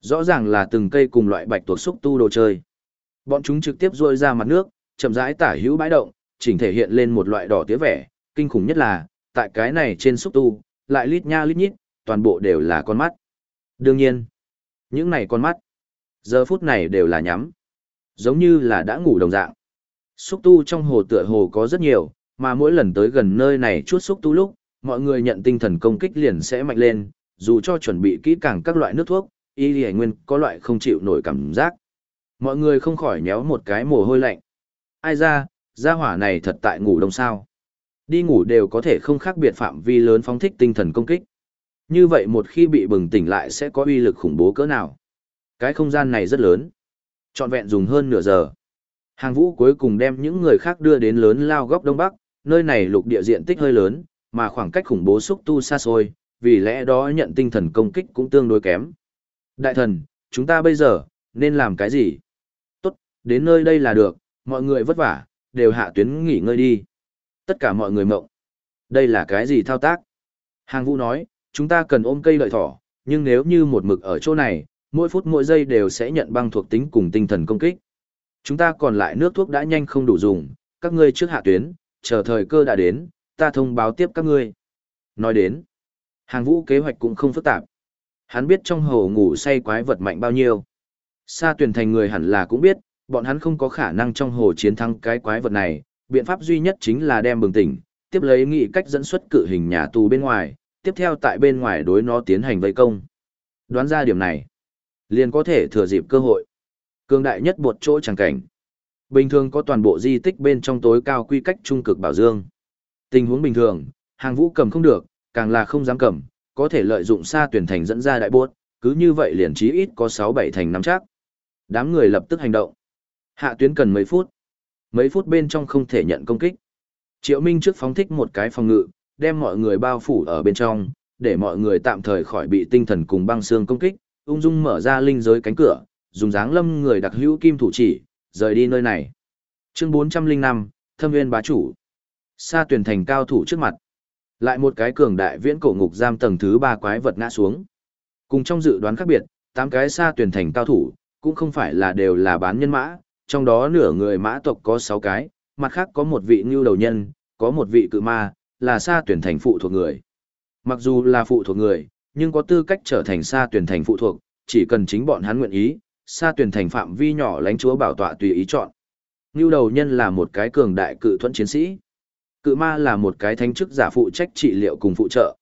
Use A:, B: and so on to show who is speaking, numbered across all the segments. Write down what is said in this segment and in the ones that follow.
A: Rõ ràng là từng cây cùng loại bạch tuộc xúc tu đồ chơi. Bọn chúng trực tiếp rôi ra mặt nước, chậm rãi tả hữu bãi động, chỉnh thể hiện lên một loại đỏ tía vẻ, kinh khủng nhất là, tại cái này trên xúc tu, lại lít nha lít nhít, toàn bộ đều là con mắt. Đương nhiên, những này con mắt, giờ phút này đều là nhắm, giống như là đã ngủ đồng dạng. Xúc tu trong hồ tựa hồ có rất nhiều, mà mỗi lần tới gần nơi này chút xúc tu lúc, mọi người nhận tinh thần công kích liền sẽ mạnh lên, dù cho chuẩn bị kỹ càng các loại nước thuốc, y lì nguyên có loại không chịu nổi cảm giác. Mọi người không khỏi nhéo một cái mồ hôi lạnh. Ai ra, gia hỏa này thật tại ngủ đông sao. Đi ngủ đều có thể không khác biệt phạm vi lớn phóng thích tinh thần công kích. Như vậy một khi bị bừng tỉnh lại sẽ có uy lực khủng bố cỡ nào. Cái không gian này rất lớn. Trọn vẹn dùng hơn nửa giờ. Hàng vũ cuối cùng đem những người khác đưa đến lớn lao góc đông bắc, nơi này lục địa diện tích hơi lớn, mà khoảng cách khủng bố xúc tu xa xôi, vì lẽ đó nhận tinh thần công kích cũng tương đối kém. Đại thần, chúng ta bây giờ, nên làm cái gì? Tốt, đến nơi đây là được, mọi người vất vả, đều hạ tuyến nghỉ ngơi đi. Tất cả mọi người mộng. Đây là cái gì thao tác? Hàng vũ nói, chúng ta cần ôm cây lợi thỏ, nhưng nếu như một mực ở chỗ này, mỗi phút mỗi giây đều sẽ nhận băng thuộc tính cùng tinh thần công kích. Chúng ta còn lại nước thuốc đã nhanh không đủ dùng, các ngươi trước hạ tuyến, chờ thời cơ đã đến, ta thông báo tiếp các ngươi. Nói đến, hàng vũ kế hoạch cũng không phức tạp. Hắn biết trong hồ ngủ say quái vật mạnh bao nhiêu. Sa tuyển thành người hẳn là cũng biết, bọn hắn không có khả năng trong hồ chiến thắng cái quái vật này, biện pháp duy nhất chính là đem bừng tỉnh, tiếp lấy nghị cách dẫn xuất cự hình nhà tù bên ngoài, tiếp theo tại bên ngoài đối nó tiến hành vây công. Đoán ra điểm này, liền có thể thừa dịp cơ hội. Cương đại nhất buộc chỗ chẳng cảnh. Bình thường có toàn bộ di tích bên trong tối cao quy cách trung cực bảo dương. Tình huống bình thường, hàng vũ cầm không được, càng là không dám cầm, có thể lợi dụng xa tuyển thành dẫn ra đại bốt, cứ như vậy liền chí ít có 6-7 thành nắm chắc. Đám người lập tức hành động. Hạ tuyến cần mấy phút. Mấy phút bên trong không thể nhận công kích. Triệu Minh trước phóng thích một cái phòng ngự, đem mọi người bao phủ ở bên trong, để mọi người tạm thời khỏi bị tinh thần cùng băng xương công kích, ung dung mở ra linh giới cánh cửa, dùng dáng lâm người đặc hữu kim thủ chỉ, rời đi nơi này. Chương 405, Thâm Nguyên bá chủ. Sa tuyển thành cao thủ trước mặt. Lại một cái cường đại viễn cổ ngục giam tầng thứ ba quái vật ngã xuống. Cùng trong dự đoán khác biệt, tám cái sa tuyển thành cao thủ, cũng không phải là đều là bán nhân mã, trong đó nửa người mã tộc có sáu cái, mặt khác có một vị ngưu đầu nhân, có một vị cự ma, là sa tuyển thành phụ thuộc người. Mặc dù là phụ thuộc người, nhưng có tư cách trở thành sa tuyển thành phụ thuộc, chỉ cần chính bọn hắn nguyện ý, sa tuyển thành phạm vi nhỏ lãnh chúa bảo tọa tùy ý chọn. Ngưu đầu nhân là một cái cường đại cự thuẫn chiến sĩ. Cự ma là một cái thánh chức giả phụ trách trị liệu cùng phụ trợ.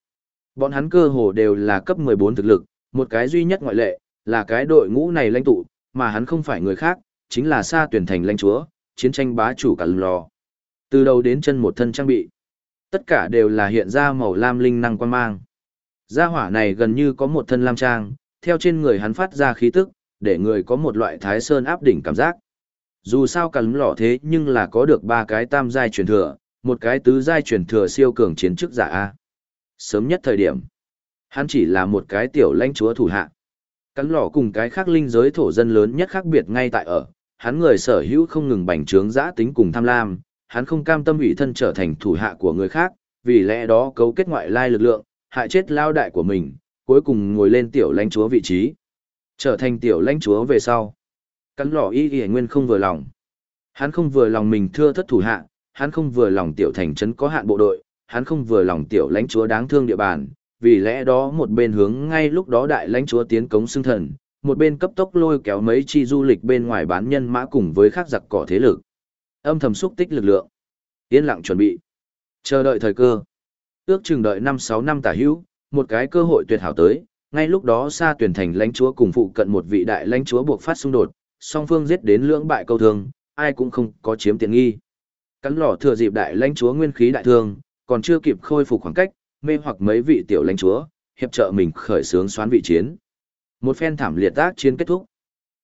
A: Bọn hắn cơ hồ đều là cấp 14 thực lực, một cái duy nhất ngoại lệ, là cái đội ngũ này lãnh tụ, mà hắn không phải người khác, chính là sa tuyển thành lãnh chúa, chiến tranh bá chủ cả lò. Từ đầu đến chân một thân trang bị. Tất cả đều là hiện ra màu lam linh năng quan mang. Gia hỏa này gần như có một thân lam trang, theo trên người hắn phát ra khí tức, để người có một loại thái sơn áp đỉnh cảm giác. Dù sao cả lò thế nhưng là có được ba cái tam giai truyền thừa, một cái tứ giai truyền thừa siêu cường chiến chức giả A. Sớm nhất thời điểm, hắn chỉ là một cái tiểu lãnh chúa thủ hạ. Cắn lỏ cùng cái khác linh giới thổ dân lớn nhất khác biệt ngay tại ở, hắn người sở hữu không ngừng bành trướng giã tính cùng tham lam, hắn không cam tâm ủy thân trở thành thủ hạ của người khác, vì lẽ đó cấu kết ngoại lai lực lượng, hại chết lao đại của mình, cuối cùng ngồi lên tiểu lãnh chúa vị trí. Trở thành tiểu lãnh chúa về sau. Cắn lỏ y y nguyên không vừa lòng. Hắn không vừa lòng mình thưa thất thủ hạ, hắn không vừa lòng tiểu thành trấn có hạn bộ đội, hắn không vừa lòng tiểu lãnh chúa đáng thương địa bàn, vì lẽ đó một bên hướng ngay lúc đó đại lãnh chúa tiến cống xưng thần, một bên cấp tốc lôi kéo mấy chi du lịch bên ngoài bán nhân mã cùng với khác giặc cỏ thế lực. Âm thầm xúc tích lực lượng. Yên lặng chuẩn bị. Chờ đợi thời cơ. Ước chừng đợi 5-6 năm tả hữu, một cái cơ hội tuyệt hảo tới, ngay lúc đó xa tuyển thành lãnh chúa cùng phụ cận một vị đại lãnh chúa buộc phát xung đột, song phương giết đến lưỡng bại câu thương, ai cũng không có chiếm tiện nghi. Cắn lò thừa dịp đại lãnh chúa nguyên khí đại thương, còn chưa kịp khôi phục khoảng cách, mê hoặc mấy vị tiểu lãnh chúa, hiệp trợ mình khởi xướng xoán vị chiến. Một phen thảm liệt tác chiến kết thúc.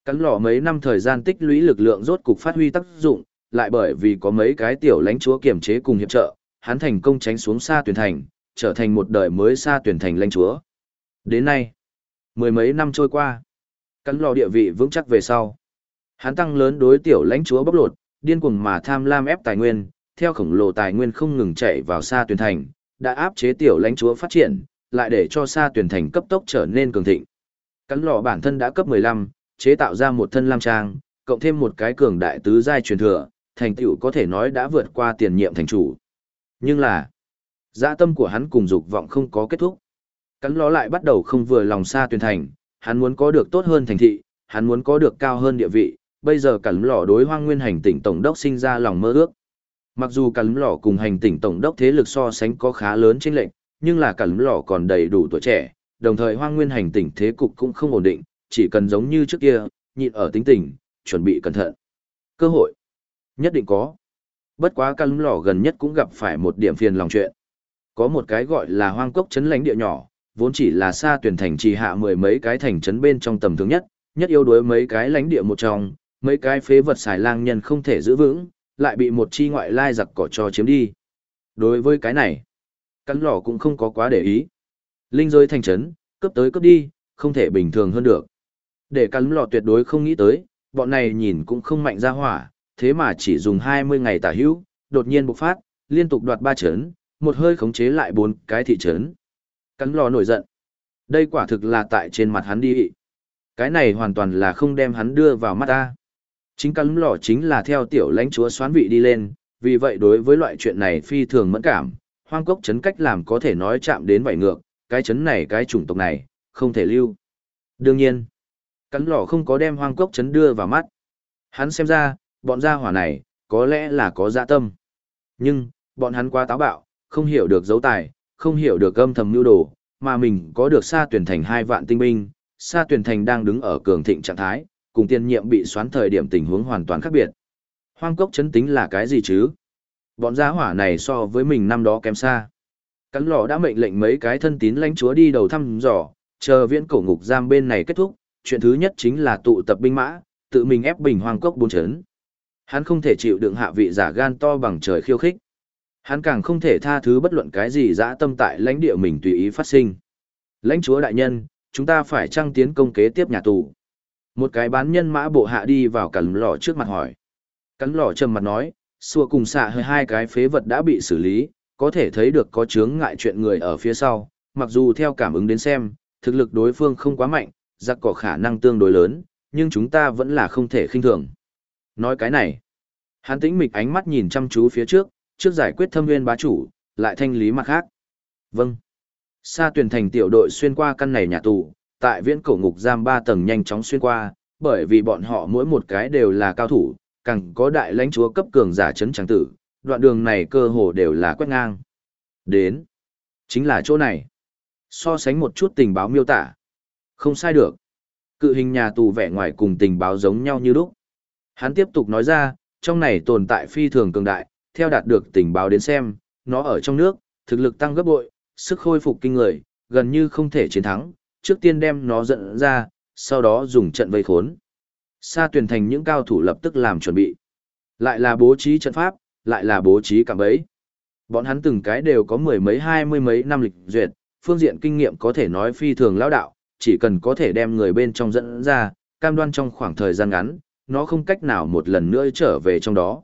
A: Cắn lò mấy năm thời gian tích lũy lực lượng rốt cục phát huy tác dụng, lại bởi vì có mấy cái tiểu lãnh chúa kiểm chế cùng hiệp trợ, hắn thành công tránh xuống xa tuyển thành, trở thành một đời mới xa tuyển thành lãnh chúa. Đến nay, mười mấy năm trôi qua, cắn lò địa vị vững chắc về sau. Hắn tăng lớn đối tiểu lãnh chúa bóc lột, điên cuồng mà tham lam ép tài nguyên, theo khổng lồ tài nguyên không ngừng chạy vào xa tuyển thành, đã áp chế tiểu lãnh chúa phát triển, lại để cho xa tuyển thành cấp tốc trở nên cường thịnh. Cắn lò bản thân đã cấp 15, chế tạo ra một thân lam trang, cộng thêm một cái cường đại tứ giai truyền thừa, thành tựu có thể nói đã vượt qua tiền nhiệm thành chủ. Nhưng là, dạ tâm của hắn cùng dục vọng không có kết thúc. Cắn ló lại bắt đầu không vừa lòng xa tuyển thành, hắn muốn có được tốt hơn thành thị, hắn muốn có được cao hơn địa vị, bây giờ cắn lỏ đối hoang nguyên hành tỉnh tổng đốc sinh ra lòng mơ ước. Mặc dù cắn lỏ cùng hành tỉnh tổng đốc thế lực so sánh có khá lớn trên lệnh, nhưng là cắn lỏ còn đầy đủ tuổi trẻ, đồng thời hoang nguyên hành tỉnh thế cục cũng không ổn định, chỉ cần giống như trước kia, nhịn ở tính tình, chuẩn bị cẩn thận. Cơ hội, nhất định có. Bất quá cắn lỏ gần nhất cũng gặp phải một điểm phiền lòng chuyện. Có một cái gọi là hoang cốc chấn lãnh địa nhỏ, vốn chỉ là xa tuyển thành trì hạ mười mấy cái thành trấn bên trong tầm thường nhất, nhất yếu đối mấy cái lãnh địa một trong, mấy cái phế vật xài lang nhân không thể giữ vững, lại bị một chi ngoại lai giặc cỏ cho chiếm đi. Đối với cái này, cắn lỏ cũng không có quá để ý. Linh giới thành trấn, cướp tới cướp đi, không thể bình thường hơn được. Để cắn lỏ tuyệt đối không nghĩ tới, bọn này nhìn cũng không mạnh ra hỏa, thế mà chỉ dùng 20 ngày tả hữu, đột nhiên bộc phát, liên tục đoạt ba trấn, một hơi khống chế lại bốn cái thị trấn. Cắn lò nổi giận. Đây quả thực là tại trên mặt hắn đi. Cái này hoàn toàn là không đem hắn đưa vào mắt ta. Chính cắn lò chính là theo tiểu lãnh chúa xoán vị đi lên, vì vậy đối với loại chuyện này phi thường mẫn cảm, hoang cốc chấn cách làm có thể nói chạm đến vảy ngược, cái chấn này cái chủng tộc này, không thể lưu. Đương nhiên, cắn lò không có đem hoang cốc chấn đưa vào mắt. Hắn xem ra, bọn gia hỏa này, có lẽ là có dạ tâm. Nhưng, bọn hắn quá táo bạo, không hiểu được dấu tài, không hiểu được âm thầm mưu đồ, mà mình có được xa tuyển thành hai vạn tinh binh, xa tuyển thành đang đứng ở cường thịnh trạng thái, cùng tiên nhiệm bị xoán thời điểm tình huống hoàn toàn khác biệt. Hoang cốc chấn tính là cái gì chứ? Bọn gia hỏa này so với mình năm đó kém xa. Cắn lò đã mệnh lệnh mấy cái thân tín lãnh chúa đi đầu thăm dò, chờ viễn cổ ngục giam bên này kết thúc, chuyện thứ nhất chính là tụ tập binh mã, tự mình ép bình hoang cốc bốn chấn. Hắn không thể chịu đựng hạ vị giả gan to bằng trời khiêu khích. Hắn càng không thể tha thứ bất luận cái gì dã tâm tại lãnh địa mình tùy ý phát sinh. Lãnh chúa đại nhân, chúng ta phải trăng tiến công kế tiếp nhà tù. Một cái bán nhân mã bộ hạ đi vào cắn lò trước mặt hỏi. Cắn lò trầm mặt nói, xua cùng xạ hơi hai cái phế vật đã bị xử lý, có thể thấy được có chướng ngại chuyện người ở phía sau, mặc dù theo cảm ứng đến xem, thực lực đối phương không quá mạnh, giặc có khả năng tương đối lớn, nhưng chúng ta vẫn là không thể khinh thường. Nói cái này, hắn tĩnh mịch ánh mắt nhìn chăm chú phía trước, trước giải quyết thâm viên bá chủ, lại thanh lý mặt khác. Vâng. Sa tuyển thành tiểu đội xuyên qua căn này nhà tù, tại viễn cổ ngục giam ba tầng nhanh chóng xuyên qua, bởi vì bọn họ mỗi một cái đều là cao thủ, càng có đại lãnh chúa cấp cường giả chấn trắng tử, đoạn đường này cơ hồ đều là quét ngang. Đến. Chính là chỗ này. So sánh một chút tình báo miêu tả. Không sai được. Cự hình nhà tù vẻ ngoài cùng tình báo giống nhau như lúc. Hắn tiếp tục nói ra, trong này tồn tại phi thường cường đại, theo đạt được tình báo đến xem, nó ở trong nước, thực lực tăng gấp bội, sức khôi phục kinh người, gần như không thể chiến thắng, trước tiên đem nó dẫn ra, sau đó dùng trận vây khốn. Sa tuyển thành những cao thủ lập tức làm chuẩn bị. Lại là bố trí trận pháp, lại là bố trí cạm bẫy. Bọn hắn từng cái đều có mười mấy hai mươi mấy năm lịch duyệt, phương diện kinh nghiệm có thể nói phi thường lão đạo, chỉ cần có thể đem người bên trong dẫn ra, cam đoan trong khoảng thời gian ngắn, nó không cách nào một lần nữa trở về trong đó.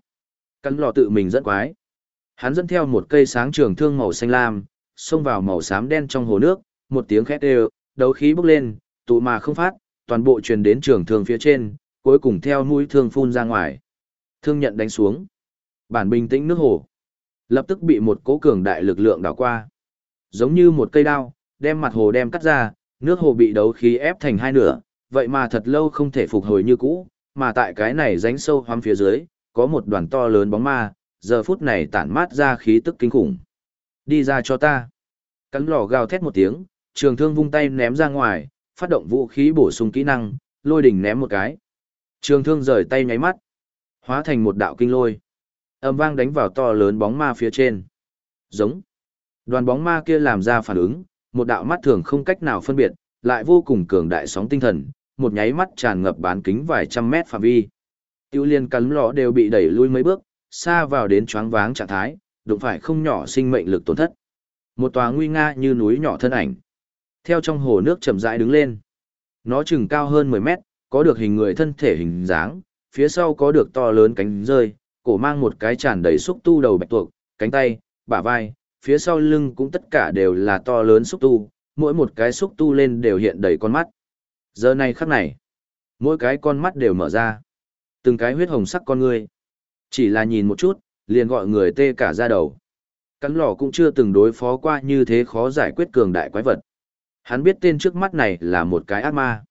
A: Cắn lò tự mình dẫn quái. Hắn dẫn theo một cây sáng trường thương màu xanh lam, xông vào màu xám đen trong hồ nước, một tiếng khét đều, đấu khí bốc lên, tụ mà không phát, toàn bộ truyền đến trường thương phía trên, cuối cùng theo mũi thương phun ra ngoài. Thương nhận đánh xuống. Bản bình tĩnh nước hồ. Lập tức bị một cố cường đại lực lượng đảo qua. Giống như một cây đao, đem mặt hồ đem cắt ra, nước hồ bị đấu khí ép thành hai nửa, vậy mà thật lâu không thể phục hồi như cũ, mà tại cái này rãnh sâu hoắm phía dưới, có một đoàn to lớn bóng ma, giờ phút này tản mát ra khí tức kinh khủng. Đi ra cho ta. Cắn lò gào thét một tiếng, trường thương vung tay ném ra ngoài, phát động vũ khí bổ sung kỹ năng, lôi đỉnh ném một cái. Trường thương rời tay nháy mắt, hóa thành một đạo kinh lôi. Âm vang đánh vào to lớn bóng ma phía trên. Giống. Đoàn bóng ma kia làm ra phản ứng, một đạo mắt thường không cách nào phân biệt, lại vô cùng cường đại sóng tinh thần, một nháy mắt tràn ngập bán kính vài trăm mét phạm vi. Tiêu liên cắn lọ đều bị đẩy lui mấy bước, xa vào đến choáng váng trạng thái, đụng phải không nhỏ sinh mệnh lực tổn thất. Một tòa nguy nga như núi nhỏ thân ảnh. Theo trong hồ nước chậm rãi đứng lên. Nó chừng cao hơn 10 mét, có được hình người thân thể hình dáng, phía sau có được to lớn cánh rơi, cổ mang một cái tràn đầy xúc tu đầu bạch tuộc, cánh tay, bả vai, phía sau lưng cũng tất cả đều là to lớn xúc tu, mỗi một cái xúc tu lên đều hiện đầy con mắt. Giờ này khắc này, mỗi cái con mắt đều mở ra. Từng cái huyết hồng sắc con người, Chỉ là nhìn một chút, liền gọi người tê cả da đầu. Cắn lò cũng chưa từng đối phó qua như thế khó giải quyết cường đại quái vật. Hắn biết tên trước mắt này là một cái ác ma.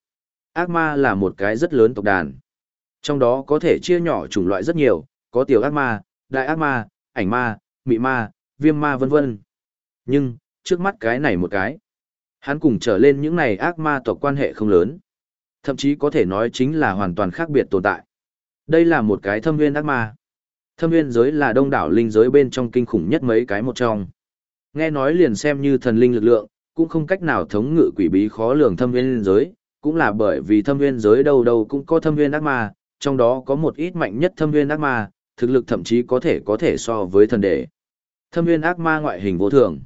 A: Ác ma là một cái rất lớn tộc đàn. Trong đó có thể chia nhỏ chủng loại rất nhiều, có tiểu ác ma, đại ác ma, ảnh ma, mị ma, viêm ma vân vân. Nhưng, trước mắt cái này một cái. Hắn cùng trở lên những này ác ma tộc quan hệ không lớn. Thậm chí có thể nói chính là hoàn toàn khác biệt tồn tại. Đây là một cái thâm nguyên ác ma. Thâm nguyên giới là đông đảo linh giới bên trong kinh khủng nhất mấy cái một trong. Nghe nói liền xem như thần linh lực lượng, cũng không cách nào thống ngự quỷ bí khó lường thâm nguyên giới, cũng là bởi vì thâm nguyên giới đâu đâu cũng có thâm nguyên ác ma, trong đó có một ít mạnh nhất thâm nguyên ác ma, thực lực thậm chí có thể có thể so với thần đệ. Thâm nguyên ác ma ngoại hình vô thường.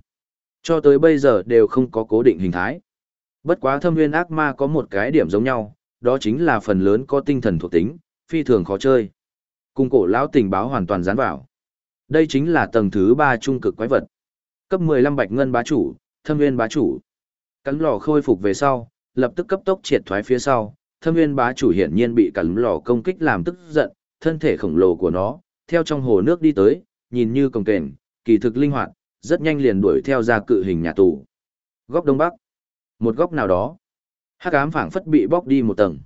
A: Cho tới bây giờ đều không có cố định hình thái. Bất quá thâm nguyên ác ma có một cái điểm giống nhau, đó chính là phần lớn có tinh thần thuộc tính, phi thường khó chơi. Cùng cổ lão tình báo hoàn toàn dán vào. Đây chính là tầng thứ 3 trung cực quái vật. Cấp 15 bạch ngân bá chủ, thâm viên bá chủ. Cắn lò khôi phục về sau, lập tức cấp tốc triệt thoái phía sau. Thâm viên bá chủ hiển nhiên bị cắn lò công kích làm tức giận, thân thể khổng lồ của nó, theo trong hồ nước đi tới, nhìn như cồng kềnh, kỳ thực linh hoạt, rất nhanh liền đuổi theo ra cự hình nhà tù. Góc đông bắc, một góc nào đó, hắc ám phảng phất bị bóc đi một tầng.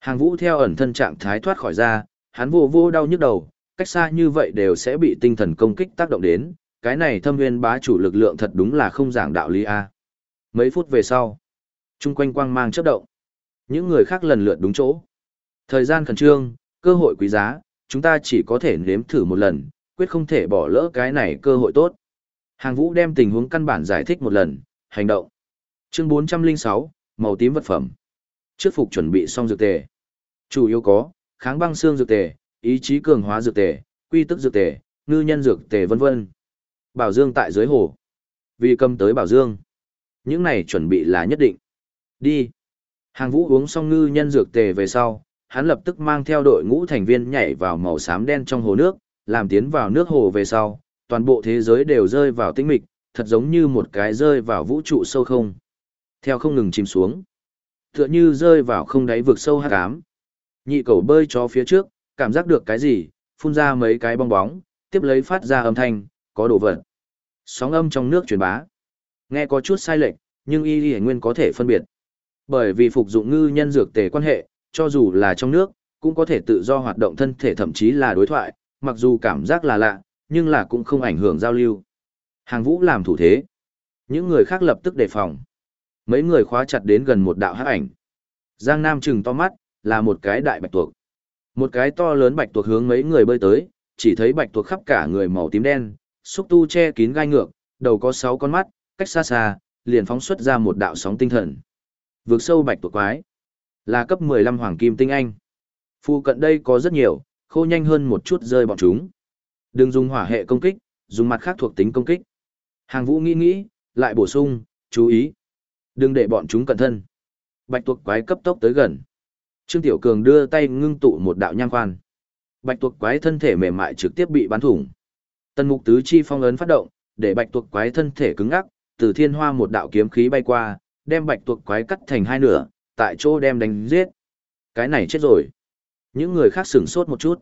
A: Hàng vũ theo ẩn thân trạng thái thoát khỏi ra, hắn vô vô đau nhức đầu, cách xa như vậy đều sẽ bị tinh thần công kích tác động đến, cái này thâm viên bá chủ lực lượng thật đúng là không giảng đạo lý a. Mấy phút về sau, chung quanh quang mang chất động. Những người khác lần lượt đúng chỗ. Thời gian khẩn trương, cơ hội quý giá, chúng ta chỉ có thể nếm thử một lần, quyết không thể bỏ lỡ cái này cơ hội tốt. Hàng vũ đem tình huống căn bản giải thích một lần, hành động. Chương 406, màu tím vật phẩm. Trước phục chuẩn bị xong dược tề. Chủ yếu có, kháng băng xương dược tề, ý chí cường hóa dược tề, quy tức dược tề, ngư nhân dược tề vân vân. Bảo Dương tại dưới hồ. Vì cầm tới Bảo Dương. Những này chuẩn bị là nhất định. Đi. Hàng vũ uống xong ngư nhân dược tề về sau, hắn lập tức mang theo đội ngũ thành viên nhảy vào màu xám đen trong hồ nước, làm tiến vào nước hồ về sau, toàn bộ thế giới đều rơi vào tĩnh mịch, thật giống như một cái rơi vào vũ trụ sâu không. Theo không ngừng chìm xuống. Tựa như rơi vào không đáy vực sâu hắc ám. Nhị cầu bơi cho phía trước, cảm giác được cái gì, phun ra mấy cái bong bóng, tiếp lấy phát ra âm thanh, có đồ vật. Sóng âm trong nước truyền bá. Nghe có chút sai lệch, nhưng y y nguyên có thể phân biệt. Bởi vì phục dụng ngư nhân dược tề quan hệ, cho dù là trong nước, cũng có thể tự do hoạt động thân thể thậm chí là đối thoại, mặc dù cảm giác là lạ, nhưng là cũng không ảnh hưởng giao lưu. Hàng vũ làm thủ thế. Những người khác lập tức đề phòng. Mấy người khóa chặt đến gần một đạo hắc ảnh. Giang Nam trừng to mắt, là một cái đại bạch tuộc. Một cái to lớn bạch tuộc hướng mấy người bơi tới, chỉ thấy bạch tuộc khắp cả người màu tím đen, xúc tu che kín gai ngược, đầu có sáu con mắt, cách xa xa, liền phóng xuất ra một đạo sóng tinh thần. Vượt sâu bạch tuộc quái, là cấp 15 hoàng kim tinh anh. Phu cận đây có rất nhiều, khô nhanh hơn một chút rơi bọn chúng. Đừng dùng hỏa hệ công kích, dùng mặt khác thuộc tính công kích. Hàng vũ nghĩ nghĩ, lại bổ sung, chú ý. Đừng để bọn chúng cẩn thân. Bạch tuộc quái cấp tốc tới gần. Trương Tiểu Cường đưa tay ngưng tụ một đạo nhang khoan. Bạch tuộc quái thân thể mềm mại trực tiếp bị bắn thủng. Tần mục tứ chi phong ấn phát động, để bạch tuộc quái thân thể cứng ngắc, từ thiên hoa một đạo kiếm khí bay qua, đem bạch tuộc quái cắt thành hai nửa, tại chỗ đem đánh giết. Cái này chết rồi. Những người khác sửng sốt một chút.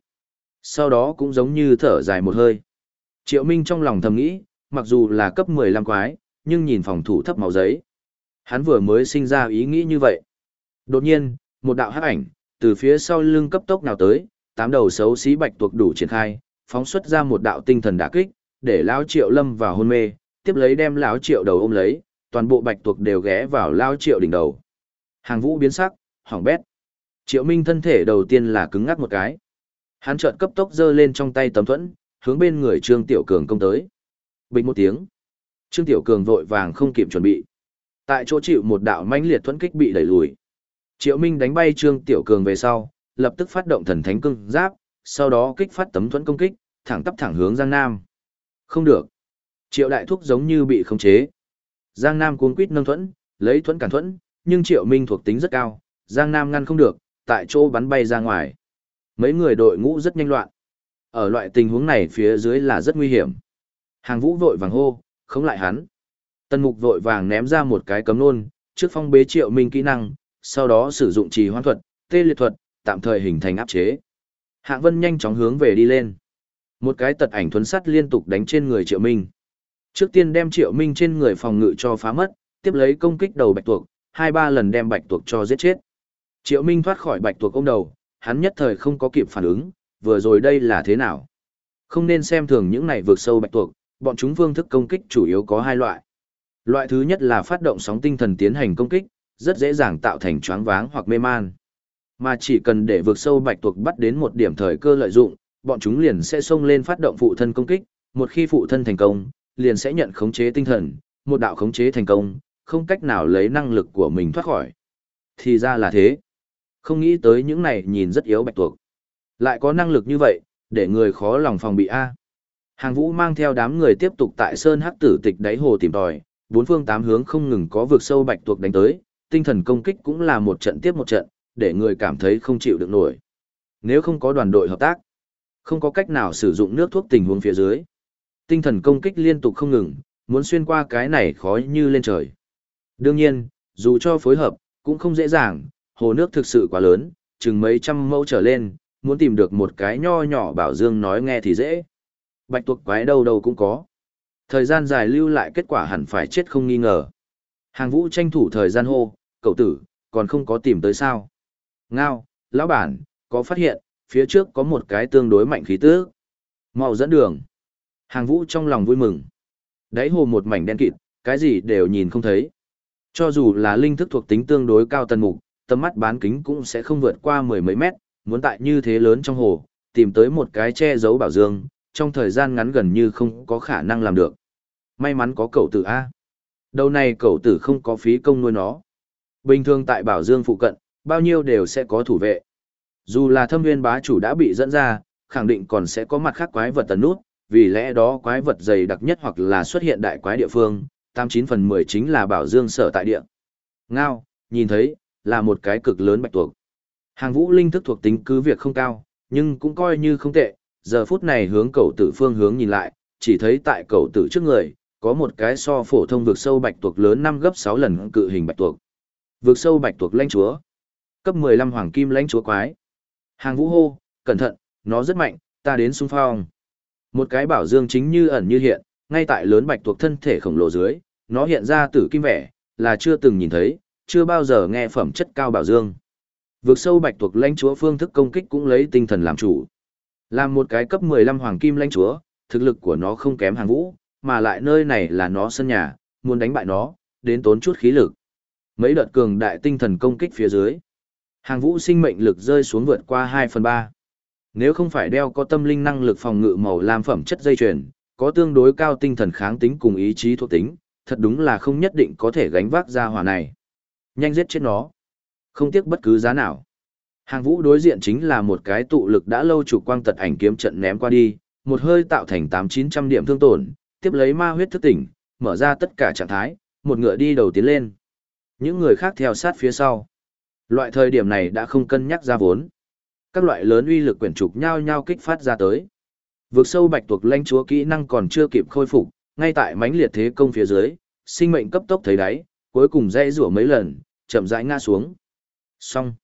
A: Sau đó cũng giống như thở dài một hơi. Triệu Minh trong lòng thầm nghĩ, mặc dù là cấp 15 quái, nhưng nhìn phòng thủ thấp màu giấy. Hắn vừa mới sinh ra ý nghĩ như vậy. Đột nhiên, một đạo hắc ảnh, từ phía sau lưng cấp tốc nào tới, tám đầu xấu xí bạch tuộc đủ triển khai, phóng xuất ra một đạo tinh thần đả kích, để lão Triệu lâm vào hôn mê, tiếp lấy đem lão Triệu đầu ôm lấy, toàn bộ bạch tuộc đều ghé vào lão Triệu đỉnh đầu. Hàng vũ biến sắc, hỏng bét. Triệu Minh thân thể đầu tiên là cứng ngắc một cái. Hắn chợt cấp tốc giơ lên trong tay tấm thuẫn, hướng bên người Trương Tiểu Cường công tới. Bình một tiếng. Trương Tiểu Cường vội vàng không kịp chuẩn bị. Tại chỗ chịu một đạo mãnh liệt thuẫn kích bị đẩy lùi. Triệu Minh đánh bay Trương Tiểu Cường về sau, lập tức phát động thần thánh cương giáp, sau đó kích phát tấm thuẫn công kích, thẳng tắp thẳng hướng Giang Nam. Không được. Triệu Đại Thúc giống như bị khống chế. Giang Nam cuống quýt nâng thuẫn, lấy thuẫn cản thuẫn, nhưng Triệu Minh thuộc tính rất cao, Giang Nam ngăn không được, tại chỗ bắn bay ra ngoài. Mấy người đội ngũ rất nhanh loạn. Ở loại tình huống này phía dưới là rất nguy hiểm. Hàng vũ vội vàng hô, không lại hắn. Tân mục vội vàng ném ra một cái cấm nôn, trước phong bế triệu minh kỹ năng, sau đó sử dụng trì hoãn thuật, tê liệt thuật, tạm thời hình thành áp chế. Hạng Vân nhanh chóng hướng về đi lên. Một cái tật ảnh thuấn sắt liên tục đánh trên người Triệu Minh. Trước tiên đem Triệu Minh trên người phòng ngự cho phá mất, tiếp lấy công kích đầu bạch tuộc, hai ba lần đem bạch tuộc cho giết chết. Triệu Minh thoát khỏi bạch tuộc ôm đầu, hắn nhất thời không có kịp phản ứng, vừa rồi đây là thế nào? Không nên xem thường những này vượt sâu bạch tuộc, bọn chúng phương thức công kích chủ yếu có hai loại. Loại thứ nhất là phát động sóng tinh thần tiến hành công kích, rất dễ dàng tạo thành choáng váng hoặc mê man. Mà chỉ cần để vượt sâu bạch tuộc bắt đến một điểm thời cơ lợi dụng, bọn chúng liền sẽ xông lên phát động phụ thân công kích, một khi phụ thân thành công, liền sẽ nhận khống chế tinh thần, một đạo khống chế thành công, không cách nào lấy năng lực của mình thoát khỏi. Thì ra là thế. Không nghĩ tới những này nhìn rất yếu bạch tuộc. Lại có năng lực như vậy, để người khó lòng phòng bị A. Hàng vũ mang theo đám người tiếp tục tại sơn hắc tử tịch đáy hồ tìm tòi, bốn phương tám hướng không ngừng có vượt sâu bạch tuộc đánh tới, tinh thần công kích cũng là một trận tiếp một trận, để người cảm thấy không chịu được nổi. Nếu không có đoàn đội hợp tác, không có cách nào sử dụng nước thuốc tình huống phía dưới. Tinh thần công kích liên tục không ngừng, muốn xuyên qua cái này khó như lên trời. Đương nhiên, dù cho phối hợp, cũng không dễ dàng, hồ nước thực sự quá lớn, chừng mấy trăm mẫu trở lên, muốn tìm được một cái nho nhỏ bảo dương nói nghe thì dễ. Bạch tuộc quái đâu đâu cũng có. Thời gian dài lưu lại kết quả hẳn phải chết không nghi ngờ. Hàng vũ tranh thủ thời gian hô, cậu tử, còn không có tìm tới sao. Ngao, lão bản, có phát hiện, phía trước có một cái tương đối mạnh khí tước. mau dẫn đường. Hàng vũ trong lòng vui mừng. Đáy hồ một mảnh đen kịt, cái gì đều nhìn không thấy. Cho dù là linh thức thuộc tính tương đối cao tần mục, tầm mắt bán kính cũng sẽ không vượt qua mười mấy mét, muốn tại như thế lớn trong hồ, tìm tới một cái che giấu bảo dương, trong thời gian ngắn gần như không có khả năng làm được. May mắn có cậu tử A. Đầu này cậu tử không có phí công nuôi nó. Bình thường tại bảo dương phụ cận, bao nhiêu đều sẽ có thủ vệ. Dù là thâm viên bá chủ đã bị dẫn ra, khẳng định còn sẽ có mặt khác quái vật tần nút, vì lẽ đó quái vật dày đặc nhất hoặc là xuất hiện đại quái địa phương, 89 phần 10 chính là bảo dương sở tại địa. Ngao, nhìn thấy, là một cái cực lớn bạch tuộc. Hàng vũ linh thức thuộc tính cứ việc không cao, nhưng cũng coi như không tệ, giờ phút này hướng cầu tử phương hướng nhìn lại, chỉ thấy tại cầu tử trước người, có một cái so phổ thông vực sâu bạch tuộc lớn 5 gấp 6 lần cự hình bạch tuộc. Vực sâu bạch tuộc lãnh chúa. Cấp 15 hoàng kim lãnh chúa quái. Hàng vũ hô, cẩn thận, nó rất mạnh, ta đến xung phong. Một cái bảo dương chính như ẩn như hiện, ngay tại lớn bạch thuộc thân thể khổng lồ dưới, nó hiện ra tử kim vẻ, là chưa từng nhìn thấy, chưa bao giờ nghe phẩm chất cao bảo dương. Vượt sâu bạch thuộc lãnh chúa phương thức công kích cũng lấy tinh thần làm chủ. Làm một cái cấp 15 hoàng kim lãnh chúa, thực lực của nó không kém hàng vũ, mà lại nơi này là nó sân nhà, muốn đánh bại nó, đến tốn chút khí lực. Mấy đợt cường đại tinh thần công kích phía dưới. Hàng vũ sinh mệnh lực rơi xuống vượt qua 2 phần 3. Nếu không phải đeo có tâm linh năng lực phòng ngự màu lam phẩm chất dây chuyền, có tương đối cao tinh thần kháng tính cùng ý chí thuộc tính, thật đúng là không nhất định có thể gánh vác ra hỏa này. Nhanh giết chết nó. Không tiếc bất cứ giá nào. Hàng vũ đối diện chính là một cái tụ lực đã lâu chủ quang tật ảnh kiếm trận ném qua đi, một hơi tạo thành 8-900 điểm thương tổn, tiếp lấy ma huyết thức tỉnh, mở ra tất cả trạng thái, một ngựa đi đầu tiến lên. Những người khác theo sát phía sau. Loại thời điểm này đã không cân nhắc ra vốn. Các loại lớn uy lực quyển trục nhau nhau kích phát ra tới. Vượt sâu bạch tuộc lãnh chúa kỹ năng còn chưa kịp khôi phục, ngay tại mãnh liệt thế công phía dưới, sinh mệnh cấp tốc thấy đáy, cuối cùng dây rủa mấy lần, chậm rãi ngã xuống. Xong.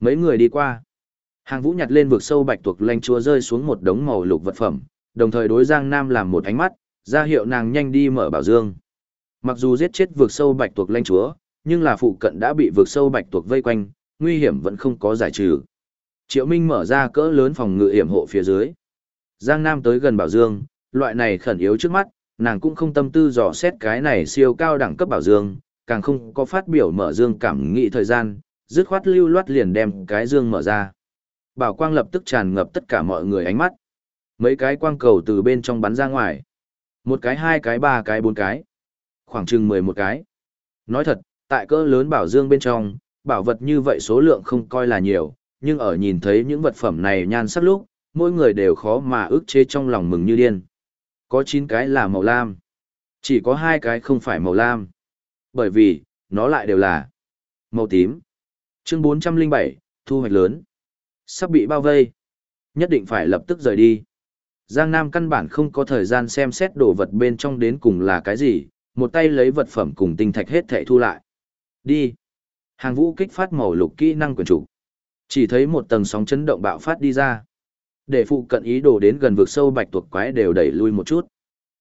A: Mấy người đi qua. Hàng vũ nhặt lên vực sâu bạch tuộc lãnh chúa rơi xuống một đống màu lục vật phẩm, đồng thời đối Giang Nam làm một ánh mắt, ra hiệu nàng nhanh đi mở bảo dương. Mặc dù giết chết vực sâu bạch tuộc lãnh chúa, nhưng là phụ cận đã bị vượt sâu bạch tuộc vây quanh, nguy hiểm vẫn không có giải trừ. Triệu Minh mở ra cỡ lớn phòng ngự hiểm hộ phía dưới. Giang Nam tới gần bảo dương, loại này khẩn yếu trước mắt, nàng cũng không tâm tư dò xét cái này siêu cao đẳng cấp bảo dương, càng không có phát biểu mở dương cảm nghĩ thời gian, dứt khoát lưu loát liền đem cái dương mở ra. Bảo quang lập tức tràn ngập tất cả mọi người ánh mắt. Mấy cái quang cầu từ bên trong bắn ra ngoài. Một cái hai cái ba cái bốn cái. Khoảng chừng mười một cái. Nói thật, tại cỡ lớn bảo dương bên trong, bảo vật như vậy số lượng không coi là nhiều, nhưng ở nhìn thấy những vật phẩm này nhan sắc lúc, mỗi người đều khó mà ức chế trong lòng mừng như điên. Có chín cái là màu lam. Chỉ có hai cái không phải màu lam. Bởi vì, nó lại đều là màu tím. Chương 407, thu hoạch lớn. Sắp bị bao vây. Nhất định phải lập tức rời đi. Giang Nam căn bản không có thời gian xem xét đồ vật bên trong đến cùng là cái gì, một tay lấy vật phẩm cùng tinh thạch hết thảy thu lại. Đi. Hàng vũ kích phát màu lục kỹ năng quyền chủ. Chỉ thấy một tầng sóng chấn động bạo phát đi ra. Để phụ cận ý đồ đến gần vực sâu bạch tuộc quái đều đẩy lui một chút.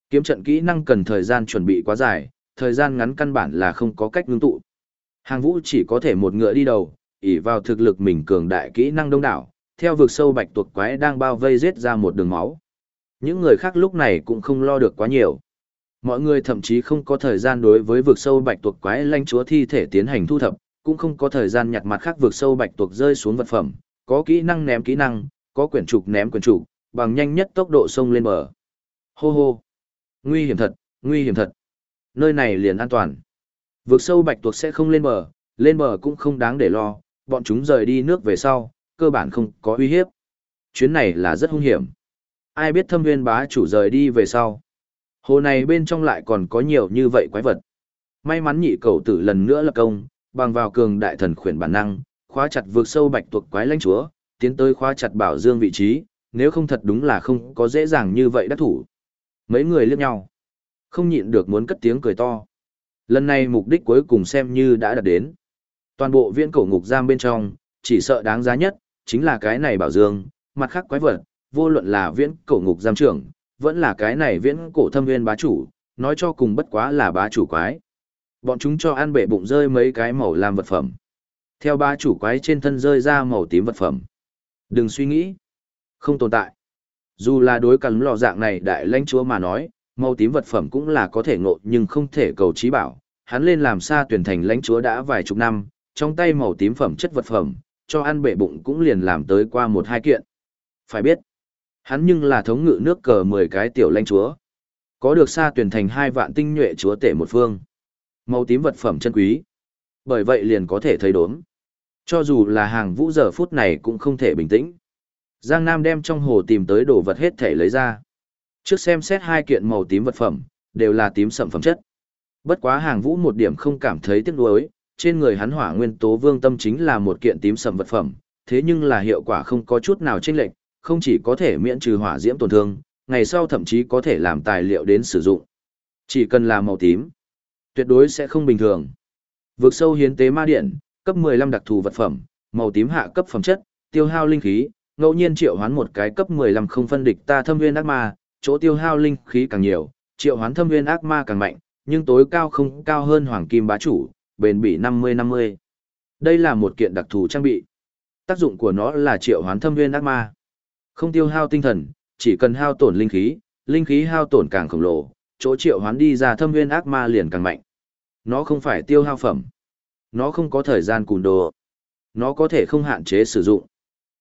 A: Kiếm trận kỹ năng cần thời gian chuẩn bị quá dài, thời gian ngắn căn bản là không có cách ngưng tụ. Hàng vũ chỉ có thể một ngựa đi đầu, ỉ vào thực lực mình cường đại kỹ năng đông đảo, theo vực sâu bạch tuộc quái đang bao vây giết ra một đường máu. Những người khác lúc này cũng không lo được quá nhiều. Mọi người thậm chí không có thời gian đối với vực sâu bạch tuộc quái lanh chúa thi thể tiến hành thu thập, cũng không có thời gian nhặt mặt khác vực sâu bạch tuộc rơi xuống vật phẩm, có kỹ năng ném kỹ năng, có quyển trục ném quyển trục, bằng nhanh nhất tốc độ sông lên bờ. Hô hô. Nguy hiểm thật, nguy hiểm thật. Nơi này liền an toàn. Vực sâu bạch tuộc sẽ không lên bờ, lên bờ cũng không đáng để lo, bọn chúng rời đi nước về sau, cơ bản không có uy hiếp. Chuyến này là rất hung hiểm. Ai biết thâm viên bá chủ rời đi về sau. Hồ này bên trong lại còn có nhiều như vậy quái vật. May mắn nhị cầu tử lần nữa lập công, bằng vào cường đại thần khuyển bản năng, khóa chặt vượt sâu bạch tuộc quái lãnh chúa, tiến tới khóa chặt bảo dương vị trí, nếu không thật đúng là không có dễ dàng như vậy đắc thủ. Mấy người liếc nhau, không nhịn được muốn cất tiếng cười to. Lần này mục đích cuối cùng xem như đã đạt đến. Toàn bộ viên cổ ngục giam bên trong, chỉ sợ đáng giá nhất, chính là cái này bảo dương, mặt khác quái vật, vô luận là viễn cổ ngục giam trưởng, vẫn là cái này viễn cổ thâm viên bá chủ, nói cho cùng bất quá là bá chủ quái. Bọn chúng cho ăn bể bụng rơi mấy cái màu làm vật phẩm. Theo bá chủ quái trên thân rơi ra màu tím vật phẩm. Đừng suy nghĩ. Không tồn tại. Dù là đối cắn lò dạng này đại lãnh chúa mà nói, màu tím vật phẩm cũng là có thể ngộ nhưng không thể cầu trí bảo. Hắn lên làm xa tuyển thành lãnh chúa đã vài chục năm, trong tay màu tím phẩm chất vật phẩm, cho ăn bể bụng cũng liền làm tới qua một hai kiện. Phải biết, hắn nhưng là thống ngự nước cờ 10 cái tiểu lãnh chúa. Có được xa tuyển thành hai vạn tinh nhuệ chúa tể một phương. Màu tím vật phẩm chân quý. Bởi vậy liền có thể thấy đốm. Cho dù là hàng vũ giờ phút này cũng không thể bình tĩnh. Giang Nam đem trong hồ tìm tới đồ vật hết thể lấy ra. Trước xem xét hai kiện màu tím vật phẩm, đều là tím sậm phẩm chất. Bất quá hàng vũ một điểm không cảm thấy tiếc nuối, trên người hắn hỏa nguyên tố vương tâm chính là một kiện tím sậm vật phẩm, thế nhưng là hiệu quả không có chút nào chênh lệch, không chỉ có thể miễn trừ hỏa diễm tổn thương, ngày sau thậm chí có thể làm tài liệu đến sử dụng. Chỉ cần là màu tím, tuyệt đối sẽ không bình thường. Vượt sâu hiến tế ma điện, cấp 15 đặc thù vật phẩm, màu tím hạ cấp phẩm chất, tiêu hao linh khí, ngẫu nhiên triệu hoán một cái cấp 15 không phân địch ta thâm nguyên ác ma, chỗ tiêu hao linh khí càng nhiều, triệu hoán thâm nguyên ác ma càng mạnh, nhưng tối cao không cao hơn hoàng kim bá chủ, bền bỉ 50-50. Đây là một kiện đặc thù trang bị. Tác dụng của nó là triệu hoán thâm nguyên ác ma. Không tiêu hao tinh thần, chỉ cần hao tổn linh khí, linh khí hao tổn càng khổng lồ, chỗ triệu hoán đi ra thâm nguyên ác ma liền càng mạnh. Nó không phải tiêu hao phẩm. Nó không có thời gian cùn đồ. Nó có thể không hạn chế sử dụng.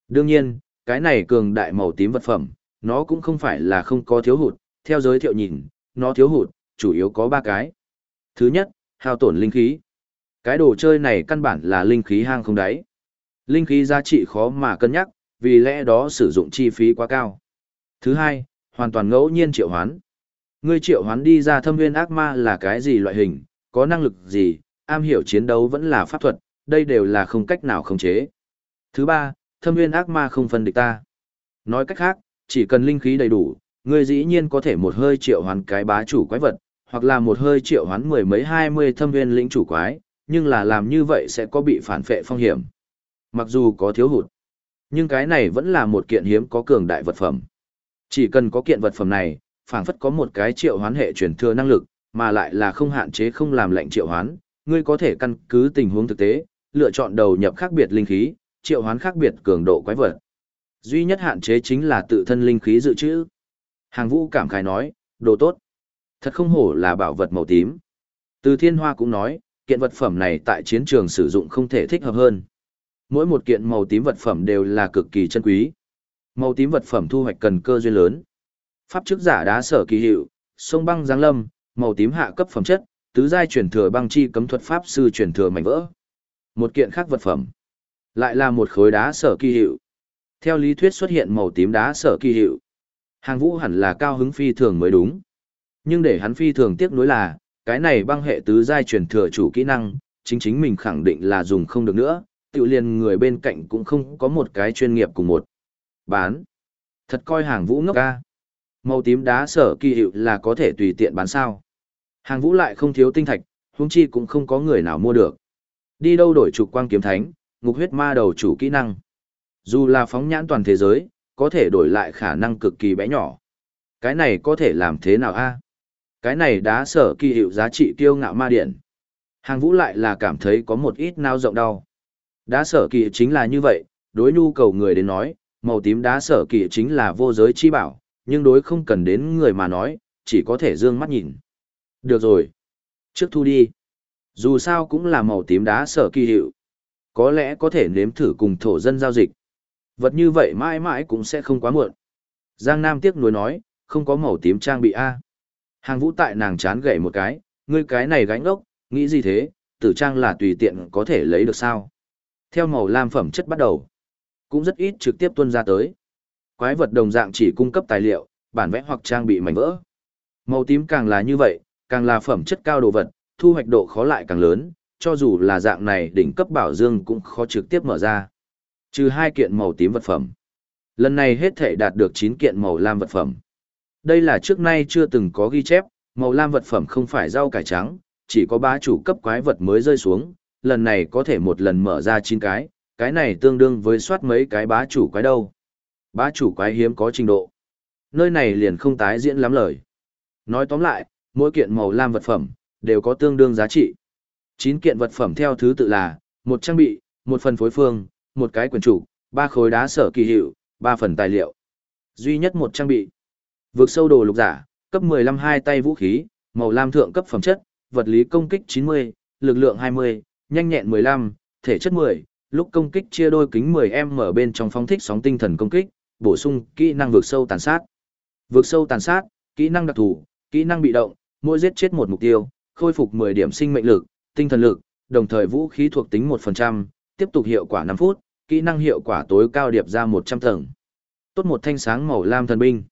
A: Đương nhiên, cái này cường đại màu tím vật phẩm, nó cũng không phải là không có thiếu hụt. Theo giới thiệu nhìn, nó thiếu hụt, chủ yếu có ba cái. Thứ nhất, hao tổn linh khí. Cái đồ chơi này căn bản là linh khí hang không đáy. Linh khí giá trị khó mà cân nhắc, vì lẽ đó sử dụng chi phí quá cao. Thứ hai, hoàn toàn ngẫu nhiên triệu hoán. Ngươi triệu hoán đi ra thâm nguyên ác ma là cái gì loại hình, có năng lực gì, am hiểu chiến đấu vẫn là pháp thuật, đây đều là không cách nào khống chế. Thứ ba, thâm nguyên ác ma không phân địch ta. Nói cách khác, chỉ cần linh khí đầy đủ, ngươi dĩ nhiên có thể một hơi triệu hoán cái bá chủ quái vật, hoặc là một hơi triệu hoán mười mấy hai mươi thâm nguyên lĩnh chủ quái, nhưng là làm như vậy sẽ có bị phản phệ phong hiểm. Mặc dù có thiếu hụt, nhưng cái này vẫn là một kiện hiếm có cường đại vật phẩm. Chỉ cần có kiện vật phẩm này, phảng phất có một cái triệu hoán hệ truyền thừa năng lực, mà lại là không hạn chế không làm lệnh triệu hoán, ngươi có thể căn cứ tình huống thực tế, lựa chọn đầu nhập khác biệt linh khí, triệu hoán khác biệt cường độ quái vật. Duy nhất hạn chế chính là tự thân linh khí dự trữ. Hàng vũ cảm khái nói, đồ tốt. Thật không hổ là bảo vật màu tím. Từ thiên hoa cũng nói, kiện vật phẩm này tại chiến trường sử dụng không thể thích hợp hơn. Mỗi một kiện màu tím vật phẩm đều là cực kỳ chân quý. Màu tím vật phẩm thu hoạch cần cơ duyên lớn. Pháp chức giả đá sở kỳ hiệu, sông băng giáng lâm, màu tím hạ cấp phẩm chất, tứ giai truyền thừa băng chi cấm thuật pháp sư truyền thừa mảnh vỡ. Một kiện khác vật phẩm, lại là một khối đá sở kỳ hiệu. Theo lý thuyết xuất hiện màu tím đá sở kỳ hiệu. Hàng vũ hẳn là cao hứng phi thường mới đúng. Nhưng để hắn phi thường tiếc nuối là, cái này băng hệ tứ giai truyền thừa chủ kỹ năng, chính chính mình khẳng định là dùng không được nữa, tự liền người bên cạnh cũng không có một cái chuyên nghiệp cùng một. Bán. Thật coi hàng vũ ngốc ca. Màu tím đá sở kỳ hiệu là có thể tùy tiện bán sao. Hàng vũ lại không thiếu tinh thạch, huống chi cũng không có người nào mua được. Đi đâu đổi trục quang kiếm thánh, ngục huyết ma đầu chủ kỹ năng. Dù là phóng nhãn toàn thế giới, có thể đổi lại khả năng cực kỳ bé nhỏ. Cái này có thể làm thế nào a? Cái này đá sở kỳ hiệu giá trị tiêu ngạo ma điện. Hàng vũ lại là cảm thấy có một ít nao rộng đau. Đá sở kỳ chính là như vậy, đối nhu cầu người đến nói, màu tím đá sở kỳ chính là vô giới chi bảo, nhưng đối không cần đến người mà nói, chỉ có thể dương mắt nhìn. Được rồi. Trước thu đi. Dù sao cũng là màu tím đá sở kỳ hiệu. Có lẽ có thể nếm thử cùng thổ dân giao dịch. Vật như vậy mãi mãi cũng sẽ không quá muộn. Giang Nam tiếc nuối nói, không có màu tím trang bị A. Hàng vũ tại nàng chán gậy một cái, ngươi cái này gánh ốc, nghĩ gì thế, tử trang là tùy tiện có thể lấy được sao. Theo màu lam phẩm chất bắt đầu, cũng rất ít trực tiếp tuân ra tới. Quái vật đồng dạng chỉ cung cấp tài liệu, bản vẽ hoặc trang bị mảnh vỡ. Màu tím càng là như vậy, càng là phẩm chất cao đồ vật, thu hoạch độ khó lại càng lớn, cho dù là dạng này đỉnh cấp bảo dương cũng khó trực tiếp mở ra. Trừ hai kiện màu tím vật phẩm. Lần này hết thể đạt được 9 kiện màu lam vật phẩm. Đây là trước nay chưa từng có ghi chép, màu lam vật phẩm không phải rau cải trắng, chỉ có bá chủ cấp quái vật mới rơi xuống, lần này có thể một lần mở ra 9 cái, cái này tương đương với soát mấy cái bá chủ quái đâu. Bá chủ quái hiếm có trình độ. Nơi này liền không tái diễn lắm lời. Nói tóm lại, mỗi kiện màu lam vật phẩm, đều có tương đương giá trị. 9 kiện vật phẩm theo thứ tự là, một trang bị, một phần phối phương, một cái quyền chủ, ba khối đá sở kỳ hiệu, ba phần tài liệu. Duy nhất một trang bị. Vượt sâu đồ lục giả, cấp 15 hai tay vũ khí, màu lam thượng cấp phẩm chất, vật lý công kích 90, lực lượng 20, nhanh nhẹn 15, thể chất 10, lúc công kích chia đôi kính 10M ở bên trong phóng thích sóng tinh thần công kích, bổ sung kỹ năng vượt sâu tàn sát. Vượt sâu tàn sát, kỹ năng đặc thù, kỹ năng bị động, mỗi giết chết một mục tiêu, khôi phục 10 điểm sinh mệnh lực, tinh thần lực, đồng thời vũ khí thuộc tính 1%, tiếp tục hiệu quả 5 phút, kỹ năng hiệu quả tối cao điệp ra 100 tầng. Tốt một thanh sáng màu lam thần binh.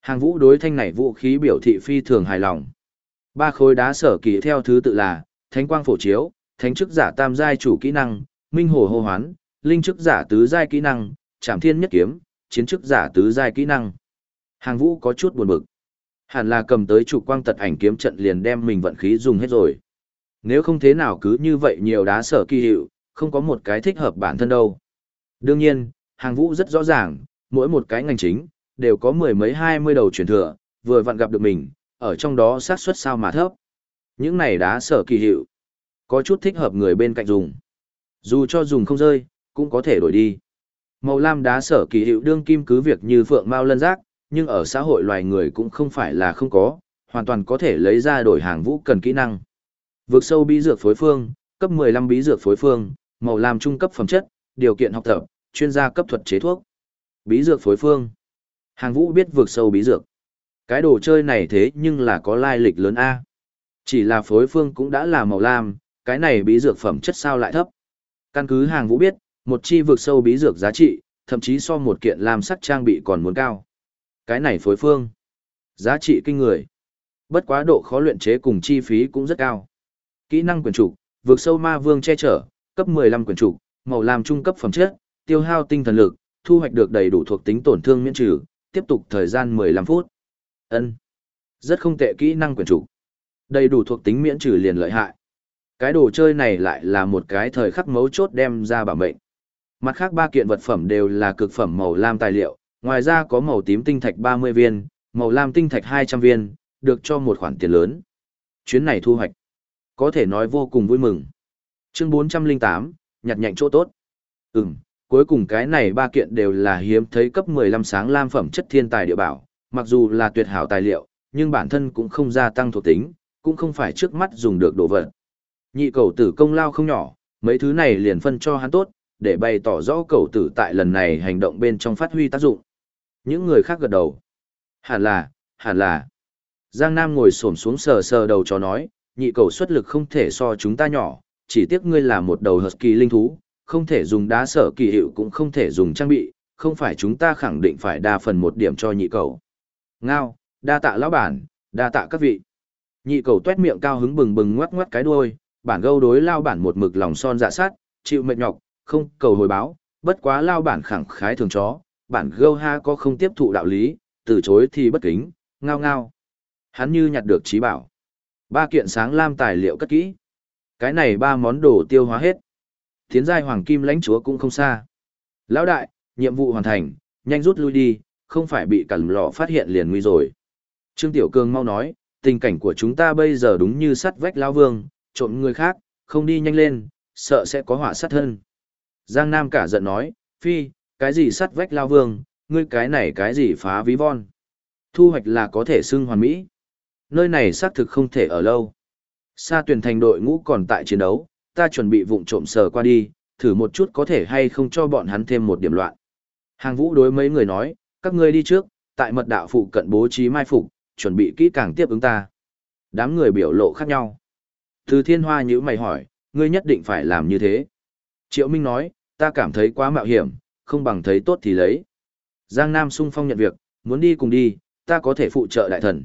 A: Hàng vũ đối thanh này vũ khí biểu thị phi thường hài lòng. Ba khối đá sở kỳ theo thứ tự là, thánh quang phổ chiếu, thánh chức giả tam giai chủ kỹ năng, minh hồ hô hoán, linh chức giả tứ giai kỹ năng, trảm thiên nhất kiếm, chiến chức giả tứ giai kỹ năng. Hàng vũ có chút buồn bực. Hẳn là cầm tới chủ quang tật ảnh kiếm trận liền đem mình vận khí dùng hết rồi. Nếu không thế nào cứ như vậy nhiều đá sở kỳ hiệu, không có một cái thích hợp bản thân đâu. Đương nhiên, hàng vũ rất rõ ràng, mỗi một cái ngành chính, đều có mười mấy hai mươi đầu truyền thừa, vừa vặn gặp được mình, ở trong đó xác suất sao mà thấp. Những này đá sở kỳ hiệu, có chút thích hợp người bên cạnh dùng. Dù cho dùng không rơi, cũng có thể đổi đi. Màu lam đá sở kỳ hiệu đương kim cứ việc như phượng mao lân giác, nhưng ở xã hội loài người cũng không phải là không có, hoàn toàn có thể lấy ra đổi hàng vũ cần kỹ năng. Vượt sâu bí dược phối phương, cấp 15 bí dược phối phương, màu lam trung cấp phẩm chất, điều kiện học tập, chuyên gia cấp thuật chế thuốc. Bí dược phối phương. Hàng vũ biết vượt sâu bí dược. Cái đồ chơi này thế nhưng là có lai lịch lớn A. Chỉ là phối phương cũng đã là màu lam, cái này bí dược phẩm chất sao lại thấp. Căn cứ hàng vũ biết, một chi vực sâu bí dược giá trị, thậm chí so một kiện làm sắc trang bị còn muốn cao. Cái này phối phương. Giá trị kinh người. Bất quá độ khó luyện chế cùng chi phí cũng rất cao. Kỹ năng quyền trục, vượt sâu ma vương che chở, cấp 15 quyền trục, màu làm trung cấp phẩm chất, tiêu hao tinh thần lực, thu hoạch được đầy đủ thuộc tính tổn thương miễn trừ, tiếp tục thời gian 15 phút. Ân, Rất không tệ kỹ năng quyền trục. Đầy đủ thuộc tính miễn trừ liền lợi hại. Cái đồ chơi này lại là một cái thời khắc mấu chốt đem ra bảo mệnh. Mặt khác ba kiện vật phẩm đều là cực phẩm màu lam tài liệu, ngoài ra có màu tím tinh thạch 30 viên, màu lam tinh thạch 200 viên, được cho một khoản tiền lớn. Chuyến này thu hoạch, có thể nói vô cùng vui mừng. Chương 408, nhặt nhạnh chỗ tốt. Ừm, cuối cùng cái này ba kiện đều là hiếm thấy cấp 15 sáng lam phẩm chất thiên tài địa bảo, mặc dù là tuyệt hảo tài liệu, nhưng bản thân cũng không gia tăng thuộc tính, cũng không phải trước mắt dùng được đồ vật. Nhị cầu tử công lao không nhỏ, mấy thứ này liền phân cho hắn tốt, để bày tỏ rõ cầu tử tại lần này hành động bên trong phát huy tác dụng. Những người khác gật đầu. Hẳn là, hẳn là. Giang Nam ngồi xổm xuống sờ sờ đầu chó nói, nhị cầu xuất lực không thể so chúng ta nhỏ, chỉ tiếc ngươi là một đầu hợp kỳ linh thú, không thể dùng đá sở kỳ hiệu cũng không thể dùng trang bị, không phải chúng ta khẳng định phải đa phần một điểm cho nhị cầu. Ngao, đa tạ lão bản, đa tạ các vị. Nhị cầu tuét miệng cao hứng bừng bừng ngoắc ngoắc cái đuôi, bản gâu đối lao bản một mực lòng son dạ sát, chịu mệt nhọc, không cầu hồi báo, bất quá lao bản khẳng khái thường chó, bản gâu ha có không tiếp thụ đạo lý, từ chối thì bất kính, ngao ngao. Hắn như nhặt được trí bảo. Ba kiện sáng lam tài liệu cất kỹ. Cái này ba món đồ tiêu hóa hết. Tiến giai hoàng kim lãnh chúa cũng không xa. Lão đại, nhiệm vụ hoàn thành, nhanh rút lui đi, không phải bị cẩn lọ phát hiện liền nguy rồi. Trương Tiểu Cường mau nói, tình cảnh của chúng ta bây giờ đúng như sắt vách lao vương, trộm người khác, không đi nhanh lên, sợ sẽ có họa sát thân. Giang Nam cả giận nói, phi, cái gì sắt vách lao vương, ngươi cái này cái gì phá ví von. Thu hoạch là có thể xưng hoàn mỹ. Nơi này xác thực không thể ở lâu. Sa tuyển thành đội ngũ còn tại chiến đấu, ta chuẩn bị vụng trộm sờ qua đi, thử một chút có thể hay không cho bọn hắn thêm một điểm loạn. Hàng vũ đối mấy người nói, các ngươi đi trước, tại mật đạo phụ cận bố trí mai phục, chuẩn bị kỹ càng tiếp ứng ta. Đám người biểu lộ khác nhau. Từ thiên hoa nhữ mày hỏi, ngươi nhất định phải làm như thế. Triệu Minh nói, ta cảm thấy quá mạo hiểm, không bằng thấy tốt thì lấy. Giang Nam sung phong nhận việc, muốn đi cùng đi, ta có thể phụ trợ đại thần.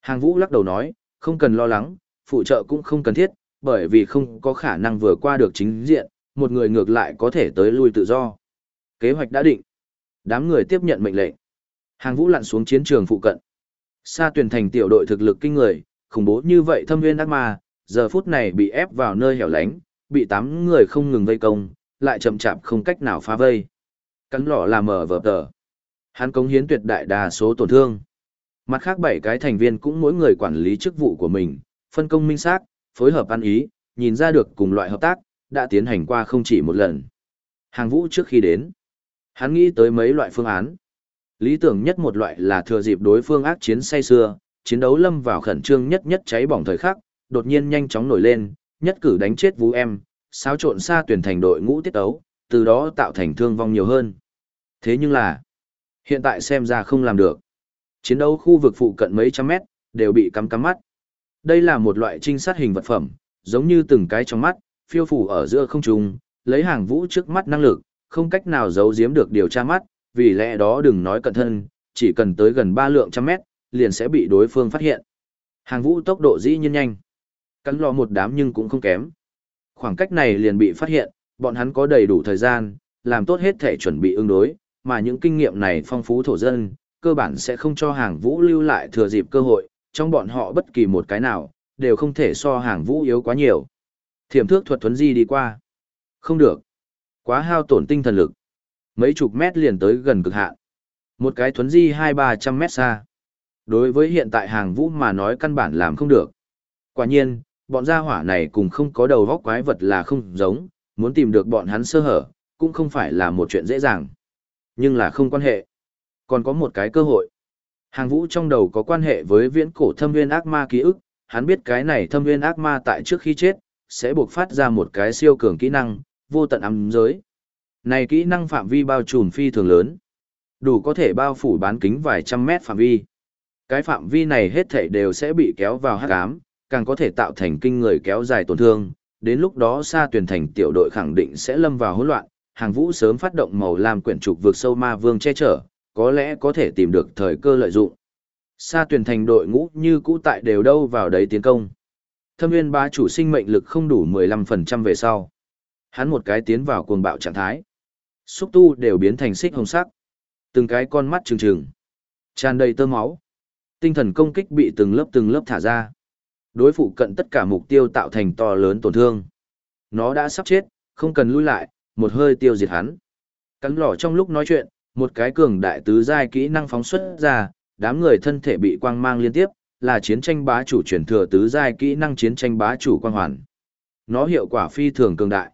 A: Hàng vũ lắc đầu nói, không cần lo lắng, phụ trợ cũng không cần thiết, bởi vì không có khả năng vừa qua được chính diện, một người ngược lại có thể tới lui tự do. Kế hoạch đã định. Đám người tiếp nhận mệnh lệnh. Hàng vũ lặn xuống chiến trường phụ cận. Sa tuyển thành tiểu đội thực lực kinh người, khủng bố như vậy thâm nguyên ác ma, giờ phút này bị ép vào nơi hẻo lánh, bị tám người không ngừng vây công, lại chậm chạp không cách nào phá vây. Cắn lọ là mở vở tờ. Hắn cống hiến tuyệt đại đa số tổn thương. Mặt khác bảy cái thành viên cũng mỗi người quản lý chức vụ của mình, phân công minh xác, phối hợp ăn ý, nhìn ra được cùng loại hợp tác, đã tiến hành qua không chỉ một lần. Hàng vũ trước khi đến, hắn nghĩ tới mấy loại phương án. Lý tưởng nhất một loại là thừa dịp đối phương ác chiến say xưa, chiến đấu lâm vào khẩn trương nhất nhất cháy bỏng thời khắc, đột nhiên nhanh chóng nổi lên, nhất cử đánh chết Vũ Em, xáo trộn xa tuyển thành đội ngũ tiết ấu, từ đó tạo thành thương vong nhiều hơn. Thế nhưng là, hiện tại xem ra không làm được. Chiến đấu khu vực phụ cận mấy trăm mét, đều bị cắm cắm mắt. Đây là một loại trinh sát hình vật phẩm, giống như từng cái trong mắt, phiêu phủ ở giữa không trung, lấy hàng vũ trước mắt năng lực, không cách nào giấu giếm được điều tra mắt, vì lẽ đó đừng nói cẩn thân, chỉ cần tới gần ba lượng trăm mét, liền sẽ bị đối phương phát hiện. Hàng vũ tốc độ dĩ nhiên nhanh. Cắn lò một đám nhưng cũng không kém. Khoảng cách này liền bị phát hiện, bọn hắn có đầy đủ thời gian, làm tốt hết thể chuẩn bị ứng đối, mà những kinh nghiệm này phong phú thổ dân, cơ bản sẽ không cho hàng vũ lưu lại thừa dịp cơ hội, trong bọn họ bất kỳ một cái nào, đều không thể so hàng vũ yếu quá nhiều. Thiểm thước thuật thuấn di đi qua. Không được. Quá hao tổn tinh thần lực. Mấy chục mét liền tới gần cực hạn. Một cái thuấn di hai ba trăm mét xa. Đối với hiện tại hàng vũ mà nói căn bản làm không được. Quả nhiên, bọn gia hỏa này cùng không có đầu vóc quái vật là không giống, muốn tìm được bọn hắn sơ hở, cũng không phải là một chuyện dễ dàng. Nhưng là không quan hệ. Còn có một cái cơ hội. Hàng vũ trong đầu có quan hệ với viễn cổ thâm viên ác ma ký ức, hắn biết cái này thâm viên ác ma tại trước khi chết, sẽ buộc phát ra một cái siêu cường kỹ năng, vô tận ám giới. Này kỹ năng phạm vi bao trùm phi thường lớn, đủ có thể bao phủ bán kính vài trăm mét phạm vi. Cái phạm vi này hết thảy đều sẽ bị kéo vào hắc ám, càng có thể tạo thành kinh người kéo dài tổn thương, đến lúc đó xa tuyển thành tiểu đội khẳng định sẽ lâm vào hỗn loạn, hàng vũ sớm phát động màu lam quyển trục vượt sâu ma vương che chở, có lẽ có thể tìm được thời cơ lợi dụng. Sa tuyển thành đội ngũ như cũ tại đều đâu vào đấy tiến công. Thâm nguyên bá chủ sinh mệnh lực không đủ 15% về sau. Hắn một cái tiến vào cuồng bạo trạng thái. Xúc tu đều biến thành xích hồng sắc. Từng cái con mắt trừng trừng. tràn đầy tơ máu. Tinh thần công kích bị từng lớp từng lớp thả ra. Đối phụ cận tất cả mục tiêu tạo thành to lớn tổn thương. Nó đã sắp chết, không cần lui lại, một hơi tiêu diệt hắn. Cắn lỏ trong lúc nói chuyện, một cái cường đại tứ giai kỹ năng phóng xuất ra, đám người thân thể bị quang mang liên tiếp, là chiến tranh bá chủ chuyển thừa tứ giai kỹ năng chiến tranh bá chủ quang hoàn. Nó hiệu quả phi thường cường đại.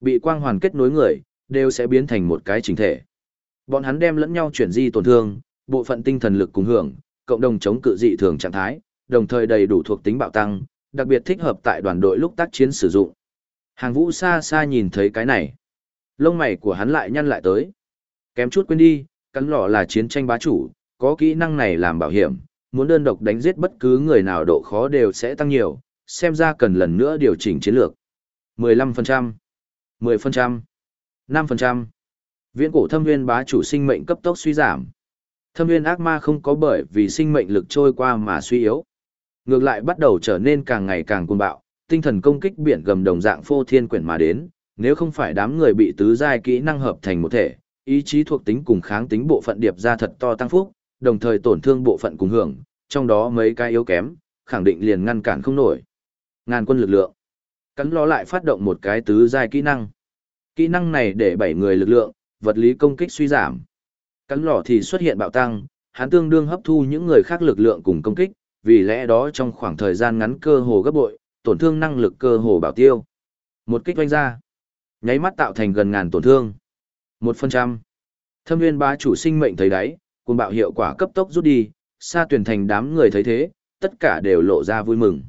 A: Bị quang hoàn kết nối người, đều sẽ biến thành một cái chính thể. Bọn hắn đem lẫn nhau chuyển di tổn thương, bộ phận tinh thần lực cùng hưởng, cộng đồng chống cự dị thường trạng thái, đồng thời đầy đủ thuộc tính bạo tăng, đặc biệt thích hợp tại đoàn đội lúc tác chiến sử dụng. Hàng vũ xa xa nhìn thấy cái này. Lông mày của hắn lại nhăn lại tới. Kém chút quên đi, cắn lọ là chiến tranh bá chủ, có kỹ năng này làm bảo hiểm, muốn đơn độc đánh giết bất cứ người nào độ khó đều sẽ tăng nhiều, xem ra cần lần nữa điều chỉnh chiến lược. 15%, 10%, 5%. Viễn cổ thâm viên bá chủ sinh mệnh cấp tốc suy giảm. Thâm viên ác ma không có bởi vì sinh mệnh lực trôi qua mà suy yếu. Ngược lại bắt đầu trở nên càng ngày càng cuồng bạo, tinh thần công kích biển gầm đồng dạng phô thiên quyển mà đến, nếu không phải đám người bị tứ giai kỹ năng hợp thành một thể, ý chí thuộc tính cùng kháng tính bộ phận điệp ra thật to tăng phúc, đồng thời tổn thương bộ phận cùng hưởng, trong đó mấy cái yếu kém, khẳng định liền ngăn cản không nổi. Ngàn quân lực lượng. Cắn ló lại phát động một cái tứ giai kỹ năng. Kỹ năng này để bảy người lực lượng, vật lý công kích suy giảm. Cắn lỏ thì xuất hiện bạo tăng, hắn tương đương hấp thu những người khác lực lượng cùng công kích, vì lẽ đó trong khoảng thời gian ngắn cơ hồ gấp bội, tổn thương năng lực cơ hồ bảo tiêu. Một kích vanh ra, nháy mắt tạo thành gần ngàn tổn thương. Một phần trăm. Thâm viên bá chủ sinh mệnh thấy đấy cùng bạo hiệu quả cấp tốc rút đi, xa tuyển thành đám người thấy thế, tất cả đều lộ ra vui mừng.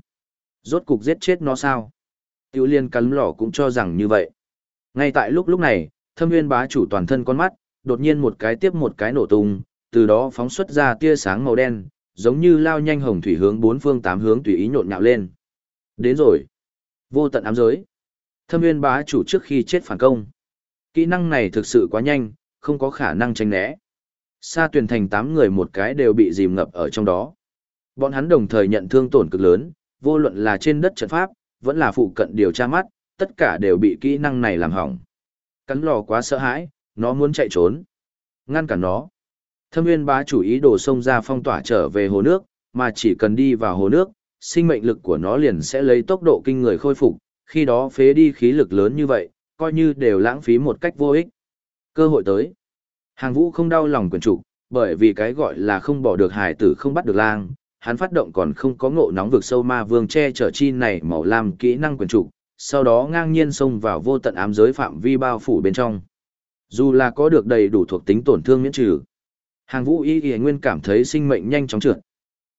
A: Rốt cục giết chết nó sao? Tiểu liên cắn lỏ cũng cho rằng như vậy. Ngay tại lúc lúc này, thâm viên bá chủ toàn thân con mắt, đột nhiên một cái tiếp một cái nổ tung, từ đó phóng xuất ra tia sáng màu đen, giống như lao nhanh hồng thủy hướng bốn phương tám hướng tùy ý nhộn nhạo lên. Đến rồi. Vô tận ám giới. Thâm viên bá chủ trước khi chết phản công. Kỹ năng này thực sự quá nhanh, không có khả năng tránh né. Sa tuyển thành tám người một cái đều bị dìm ngập ở trong đó. Bọn hắn đồng thời nhận thương tổn cực lớn, vô luận là trên đất trận pháp, vẫn là phụ cận điều tra mắt, tất cả đều bị kỹ năng này làm hỏng. Cắn lò quá sợ hãi, nó muốn chạy trốn. Ngăn cản nó. Thâm nguyên bá chủ ý đồ sông ra phong tỏa trở về hồ nước, mà chỉ cần đi vào hồ nước, sinh mệnh lực của nó liền sẽ lấy tốc độ kinh người khôi phục, khi đó phế đi khí lực lớn như vậy, coi như đều lãng phí một cách vô ích. Cơ hội tới. Hàng vũ không đau lòng quyền chủ, bởi vì cái gọi là không bỏ được hải tử không bắt được lang, hắn phát động còn không có ngộ nóng vực sâu ma vương che chở chi này màu lam kỹ năng quyền chủ. sau đó ngang nhiên xông vào vô tận ám giới phạm vi bao phủ bên trong. Dù là có được đầy đủ thuộc tính tổn thương miễn trừ, hàng vũ y y nguyên cảm thấy sinh mệnh nhanh chóng trượt.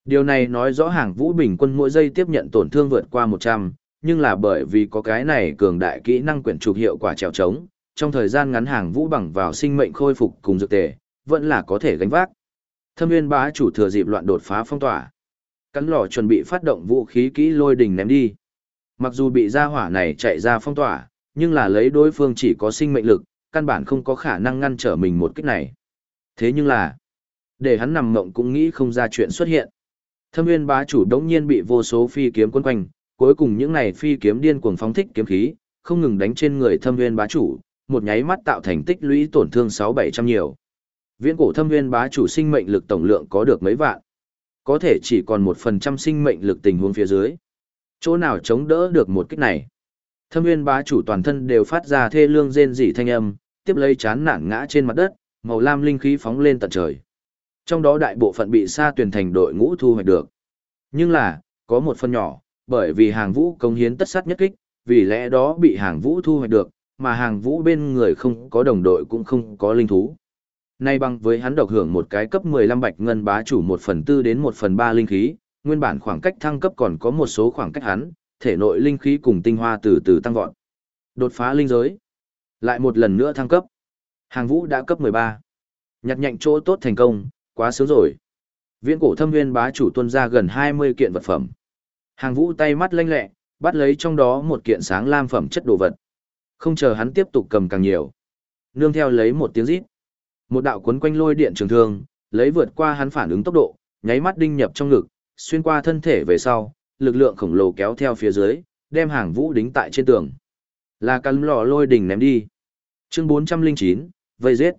A: Điều này nói rõ hàng vũ bình quân mỗi giây tiếp nhận tổn thương vượt qua 100, nhưng là bởi vì có cái này cường đại kỹ năng quyển trục hiệu quả trèo trống, trong thời gian ngắn hàng vũ bằng vào sinh mệnh khôi phục cùng dược tề, vẫn là có thể gánh vác. Thâm Nguyên bá chủ thừa dịp loạn đột phá phong tỏa. Cắn lò chuẩn bị phát động vũ khí kỹ lôi đình ném đi. Mặc dù bị gia hỏa này chạy ra phong tỏa, nhưng là lấy đối phương chỉ có sinh mệnh lực, căn bản không có khả năng ngăn trở mình một kích này. Thế nhưng là, để hắn nằm mộng cũng nghĩ không ra chuyện xuất hiện. Thâm Nguyên bá chủ đống nhiên bị vô số phi kiếm quấn quanh, cuối cùng những này phi kiếm điên cuồng phóng thích kiếm khí, không ngừng đánh trên người Thâm Nguyên bá chủ, một nháy mắt tạo thành tích lũy tổn thương 6-700 nhiều. Viễn cổ Thâm Nguyên bá chủ sinh mệnh lực tổng lượng có được mấy vạn. Có thể chỉ còn một phần trăm sinh mệnh lực tình huống phía dưới. Chỗ nào chống đỡ được một kích này? Thâm Nguyên bá chủ toàn thân đều phát ra thê lương rên rỉ thanh âm, tiếp lấy chán nản ngã trên mặt đất, màu lam linh khí phóng lên tận trời. Trong đó đại bộ phận bị sa tuyển thành đội ngũ thu hoạch được. Nhưng là, có một phần nhỏ, bởi vì hàng vũ công hiến tất sát nhất kích, vì lẽ đó bị hàng vũ thu hoạch được, mà hàng vũ bên người không có đồng đội cũng không có linh thú. Nay bằng với hắn độc hưởng một cái cấp 15 bạch ngân bá chủ 1 phần 4 đến 1 phần 3 linh khí, nguyên bản khoảng cách thăng cấp còn có một số khoảng cách hắn, thể nội linh khí cùng tinh hoa từ từ tăng vọt. Đột phá linh giới. Lại một lần nữa thăng cấp. Hàng vũ đã cấp 13. Nhặt nhạnh chỗ tốt thành công, quá sướng rồi. Viễn cổ thâm nguyên bá chủ tuân ra gần 20 kiện vật phẩm. Hàng vũ tay mắt lanh lẹ, bắt lấy trong đó một kiện sáng lam phẩm chất đồ vật. Không chờ hắn tiếp tục cầm càng nhiều. Nương theo lấy một tiếng rít. Một đạo cuốn quanh lôi điện trường thương, lấy vượt qua hắn phản ứng tốc độ, nháy mắt đinh nhập trong ngực, xuyên qua thân thể về sau, lực lượng khổng lồ kéo theo phía dưới, đem hàng vũ đính tại trên tường. Là căn lò lôi đỉnh ném đi. Chương 409, vây giết.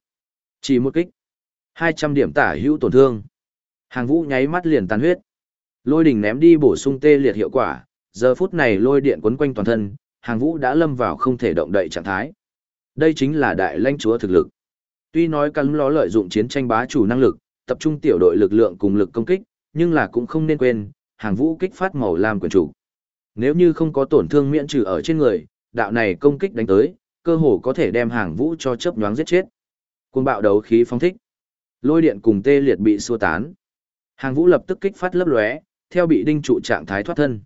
A: Chỉ một kích. 200 điểm tả hữu tổn thương. Hàng vũ nháy mắt liền tàn huyết. Lôi đỉnh ném đi bổ sung tê liệt hiệu quả, giờ phút này lôi điện quấn quanh toàn thân, hàng vũ đã lâm vào không thể động đậy trạng thái. Đây chính là đại lãnh chúa thực lực. Tuy nói cắn ló lợi dụng chiến tranh bá chủ năng lực, tập trung tiểu đội lực lượng cùng lực công kích, nhưng là cũng không nên quên, hàng vũ kích phát màu lam quyền chủ. Nếu như không có tổn thương miễn trừ ở trên người, đạo này công kích đánh tới, cơ hồ có thể đem hàng vũ cho chớp nhoáng giết chết. Cuồng bạo đấu khí phóng thích. Lôi điện cùng tê liệt bị xua tán. Hàng vũ lập tức kích phát lấp lóe, theo bị đinh trụ trạng thái thoát thân.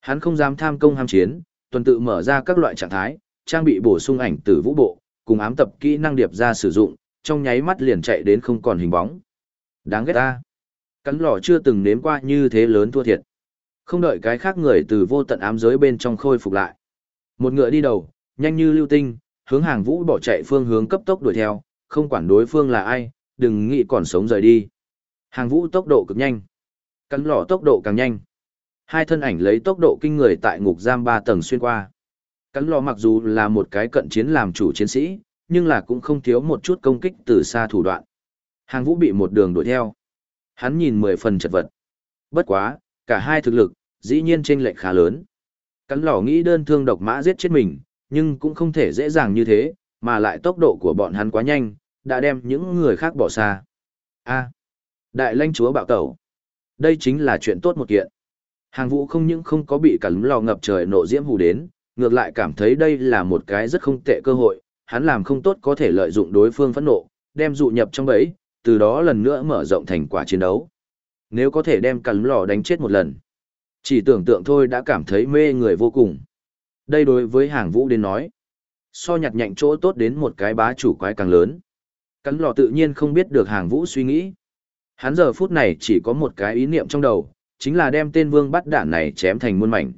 A: Hắn không dám tham công ham chiến, tuần tự mở ra các loại trạng thái, trang bị bổ sung ảnh tử vũ bộ, cùng ám tập kỹ năng điệp ra sử dụng, trong nháy mắt liền chạy đến không còn hình bóng. Đáng ghét ta. Cắn lò chưa từng nếm qua như thế lớn thua thiệt. Không đợi cái khác người từ vô tận ám giới bên trong khôi phục lại. Một ngựa đi đầu, nhanh như lưu tinh, hướng hàng vũ bỏ chạy phương hướng cấp tốc đuổi theo, không quản đối phương là ai, đừng nghĩ còn sống rời đi. Hàng vũ tốc độ cực nhanh. Cắn lỏ tốc độ càng nhanh. Hai thân ảnh lấy tốc độ kinh người tại ngục giam ba tầng xuyên qua. Cắn lò mặc dù là một cái cận chiến làm chủ chiến sĩ, nhưng là cũng không thiếu một chút công kích từ xa thủ đoạn. Hàng vũ bị một đường đuổi theo. Hắn nhìn mười phần chật vật. Bất quá, cả hai thực lực, dĩ nhiên chênh lệch khá lớn. Cắn lỏ nghĩ đơn thương độc mã giết chết mình, nhưng cũng không thể dễ dàng như thế, mà lại tốc độ của bọn hắn quá nhanh, đã đem những người khác bỏ xa. A. đại lãnh chúa bạo tẩu. Đây chính là chuyện tốt một kiện. Hàng vũ không những không có bị cả lò ngập trời nộ diễm hù đến, ngược lại cảm thấy đây là một cái rất không tệ cơ hội, hắn làm không tốt có thể lợi dụng đối phương phẫn nộ, đem dụ nhập trong bẫy, từ đó lần nữa mở rộng thành quả chiến đấu. Nếu có thể đem cả lò đánh chết một lần, chỉ tưởng tượng thôi đã cảm thấy mê người vô cùng. Đây đối với hàng vũ đến nói, so nhặt nhạnh chỗ tốt đến một cái bá chủ quái càng lớn. Cắn lò tự nhiên không biết được hàng vũ suy nghĩ. Hắn giờ phút này chỉ có một cái ý niệm trong đầu, chính là đem tên vương bắt đạn này chém thành muôn mảnh.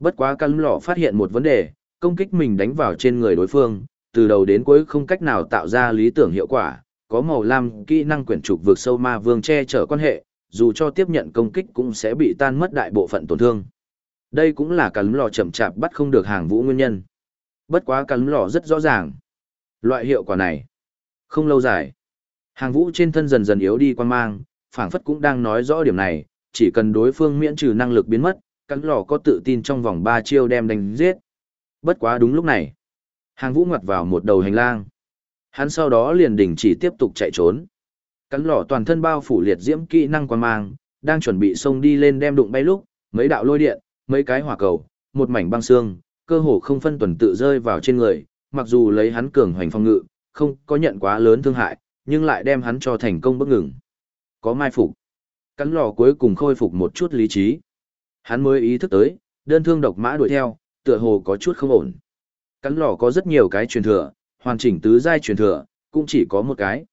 A: Bất quá cắn lò phát hiện một vấn đề, công kích mình đánh vào trên người đối phương, từ đầu đến cuối không cách nào tạo ra lý tưởng hiệu quả, có màu lam kỹ năng quyển trục vượt sâu ma vương che chở quan hệ, dù cho tiếp nhận công kích cũng sẽ bị tan mất đại bộ phận tổn thương. Đây cũng là cắn lò chậm chạp bắt không được hàng vũ nguyên nhân. Bất quá cắn lò rất rõ ràng. Loại hiệu quả này, không lâu dài. Hàng vũ trên thân dần dần yếu đi quan mang, phảng phất cũng đang nói rõ điểm này, chỉ cần đối phương miễn trừ năng lực biến mất, cắn lò có tự tin trong vòng 3 chiêu đem đánh giết. Bất quá đúng lúc này, hàng vũ ngoặt vào một đầu hành lang. Hắn sau đó liền đình chỉ tiếp tục chạy trốn. Cắn lò toàn thân bao phủ liệt diễm kỹ năng quan mang, đang chuẩn bị xông đi lên đem đụng bay lúc, mấy đạo lôi điện, mấy cái hỏa cầu, một mảnh băng xương, cơ hồ không phân tuần tự rơi vào trên người, mặc dù lấy hắn cường hoành phong ngự, không có nhận quá lớn thương hại, nhưng lại đem hắn cho thành công bất ngừng. Có mai phục. Cắn lò cuối cùng khôi phục một chút lý trí. Hắn mới ý thức tới, đơn thương độc mã đuổi theo, tựa hồ có chút không ổn. Cắn lò có rất nhiều cái truyền thừa, hoàn chỉnh tứ giai truyền thừa, cũng chỉ có một cái.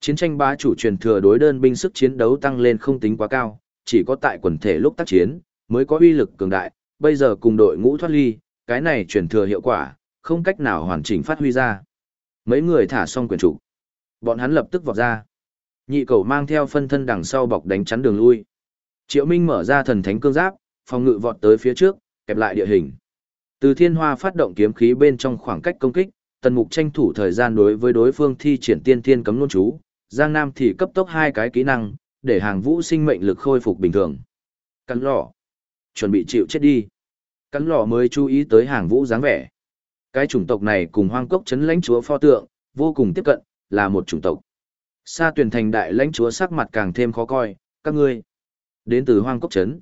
A: Chiến tranh bá chủ truyền thừa đối đơn binh sức chiến đấu tăng lên không tính quá cao, chỉ có tại quần thể lúc tác chiến, mới có uy lực cường đại, bây giờ cùng đội ngũ thoát ly, cái này truyền thừa hiệu quả, không cách nào hoàn chỉnh phát huy ra. Mấy người thả xong quyền chủ. Bọn hắn lập tức vọt ra. Nhị cầu mang theo phân thân đằng sau bọc đánh chắn đường lui. Triệu Minh mở ra thần thánh cương giáp, phòng ngự vọt tới phía trước, kẹp lại địa hình. Từ thiên hoa phát động kiếm khí bên trong khoảng cách công kích, tần mục tranh thủ thời gian đối với đối phương thi triển tiên thiên cấm nôn chú, Giang Nam thì cấp tốc hai cái kỹ năng, để hàng vũ sinh mệnh lực khôi phục bình thường. Cắn lọ. Chuẩn bị chịu chết đi. Cắn lọ mới chú ý tới hàng vũ dáng vẻ. Cái chủng tộc này cùng hoang cốc chấn lãnh chúa pho tượng, vô cùng tiếp cận, là một chủng tộc. Sa tuyển thành đại lãnh chúa sắc mặt càng thêm khó coi, các ngươi. Đến từ hoang cốc chấn.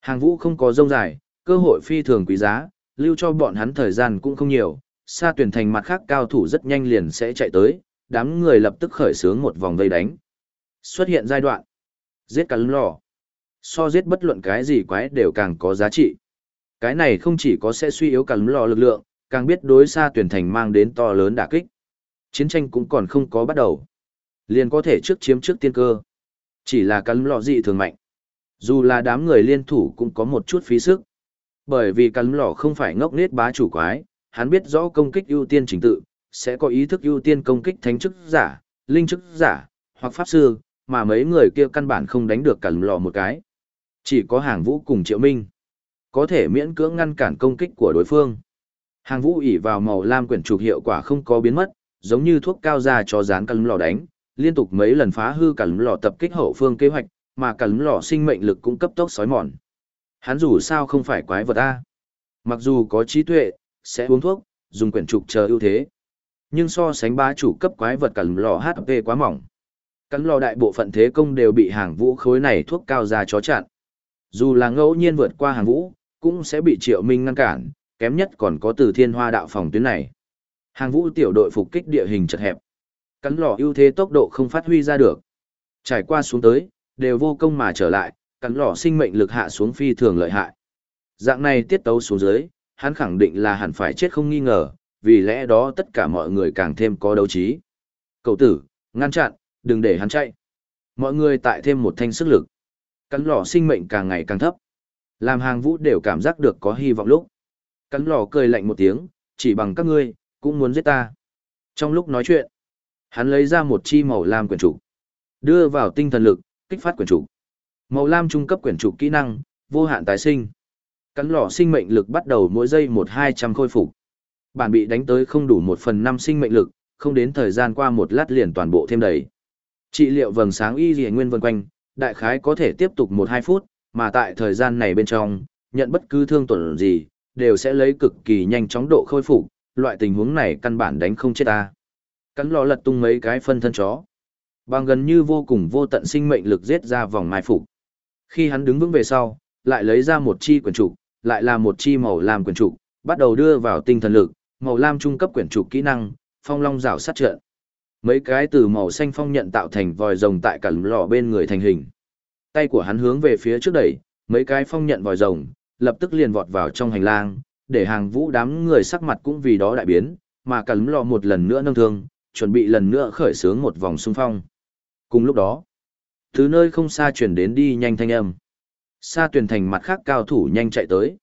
A: Hàng vũ không có rông dài, cơ hội phi thường quý giá, lưu cho bọn hắn thời gian cũng không nhiều. Sa tuyển thành mặt khác cao thủ rất nhanh liền sẽ chạy tới, đám người lập tức khởi xướng một vòng vây đánh. Xuất hiện giai đoạn. Giết cả lò. So giết bất luận cái gì quái đều càng có giá trị. Cái này không chỉ có sẽ suy yếu cả lò lực lượng, càng biết đối xa tuyển thành mang đến to lớn đả kích. Chiến tranh cũng còn không có bắt đầu. Liền có thể trước chiếm trước tiên cơ. Chỉ là cắn lọ dị thường mạnh. Dù là đám người liên thủ cũng có một chút phí sức. Bởi vì cắn lọ không phải ngốc nết bá chủ quái, hắn biết rõ công kích ưu tiên trình tự, sẽ có ý thức ưu tiên công kích thánh chức giả, linh chức giả, hoặc pháp sư, mà mấy người kia căn bản không đánh được cắn lọ một cái. Chỉ có hàng vũ cùng triệu minh. Có thể miễn cưỡng ngăn cản công kích của đối phương. Hàng vũ ỉ vào màu lam quyển trục hiệu quả không có biến mất, giống như thuốc cao ra cho dán cắn lò đánh, liên tục mấy lần phá hư cắn lò tập kích hậu phương kế hoạch, mà cắn lò sinh mệnh lực cũng cấp tốc sói mòn. Hắn dù sao không phải quái vật A. Mặc dù có trí tuệ, sẽ uống thuốc, dùng quyển trục chờ ưu thế. Nhưng so sánh ba chủ cấp quái vật cắn lò HP quá mỏng. Cắn lò đại bộ phận thế công đều bị hàng vũ khối này thuốc cao ra chó chặn. Dù là ngẫu nhiên vượt qua hàng vũ, cũng sẽ bị triệu minh ngăn cản, kém nhất còn có từ thiên hoa đạo phòng tuyến này. Hàng vũ tiểu đội phục kích địa hình chật hẹp. Cắn lò ưu thế tốc độ không phát huy ra được. Trải qua xuống tới, đều vô công mà trở lại, cắn lò sinh mệnh lực hạ xuống phi thường lợi hại. Dạng này tiết tấu xuống dưới, hắn khẳng định là hẳn phải chết không nghi ngờ, vì lẽ đó tất cả mọi người càng thêm có đấu trí. Cậu tử, ngăn chặn, đừng để hắn chạy. Mọi người tại thêm một thanh sức lực. Cắn lò sinh mệnh càng ngày càng thấp. Làm hàng vũ đều cảm giác được có hy vọng lúc. Cắn lò cười lạnh một tiếng, chỉ bằng các ngươi, cũng muốn giết ta. Trong lúc nói chuyện, hắn lấy ra một chi màu lam quyển trục, đưa vào tinh thần lực, kích phát quyển trục. Màu lam trung cấp quyển trục kỹ năng, vô hạn tái sinh. Cắn lò sinh mệnh lực bắt đầu mỗi giây một hai trăm khôi phục. Bản bị đánh tới không đủ một phần năm sinh mệnh lực, không đến thời gian qua một lát liền toàn bộ thêm đầy. Trị liệu vầng sáng y dị nguyên vân quanh, đại khái có thể tiếp tục một hai phút, mà tại thời gian này bên trong, nhận bất cứ thương tổn gì, đều sẽ lấy cực kỳ nhanh chóng độ khôi phục, loại tình huống này căn bản đánh không chết ta. Cắn lò lật tung mấy cái phân thân chó. Bằng gần như vô cùng vô tận sinh mệnh lực giết ra vòng mai phục. Khi hắn đứng vững về sau, lại lấy ra một chi quyển trục, lại là một chi màu lam quyển trục, bắt đầu đưa vào tinh thần lực, màu lam trung cấp quyển trục kỹ năng, phong long rào sát trận. Mấy cái từ màu xanh phong nhận tạo thành vòi rồng tại cả lò bên người thành hình. Tay của hắn hướng về phía trước đẩy, mấy cái phong nhận vòi rồng, lập tức liền vọt vào trong hành lang, để hàng vũ đám người sắc mặt cũng vì đó đại biến, mà cả lò một lần nữa nâng thương, chuẩn bị lần nữa khởi xướng một vòng xung phong. Cùng lúc đó, từ nơi không xa chuyển đến đi nhanh thanh âm. xa tuyển thành mặt khác cao thủ nhanh chạy tới.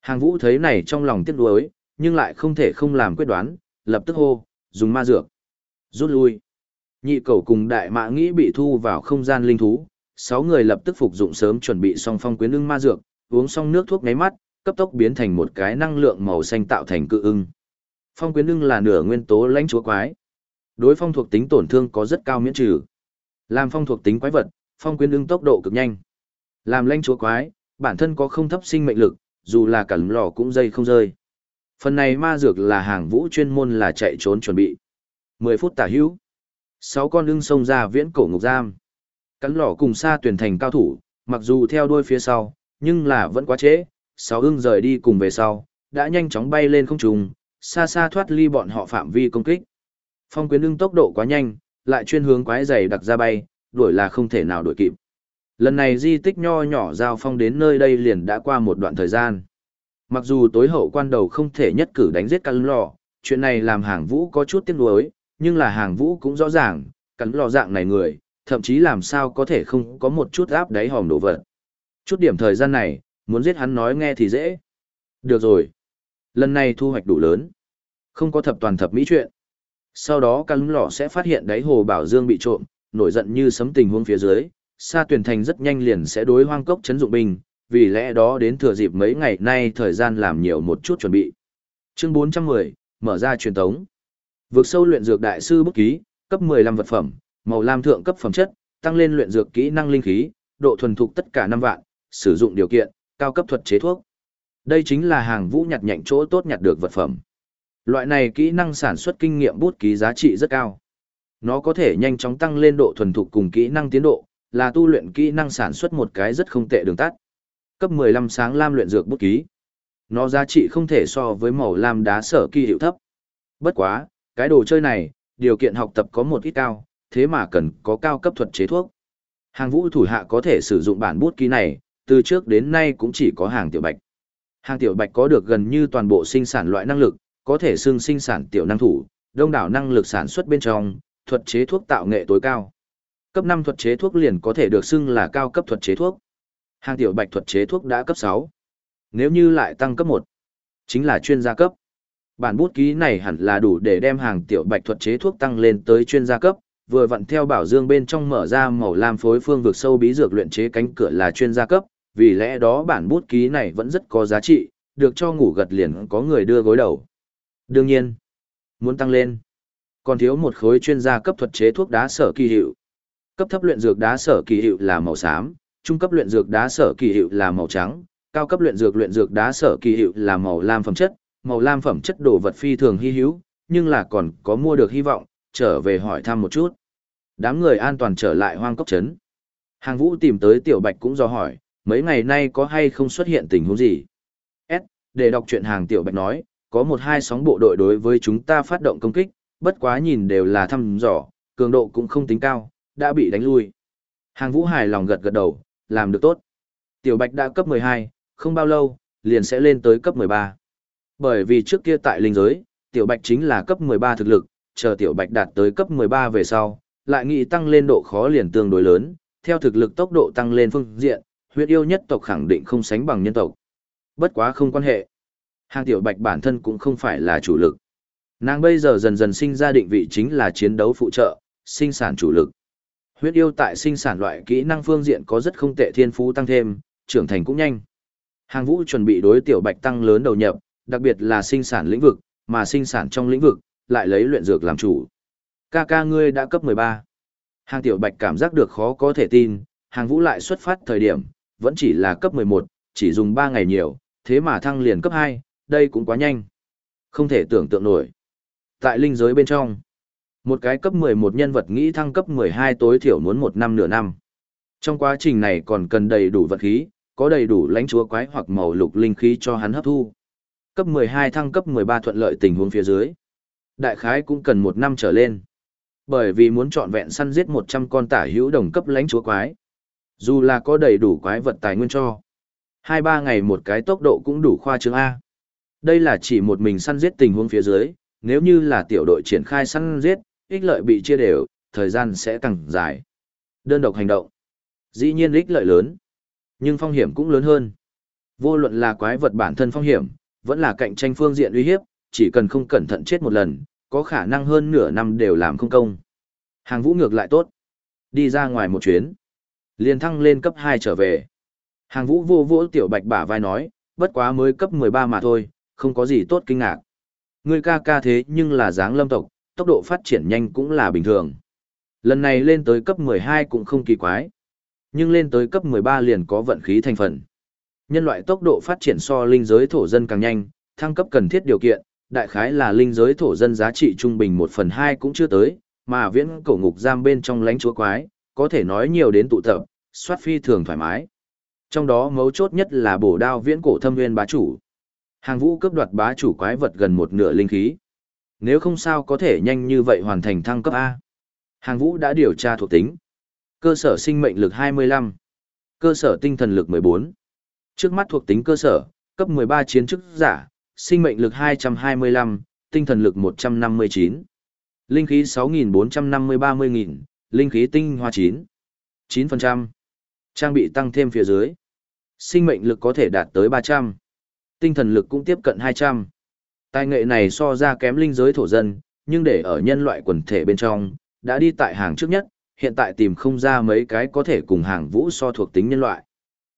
A: Hàng vũ thấy này trong lòng tiếc nuối, nhưng lại không thể không làm quyết đoán, lập tức hô, dùng ma dược. Rút lui. Nhị cầu cùng đại mã nghĩ bị thu vào không gian linh thú, sáu người lập tức phục dụng sớm chuẩn bị xong phong quyến ưng ma dược, uống xong nước thuốc ngáy mắt, cấp tốc biến thành một cái năng lượng màu xanh tạo thành cự ưng. Phong quyến ưng là nửa nguyên tố lãnh chúa quái. Đối phong thuộc tính tổn thương có rất cao miễn trừ. Làm phong thuộc tính quái vật, phong quyến ưng tốc độ cực nhanh. Làm lãnh chúa quái, bản thân có không thấp sinh mệnh lực, dù là cả lò cũng dây không rơi. Phần này ma dược là hàng vũ chuyên môn là chạy trốn chuẩn bị. 10 phút tả hữu. Sáu con ưng xông ra viễn cổ ngục giam. Cắn lỏ cùng xa tuyển thành cao thủ, mặc dù theo đuôi phía sau, nhưng là vẫn quá trễ. Sáu ưng rời đi cùng về sau, đã nhanh chóng bay lên không trung, xa xa thoát ly bọn họ phạm vi công kích. Phong quyến ưng tốc độ quá nhanh, lại chuyên hướng quái dày đặc ra bay, đuổi là không thể nào đuổi kịp. Lần này di tích nho nhỏ giao phong đến nơi đây liền đã qua một đoạn thời gian. Mặc dù tối hậu quan đầu không thể nhất cử đánh giết cắn lò, chuyện này làm hàng vũ có chút tiếc nuối, nhưng là hàng vũ cũng rõ ràng, cắn lò dạng này người, thậm chí làm sao có thể không có một chút áp đáy hòm đổ vật. Chút điểm thời gian này, muốn giết hắn nói nghe thì dễ. Được rồi. Lần này thu hoạch đủ lớn. Không có thập toàn thập mỹ chuyện. Sau đó cắn lò sẽ phát hiện đáy hồ bảo dương bị trộm, nổi giận như sấm tình huống phía dưới, Sa tuyển thành rất nhanh liền sẽ đối hoang cốc chấn dụng binh, vì lẽ đó đến thừa dịp mấy ngày nay thời gian làm nhiều một chút chuẩn bị. Chương 410, mở ra truyền tống. Vượt sâu luyện dược đại sư bút ký, cấp 15 vật phẩm, màu lam thượng cấp phẩm chất, tăng lên luyện dược kỹ năng linh khí, độ thuần thục tất cả năm vạn, sử dụng điều kiện, cao cấp thuật chế thuốc. Đây chính là hàng vũ nhặt nhạnh chỗ tốt nhặt được vật phẩm. Loại này kỹ năng sản xuất kinh nghiệm bút ký giá trị rất cao. Nó có thể nhanh chóng tăng lên độ thuần thục cùng kỹ năng tiến độ, là tu luyện kỹ năng sản xuất một cái rất không tệ đường tắt. Cấp 15 sáng lam luyện dược bút ký. Nó giá trị không thể so với màu lam đá sở kỳ hiệu thấp. Bất quá, cái đồ chơi này, điều kiện học tập có một ít cao, thế mà cần có cao cấp thuật chế thuốc. Hàng vũ thủ hạ có thể sử dụng bản bút ký này, từ trước đến nay cũng chỉ có hàng tiểu bạch. Hàng tiểu bạch có được gần như toàn bộ sinh sản loại năng lực, có thể xưng sinh sản tiểu năng thủ, đông đảo năng lực sản xuất bên trong, thuật chế thuốc tạo nghệ tối cao. Cấp 5 thuật chế thuốc liền có thể được xưng là cao cấp thuật chế thuốc. Hàng tiểu bạch thuật chế thuốc đã cấp 6. Nếu như lại tăng cấp 1, chính là chuyên gia cấp. Bản bút ký này hẳn là đủ để đem hàng tiểu bạch thuật chế thuốc tăng lên tới chuyên gia cấp, vừa vặn theo bảo dương bên trong mở ra màu lam phối phương vực sâu bí dược luyện chế cánh cửa là chuyên gia cấp, vì lẽ đó bản bút ký này vẫn rất có giá trị, được cho ngủ gật liền có người đưa gối đầu. Đương nhiên, muốn tăng lên, còn thiếu một khối chuyên gia cấp thuật chế thuốc đá sở kỳ hiệu. Cấp thấp luyện dược đá sở kỳ hiệu là màu xám, trung cấp luyện dược đá sở kỳ hiệu là màu trắng, cao cấp luyện dược luyện dược đá sở kỳ hiệu là màu lam phẩm chất, màu lam phẩm chất đồ vật phi thường hy hữu, nhưng là còn có mua được hy vọng, trở về hỏi thăm một chút. Đám người an toàn trở lại hoang cốc trấn. Hàng vũ tìm tới tiểu bạch cũng do hỏi, mấy ngày nay có hay không xuất hiện tình huống gì? S, để đọc truyện hàng tiểu bạch nói, có một hai sóng bộ đội đối với chúng ta phát động công kích, bất quá nhìn đều là thăm dò, cường độ cũng không tính cao, đã bị đánh lui. Hàng vũ hài lòng gật gật đầu, làm được tốt. Tiểu bạch đã cấp 12, không bao lâu, liền sẽ lên tới cấp 13. Bởi vì trước kia tại linh giới, tiểu bạch chính là cấp 13 thực lực, chờ tiểu bạch đạt tới cấp 13 về sau, lại nghĩ tăng lên độ khó liền tương đối lớn, theo thực lực tốc độ tăng lên phương diện, huyết yêu nhất tộc khẳng định không sánh bằng nhân tộc. Bất quá không quan hệ. Hàng tiểu bạch bản thân cũng không phải là chủ lực. Nàng bây giờ dần dần sinh ra định vị chính là chiến đấu phụ trợ, sinh sản chủ lực. Huyết yêu tại sinh sản loại kỹ năng phương diện có rất không tệ thiên phú tăng thêm, trưởng thành cũng nhanh. Hàng vũ chuẩn bị đối tiểu bạch tăng lớn đầu nhập, đặc biệt là sinh sản lĩnh vực, mà sinh sản trong lĩnh vực, lại lấy luyện dược làm chủ. Ca ca ngươi đã cấp 13. Hàng tiểu bạch cảm giác được khó có thể tin, hàng vũ lại xuất phát thời điểm, vẫn chỉ là cấp 11, chỉ dùng 3 ngày nhiều, thế mà thăng liền cấp 2, đây cũng quá nhanh. Không thể tưởng tượng nổi. Tại linh giới bên trong, một cái cấp 11 nhân vật nghĩ thăng cấp 12 tối thiểu muốn một năm nửa năm. Trong quá trình này còn cần đầy đủ vật khí, có đầy đủ lãnh chúa quái hoặc màu lục linh khí cho hắn hấp thu. Cấp 12 thăng cấp 13 thuận lợi tình huống phía dưới. Đại khái cũng cần một năm trở lên. Bởi vì muốn chọn vẹn săn giết 100 con tả hữu đồng cấp lãnh chúa quái. Dù là có đầy đủ quái vật tài nguyên cho. 2-3 ngày một cái tốc độ cũng đủ khoa trương A. Đây là chỉ một mình săn giết tình huống phía dưới, nếu như là tiểu đội triển khai săn giết, ích lợi bị chia đều, thời gian sẽ càng dài. Đơn độc hành động. Dĩ nhiên ích lợi lớn, nhưng phong hiểm cũng lớn hơn. Vô luận là quái vật bản thân phong hiểm, vẫn là cạnh tranh phương diện uy hiếp, chỉ cần không cẩn thận chết một lần, có khả năng hơn nửa năm đều làm không công. Hàng vũ ngược lại tốt. Đi ra ngoài một chuyến liền thăng lên cấp 2 trở về. Hàng vũ vô vỗ tiểu bạch bả vai nói, bất quá mới cấp 13 mà thôi, không có gì tốt kinh ngạc. Người ca ca thế nhưng là dáng lâm tộc, tốc độ phát triển nhanh cũng là bình thường. Lần này lên tới cấp 12 cũng không kỳ quái. Nhưng lên tới cấp 13 liền có vận khí thành phần. Nhân loại tốc độ phát triển so linh giới thổ dân càng nhanh, thăng cấp cần thiết điều kiện, đại khái là linh giới thổ dân giá trị trung bình 1 phần 2 cũng chưa tới, mà viễn cổ ngục giam bên trong lánh chúa quái, có thể nói nhiều đến tụ tập, soát phi thường thoải mái. Trong đó mấu chốt nhất là bổ đao viễn cổ thâm nguyên bá chủ. Hàng vũ cướp đoạt bá chủ quái vật gần một nửa linh khí. Nếu không sao có thể nhanh như vậy hoàn thành thăng cấp A. Hàng vũ đã điều tra thuộc tính. Cơ sở sinh mệnh lực 25. Cơ sở tinh thần lực 14. Trước mắt thuộc tính cơ sở, cấp 13 chiến chức giả, sinh mệnh lực 225, tinh thần lực 159. Linh khí 6.450-30.000, linh khí tinh hoa 9. 9%. Trang bị tăng thêm phía dưới. Sinh mệnh lực có thể đạt tới 300. Tinh thần lực cũng tiếp cận 200. Tài nghệ này so ra kém linh giới thổ dân, nhưng để ở nhân loại quần thể bên trong, đã đi tại hàng trước nhất, hiện tại tìm không ra mấy cái có thể cùng hàng vũ so thuộc tính nhân loại.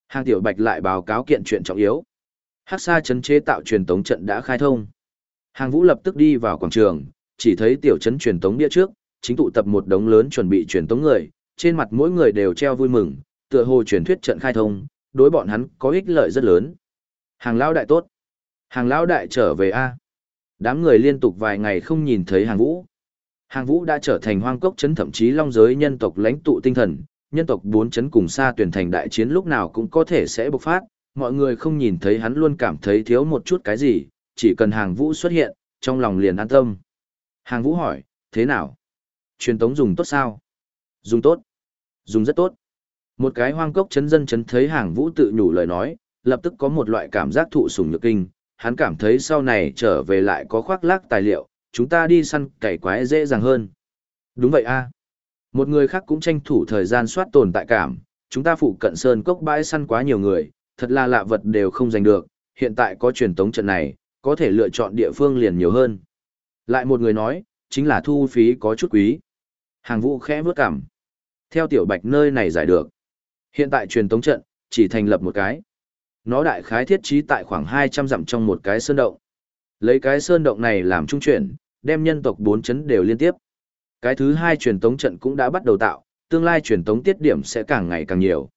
A: Hàng tiểu bạch lại báo cáo kiện chuyện trọng yếu. Hắc Sa chấn chế tạo truyền tống trận đã khai thông. Hàng vũ lập tức đi vào quảng trường, chỉ thấy tiểu chấn truyền tống bia trước, chính tụ tập một đống lớn chuẩn bị truyền tống người, trên mặt mỗi người đều treo vui mừng, tựa hồ truyền thuyết trận khai thông, đối bọn hắn có ích lợi rất lớn. Hàng lão đại tốt. Hàng lão đại trở về a. Đám người liên tục vài ngày không nhìn thấy hàng vũ. Hàng vũ đã trở thành hoang cốc chấn thậm chí long giới nhân tộc lãnh tụ tinh thần, nhân tộc bốn chấn cùng xa tuyển thành đại chiến lúc nào cũng có thể sẽ bộc phát, mọi người không nhìn thấy hắn luôn cảm thấy thiếu một chút cái gì, chỉ cần hàng vũ xuất hiện, trong lòng liền an tâm. Hàng vũ hỏi, thế nào? Truyền tống dùng tốt sao? Dùng tốt. Dùng rất tốt. Một cái hoang cốc chấn dân chấn thấy hàng vũ tự nhủ lời nói, lập tức có một loại cảm giác thụ sủng nhược kinh, hắn cảm thấy sau này trở về lại có khoác lác tài liệu, chúng ta đi săn cày quái dễ dàng hơn. Đúng vậy a. Một người khác cũng tranh thủ thời gian soát tồn tại cảm, chúng ta phụ cận sơn cốc bãi săn quá nhiều người, thật là lạ vật đều không giành được, hiện tại có truyền tống trận này, có thể lựa chọn địa phương liền nhiều hơn. Lại một người nói, chính là thu phí có chút quý. Hàng vũ khẽ vướt cảm. Theo tiểu bạch nơi này giải được. Hiện tại truyền tống trận, chỉ thành lập một cái. Nó đại khái thiết trí tại khoảng 200 dặm trong một cái sơn động. Lấy cái sơn động này làm trung chuyển, đem nhân tộc bốn chấn đều liên tiếp. Cái thứ hai truyền tống trận cũng đã bắt đầu tạo, tương lai truyền tống tiết điểm sẽ càng ngày càng nhiều.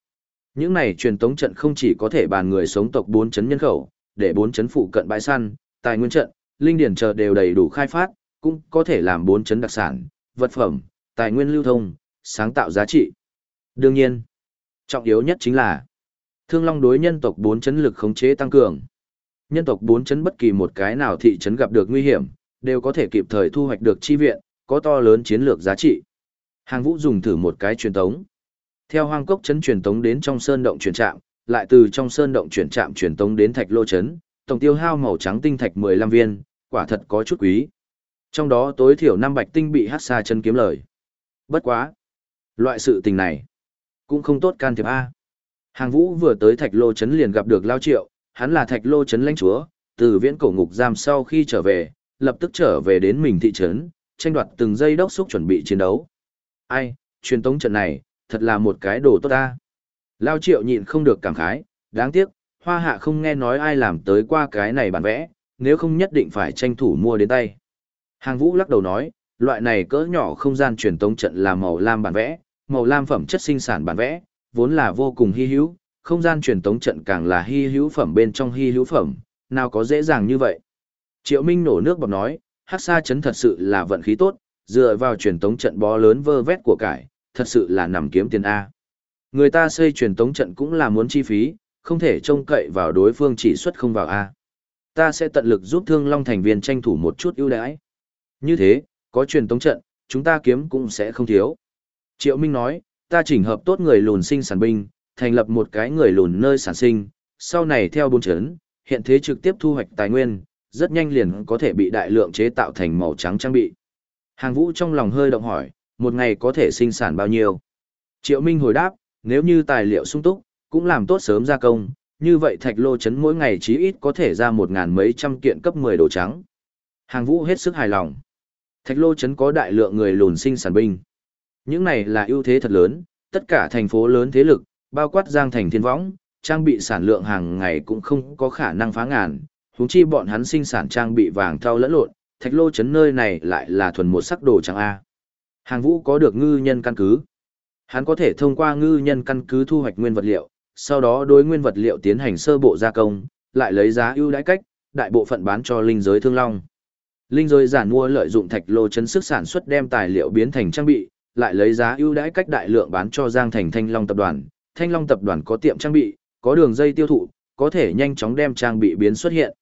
A: Những này truyền tống trận không chỉ có thể bàn người sống tộc bốn chấn nhân khẩu, để bốn chấn phụ cận bãi săn, tài nguyên trận, linh điển chờ đều đầy đủ khai phát, cũng có thể làm bốn chấn đặc sản, vật phẩm, tài nguyên lưu thông, sáng tạo giá trị. Đương nhiên, trọng yếu nhất chính là Thương Long đối nhân tộc bốn chấn lực khống chế tăng cường. Nhân tộc bốn chấn bất kỳ một cái nào thị trấn gặp được nguy hiểm, đều có thể kịp thời thu hoạch được chi viện, có to lớn chiến lược giá trị. Hàng Vũ dùng thử một cái truyền tống. Theo hoang cốc chấn truyền tống đến trong sơn động chuyển trạm, lại từ trong sơn động chuyển trạm truyền tống đến thạch lô chấn, tổng tiêu hao màu trắng tinh thạch 15 viên, quả thật có chút quý. Trong đó tối thiểu năm bạch tinh bị hắc xa chân kiếm lời. Bất quá. Loại sự tình này, cũng không tốt can thiệp A. Hàng vũ vừa tới thạch lô chấn liền gặp được Lao Triệu, hắn là thạch lô chấn lãnh chúa, từ viễn cổ ngục giam sau khi trở về, lập tức trở về đến mình thị trấn, tranh đoạt từng giây đốc xúc chuẩn bị chiến đấu. Ai, truyền tống trận này, thật là một cái đồ tốt ta. Lao Triệu nhịn không được cảm khái, đáng tiếc, hoa hạ không nghe nói ai làm tới qua cái này bản vẽ, nếu không nhất định phải tranh thủ mua đến tay. Hàng vũ lắc đầu nói, loại này cỡ nhỏ không gian truyền tống trận là màu lam bản vẽ, màu lam phẩm chất sinh sản bản vẽ, vốn là vô cùng hy hữu, không gian truyền tống trận càng là hy hữu phẩm bên trong hy hữu phẩm, nào có dễ dàng như vậy. Triệu Minh nổ nước bọt nói, Hắc Sa chấn thật sự là vận khí tốt, dựa vào truyền tống trận bó lớn vơ vét của cải, thật sự là nằm kiếm tiền A. Người ta xây truyền tống trận cũng là muốn chi phí, không thể trông cậy vào đối phương chỉ xuất không vào A. Ta sẽ tận lực giúp Thương Long thành viên tranh thủ một chút ưu đãi. Như thế, có truyền tống trận, chúng ta kiếm cũng sẽ không thiếu. Triệu Minh nói, ta chỉnh hợp tốt người lùn sinh sản binh, thành lập một cái người lùn nơi sản sinh, sau này theo bốn chấn, hiện thế trực tiếp thu hoạch tài nguyên, rất nhanh liền có thể bị đại lượng chế tạo thành màu trắng trang bị. Hàng vũ trong lòng hơi động hỏi, một ngày có thể sinh sản bao nhiêu? Triệu Minh hồi đáp, nếu như tài liệu sung túc, cũng làm tốt sớm gia công, như vậy thạch lô chấn mỗi ngày chí ít có thể ra một ngàn mấy trăm kiện cấp 10 đồ trắng. Hàng vũ hết sức hài lòng. Thạch lô Trấn có đại lượng người lùn sinh sản binh. Những này là ưu thế thật lớn, tất cả thành phố lớn thế lực, bao quát giang thành thiên võng, trang bị sản lượng hàng ngày cũng không có khả năng phá ngàn, huống chi bọn hắn sinh sản trang bị vàng thau lẫn lộn, thạch lô chấn nơi này lại là thuần một sắc đồ trắng A. Hàng vũ có được ngư nhân căn cứ. Hắn có thể thông qua ngư nhân căn cứ thu hoạch nguyên vật liệu, sau đó đối nguyên vật liệu tiến hành sơ bộ gia công, lại lấy giá ưu đãi cách, đại bộ phận bán cho linh giới thương long. Linh rồi giản mua lợi dụng thạch lô chấn sức sản xuất đem tài liệu biến thành trang bị, lại lấy giá ưu đãi cách đại lượng bán cho Giang Thành Thanh Long tập đoàn. Thanh Long tập đoàn có tiệm trang bị, có đường dây tiêu thụ, có thể nhanh chóng đem trang bị biến xuất hiện.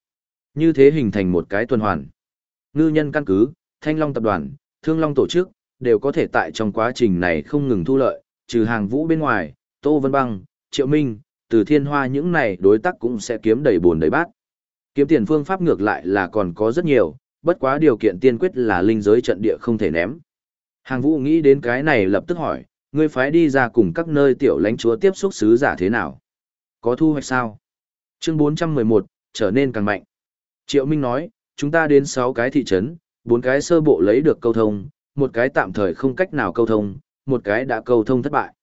A: Như thế hình thành một cái tuần hoàn. Ngư nhân căn cứ, Thanh Long tập đoàn, Thương Long tổ chức, đều có thể tại trong quá trình này không ngừng thu lợi, trừ hàng vũ bên ngoài, Tô Vân Băng, Triệu Minh, từ thiên hoa những này đối tác cũng sẽ kiếm đầy buồn đầy bát. Kiếm tiền phương pháp ngược lại là còn có rất nhiều, bất quá điều kiện tiên quyết là linh giới trận địa không thể ném. Hàng vũ nghĩ đến cái này lập tức hỏi, ngươi phái đi ra cùng các nơi tiểu lãnh chúa tiếp xúc sứ giả thế nào? Có thu hoạch sao? Chương 411, trở nên càng mạnh. Triệu Minh nói, chúng ta đến 6 cái thị trấn, 4 cái sơ bộ lấy được câu thông, một cái tạm thời không cách nào câu thông, một cái đã câu thông thất bại.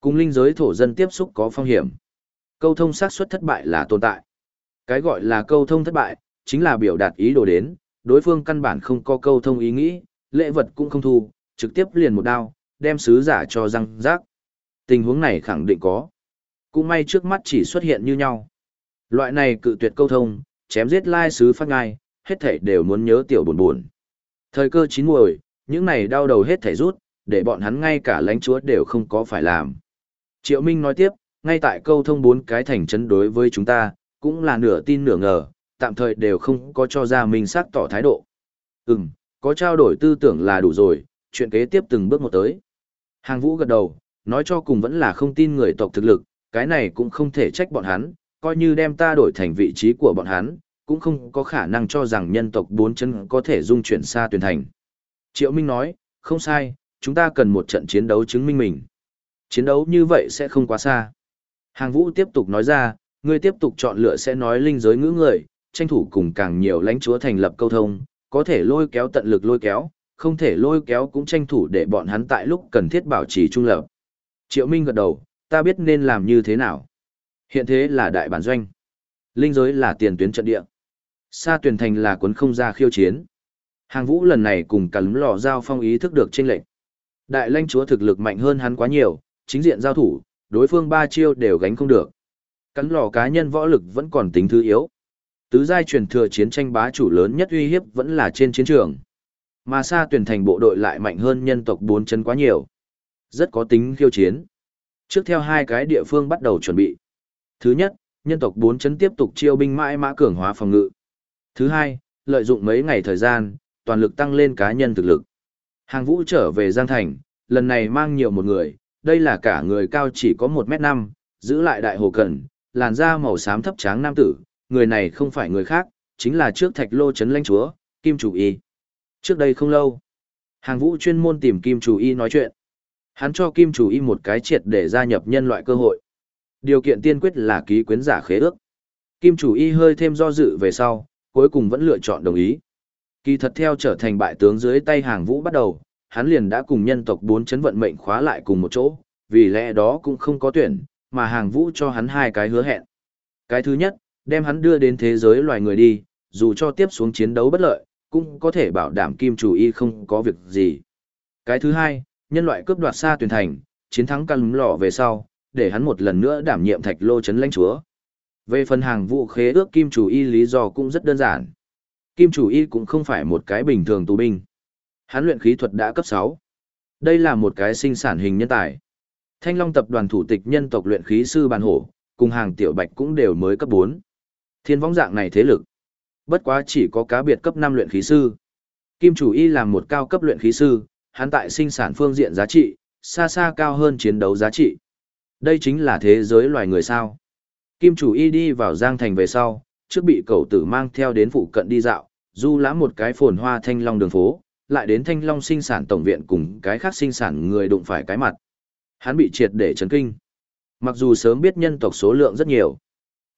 A: Cùng linh giới thổ dân tiếp xúc có phong hiểm. Câu thông xác suất thất bại là tồn tại. Cái gọi là câu thông thất bại, chính là biểu đạt ý đồ đến, đối phương căn bản không có câu thông ý nghĩ, lễ vật cũng không thu, trực tiếp liền một đao, đem sứ giả cho răng rác. Tình huống này khẳng định có. Cũng may trước mắt chỉ xuất hiện như nhau. Loại này cự tuyệt câu thông, chém giết lai sứ phát ngai, hết thảy đều muốn nhớ tiểu buồn buồn. Thời cơ chín muồi, những này đau đầu hết thảy rút, để bọn hắn ngay cả lãnh chúa đều không có phải làm. Triệu Minh nói tiếp, ngay tại câu thông bốn cái thành trấn đối với chúng ta, cũng là nửa tin nửa ngờ, tạm thời đều không có cho ra mình xác tỏ thái độ. Ừm, có trao đổi tư tưởng là đủ rồi, chuyện kế tiếp từng bước một tới. Hàng vũ gật đầu, nói cho cùng vẫn là không tin người tộc thực lực, cái này cũng không thể trách bọn hắn, coi như đem ta đổi thành vị trí của bọn hắn, cũng không có khả năng cho rằng nhân tộc bốn chân có thể dung chuyển xa tuyển thành. Triệu Minh nói, không sai, chúng ta cần một trận chiến đấu chứng minh mình. Chiến đấu như vậy sẽ không quá xa. Hàng vũ tiếp tục nói ra, ngươi tiếp tục chọn lựa sẽ nói linh giới ngữ người, tranh thủ cùng càng nhiều lãnh chúa thành lập câu thông, có thể lôi kéo tận lực lôi kéo, không thể lôi kéo cũng tranh thủ để bọn hắn tại lúc cần thiết bảo trì trung lập. Triệu Minh gật đầu, ta biết nên làm như thế nào. Hiện thế là đại bản doanh. Linh giới là tiền tuyến trận địa. Sa tuyển thành là cuốn không ra khiêu chiến. Hàng vũ lần này cùng cả lò giao phong ý thức được chênh lệnh. Đại lãnh chúa thực lực mạnh hơn hắn quá nhiều, chính diện giao thủ, đối phương ba chiêu đều gánh không được. Cắn lò cá nhân võ lực vẫn còn tính thứ yếu. Tứ giai truyền thừa chiến tranh bá chủ lớn nhất uy hiếp vẫn là trên chiến trường. Mà xa tuyển thành bộ đội lại mạnh hơn nhân tộc bốn chân quá nhiều. Rất có tính khiêu chiến. Trước theo hai cái địa phương bắt đầu chuẩn bị. Thứ nhất, nhân tộc bốn chân tiếp tục chiêu binh mãi mã cường hóa phòng ngự. Thứ hai, lợi dụng mấy ngày thời gian, toàn lực tăng lên cá nhân thực lực. Hàng vũ trở về Giang Thành, lần này mang nhiều một người, đây là cả người cao chỉ có 1m5, giữ lại đại hồ cần, làn da màu xám thấp tráng nam tử, người này không phải người khác, chính là trước thạch lô chấn lãnh chúa, Kim Chủ Y. Trước đây không lâu, hàng vũ chuyên môn tìm Kim Chủ Y nói chuyện. Hắn cho Kim Chủ Y một cái triệt để gia nhập nhân loại cơ hội. Điều kiện tiên quyết là ký quyến giả khế ước. Kim Chủ Y hơi thêm do dự về sau, cuối cùng vẫn lựa chọn đồng ý. Kỳ thật theo trở thành bại tướng dưới tay hàng vũ bắt đầu, hắn liền đã cùng nhân tộc bốn chấn vận mệnh khóa lại cùng một chỗ, vì lẽ đó cũng không có tuyển, mà hàng vũ cho hắn hai cái hứa hẹn. Cái thứ nhất, đem hắn đưa đến thế giới loài người đi, dù cho tiếp xuống chiến đấu bất lợi, cũng có thể bảo đảm kim chủ y không có việc gì. Cái thứ hai, nhân loại cướp đoạt xa tuyển thành, chiến thắng căn lọ về sau, để hắn một lần nữa đảm nhiệm thạch lô chấn lãnh chúa. Về phần hàng vũ khế ước kim chủ y lý do cũng rất đơn giản. Kim chủ y cũng không phải một cái bình thường tù binh. Hắn luyện khí thuật đã cấp 6. Đây là một cái sinh sản hình nhân tài. Thanh Long tập đoàn thủ tịch nhân tộc luyện khí sư bàn hổ, cùng hàng tiểu bạch cũng đều mới cấp 4. Thiên võng dạng này thế lực. Bất quá chỉ có cá biệt cấp 5 luyện khí sư. Kim chủ y làm một cao cấp luyện khí sư, hắn tại sinh sản phương diện giá trị, xa xa cao hơn chiến đấu giá trị. Đây chính là thế giới loài người sao. Kim chủ y đi vào Giang Thành về sau, trước bị cậu tử mang theo đến phụ cận đi dạo, du lãm một cái phồn hoa thanh long đường phố, lại đến thanh long sinh sản tổng viện cùng cái khác sinh sản người đụng phải cái mặt. Hắn bị triệt để chấn kinh. Mặc dù sớm biết nhân tộc số lượng rất nhiều,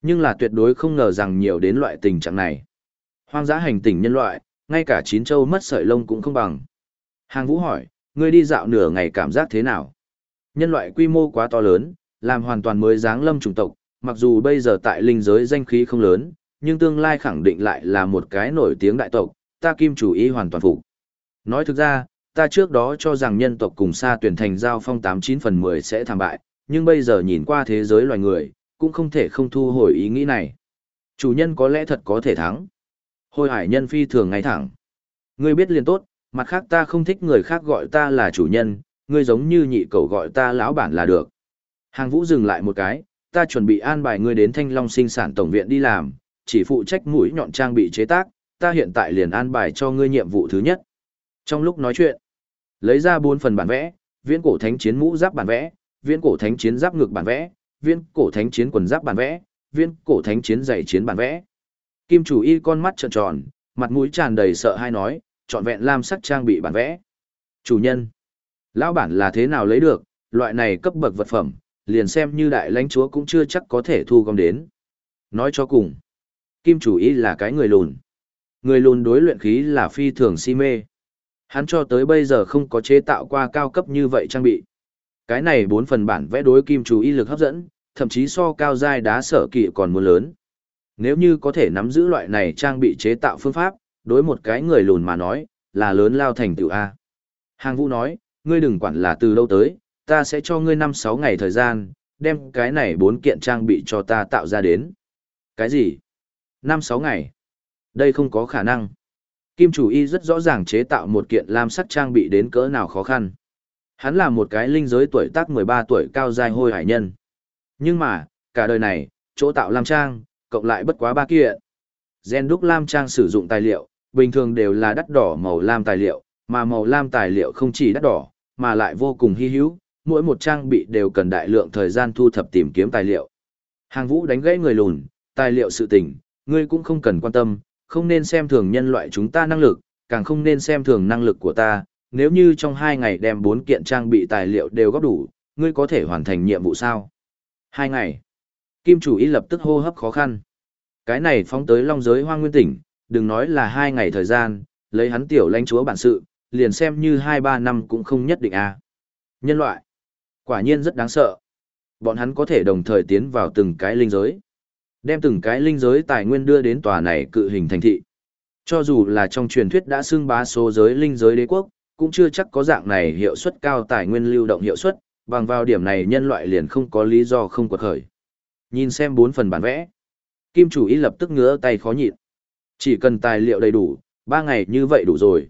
A: nhưng là tuyệt đối không ngờ rằng nhiều đến loại tình trạng này. Hoang dã hành tình nhân loại, ngay cả chín châu mất sợi lông cũng không bằng. Hàng Vũ hỏi, ngươi đi dạo nửa ngày cảm giác thế nào? Nhân loại quy mô quá to lớn, làm hoàn toàn mới dáng lâm chủng tộc, mặc dù bây giờ tại linh giới danh khí không lớn, nhưng tương lai khẳng định lại là một cái nổi tiếng đại tộc, ta kim chủ ý hoàn toàn phục. Nói thực ra, ta trước đó cho rằng nhân tộc cùng xa tuyển thành giao phong 89 phần 10 sẽ thảm bại, nhưng bây giờ nhìn qua thế giới loài người, cũng không thể không thu hồi ý nghĩ này. Chủ nhân có lẽ thật có thể thắng. Hồi hải nhân phi thường ngay thẳng. Ngươi biết liền tốt, mặt khác ta không thích người khác gọi ta là chủ nhân, ngươi giống như nhị cầu gọi ta lão bản là được. Hàng vũ dừng lại một cái, ta chuẩn bị an bài ngươi đến Thanh Long sinh sản tổng viện đi làm, chỉ phụ trách mũi nhọn trang bị chế tác, ta hiện tại liền an bài cho ngươi nhiệm vụ thứ nhất. Trong lúc nói chuyện, lấy ra bốn phần bản vẽ, viễn cổ thánh chiến mũ giáp bản vẽ, viễn cổ thánh chiến giáp ngực bản vẽ, Viên cổ thánh chiến quần giáp bản vẽ, viên cổ thánh chiến giày chiến bản vẽ. Kim chủ y con mắt trợn tròn, mặt mũi tràn đầy sợ hãi nói, trọn vẹn lam sắc trang bị bản vẽ. Chủ nhân, lão bản là thế nào lấy được, loại này cấp bậc vật phẩm, liền xem như đại lãnh chúa cũng chưa chắc có thể thu gom đến. Nói cho cùng, Kim chủ y là cái người lùn. Người lùn đối luyện khí là phi thường si mê. Hắn cho tới bây giờ không có chế tạo qua cao cấp như vậy trang bị. Cái này bốn phần bản vẽ đối kim chủ y lực hấp dẫn, thậm chí so cao giai đá sở kỵ còn muốn lớn. Nếu như có thể nắm giữ loại này trang bị chế tạo phương pháp, đối một cái người lùn mà nói, là lớn lao thành tựu A. Hàng vũ nói, ngươi đừng quản là từ đâu tới, ta sẽ cho ngươi năm sáu ngày thời gian, đem cái này bốn kiện trang bị cho ta tạo ra đến. Cái gì? năm sáu ngày. Đây không có khả năng. Kim chủ y rất rõ ràng chế tạo một kiện lam sắc trang bị đến cỡ nào khó khăn. Hắn là một cái linh giới tuổi tác 13 tuổi cao dài hôi hải nhân. Nhưng mà, cả đời này, chỗ tạo lam trang, cộng lại bất quá ba kiện. Gen đúc lam trang sử dụng tài liệu, bình thường đều là đắt đỏ màu lam tài liệu, mà màu lam tài liệu không chỉ đắt đỏ, mà lại vô cùng hy hữu, mỗi một trang bị đều cần đại lượng thời gian thu thập tìm kiếm tài liệu. Hàng vũ đánh gãy người lùn, tài liệu sự tình, ngươi cũng không cần quan tâm, không nên xem thường nhân loại chúng ta năng lực, càng không nên xem thường năng lực của ta, nếu như trong hai ngày đem bốn kiện trang bị tài liệu đều góp đủ, ngươi có thể hoàn thành nhiệm vụ sao? Hai ngày. Kim chủ ý lập tức hô hấp khó khăn. Cái này phóng tới long giới hoang nguyên tỉnh, đừng nói là hai ngày thời gian, lấy hắn tiểu lãnh chúa bản sự, liền xem như hai ba năm cũng không nhất định a. À. Nhân loại, quả nhiên rất đáng sợ. Bọn hắn có thể đồng thời tiến vào từng cái linh giới. Đem từng cái linh giới tài nguyên đưa đến tòa này cự hình thành thị. Cho dù là trong truyền thuyết đã xưng bá số giới linh giới đế quốc, cũng chưa chắc có dạng này hiệu suất cao tài nguyên lưu động hiệu suất, bằng vào điểm này nhân loại liền không có lý do không quật khởi. Nhìn xem bốn phần bản vẽ. Kim chủ ý lập tức ngứa tay khó nhịn. Chỉ cần tài liệu đầy đủ, ba ngày như vậy đủ rồi.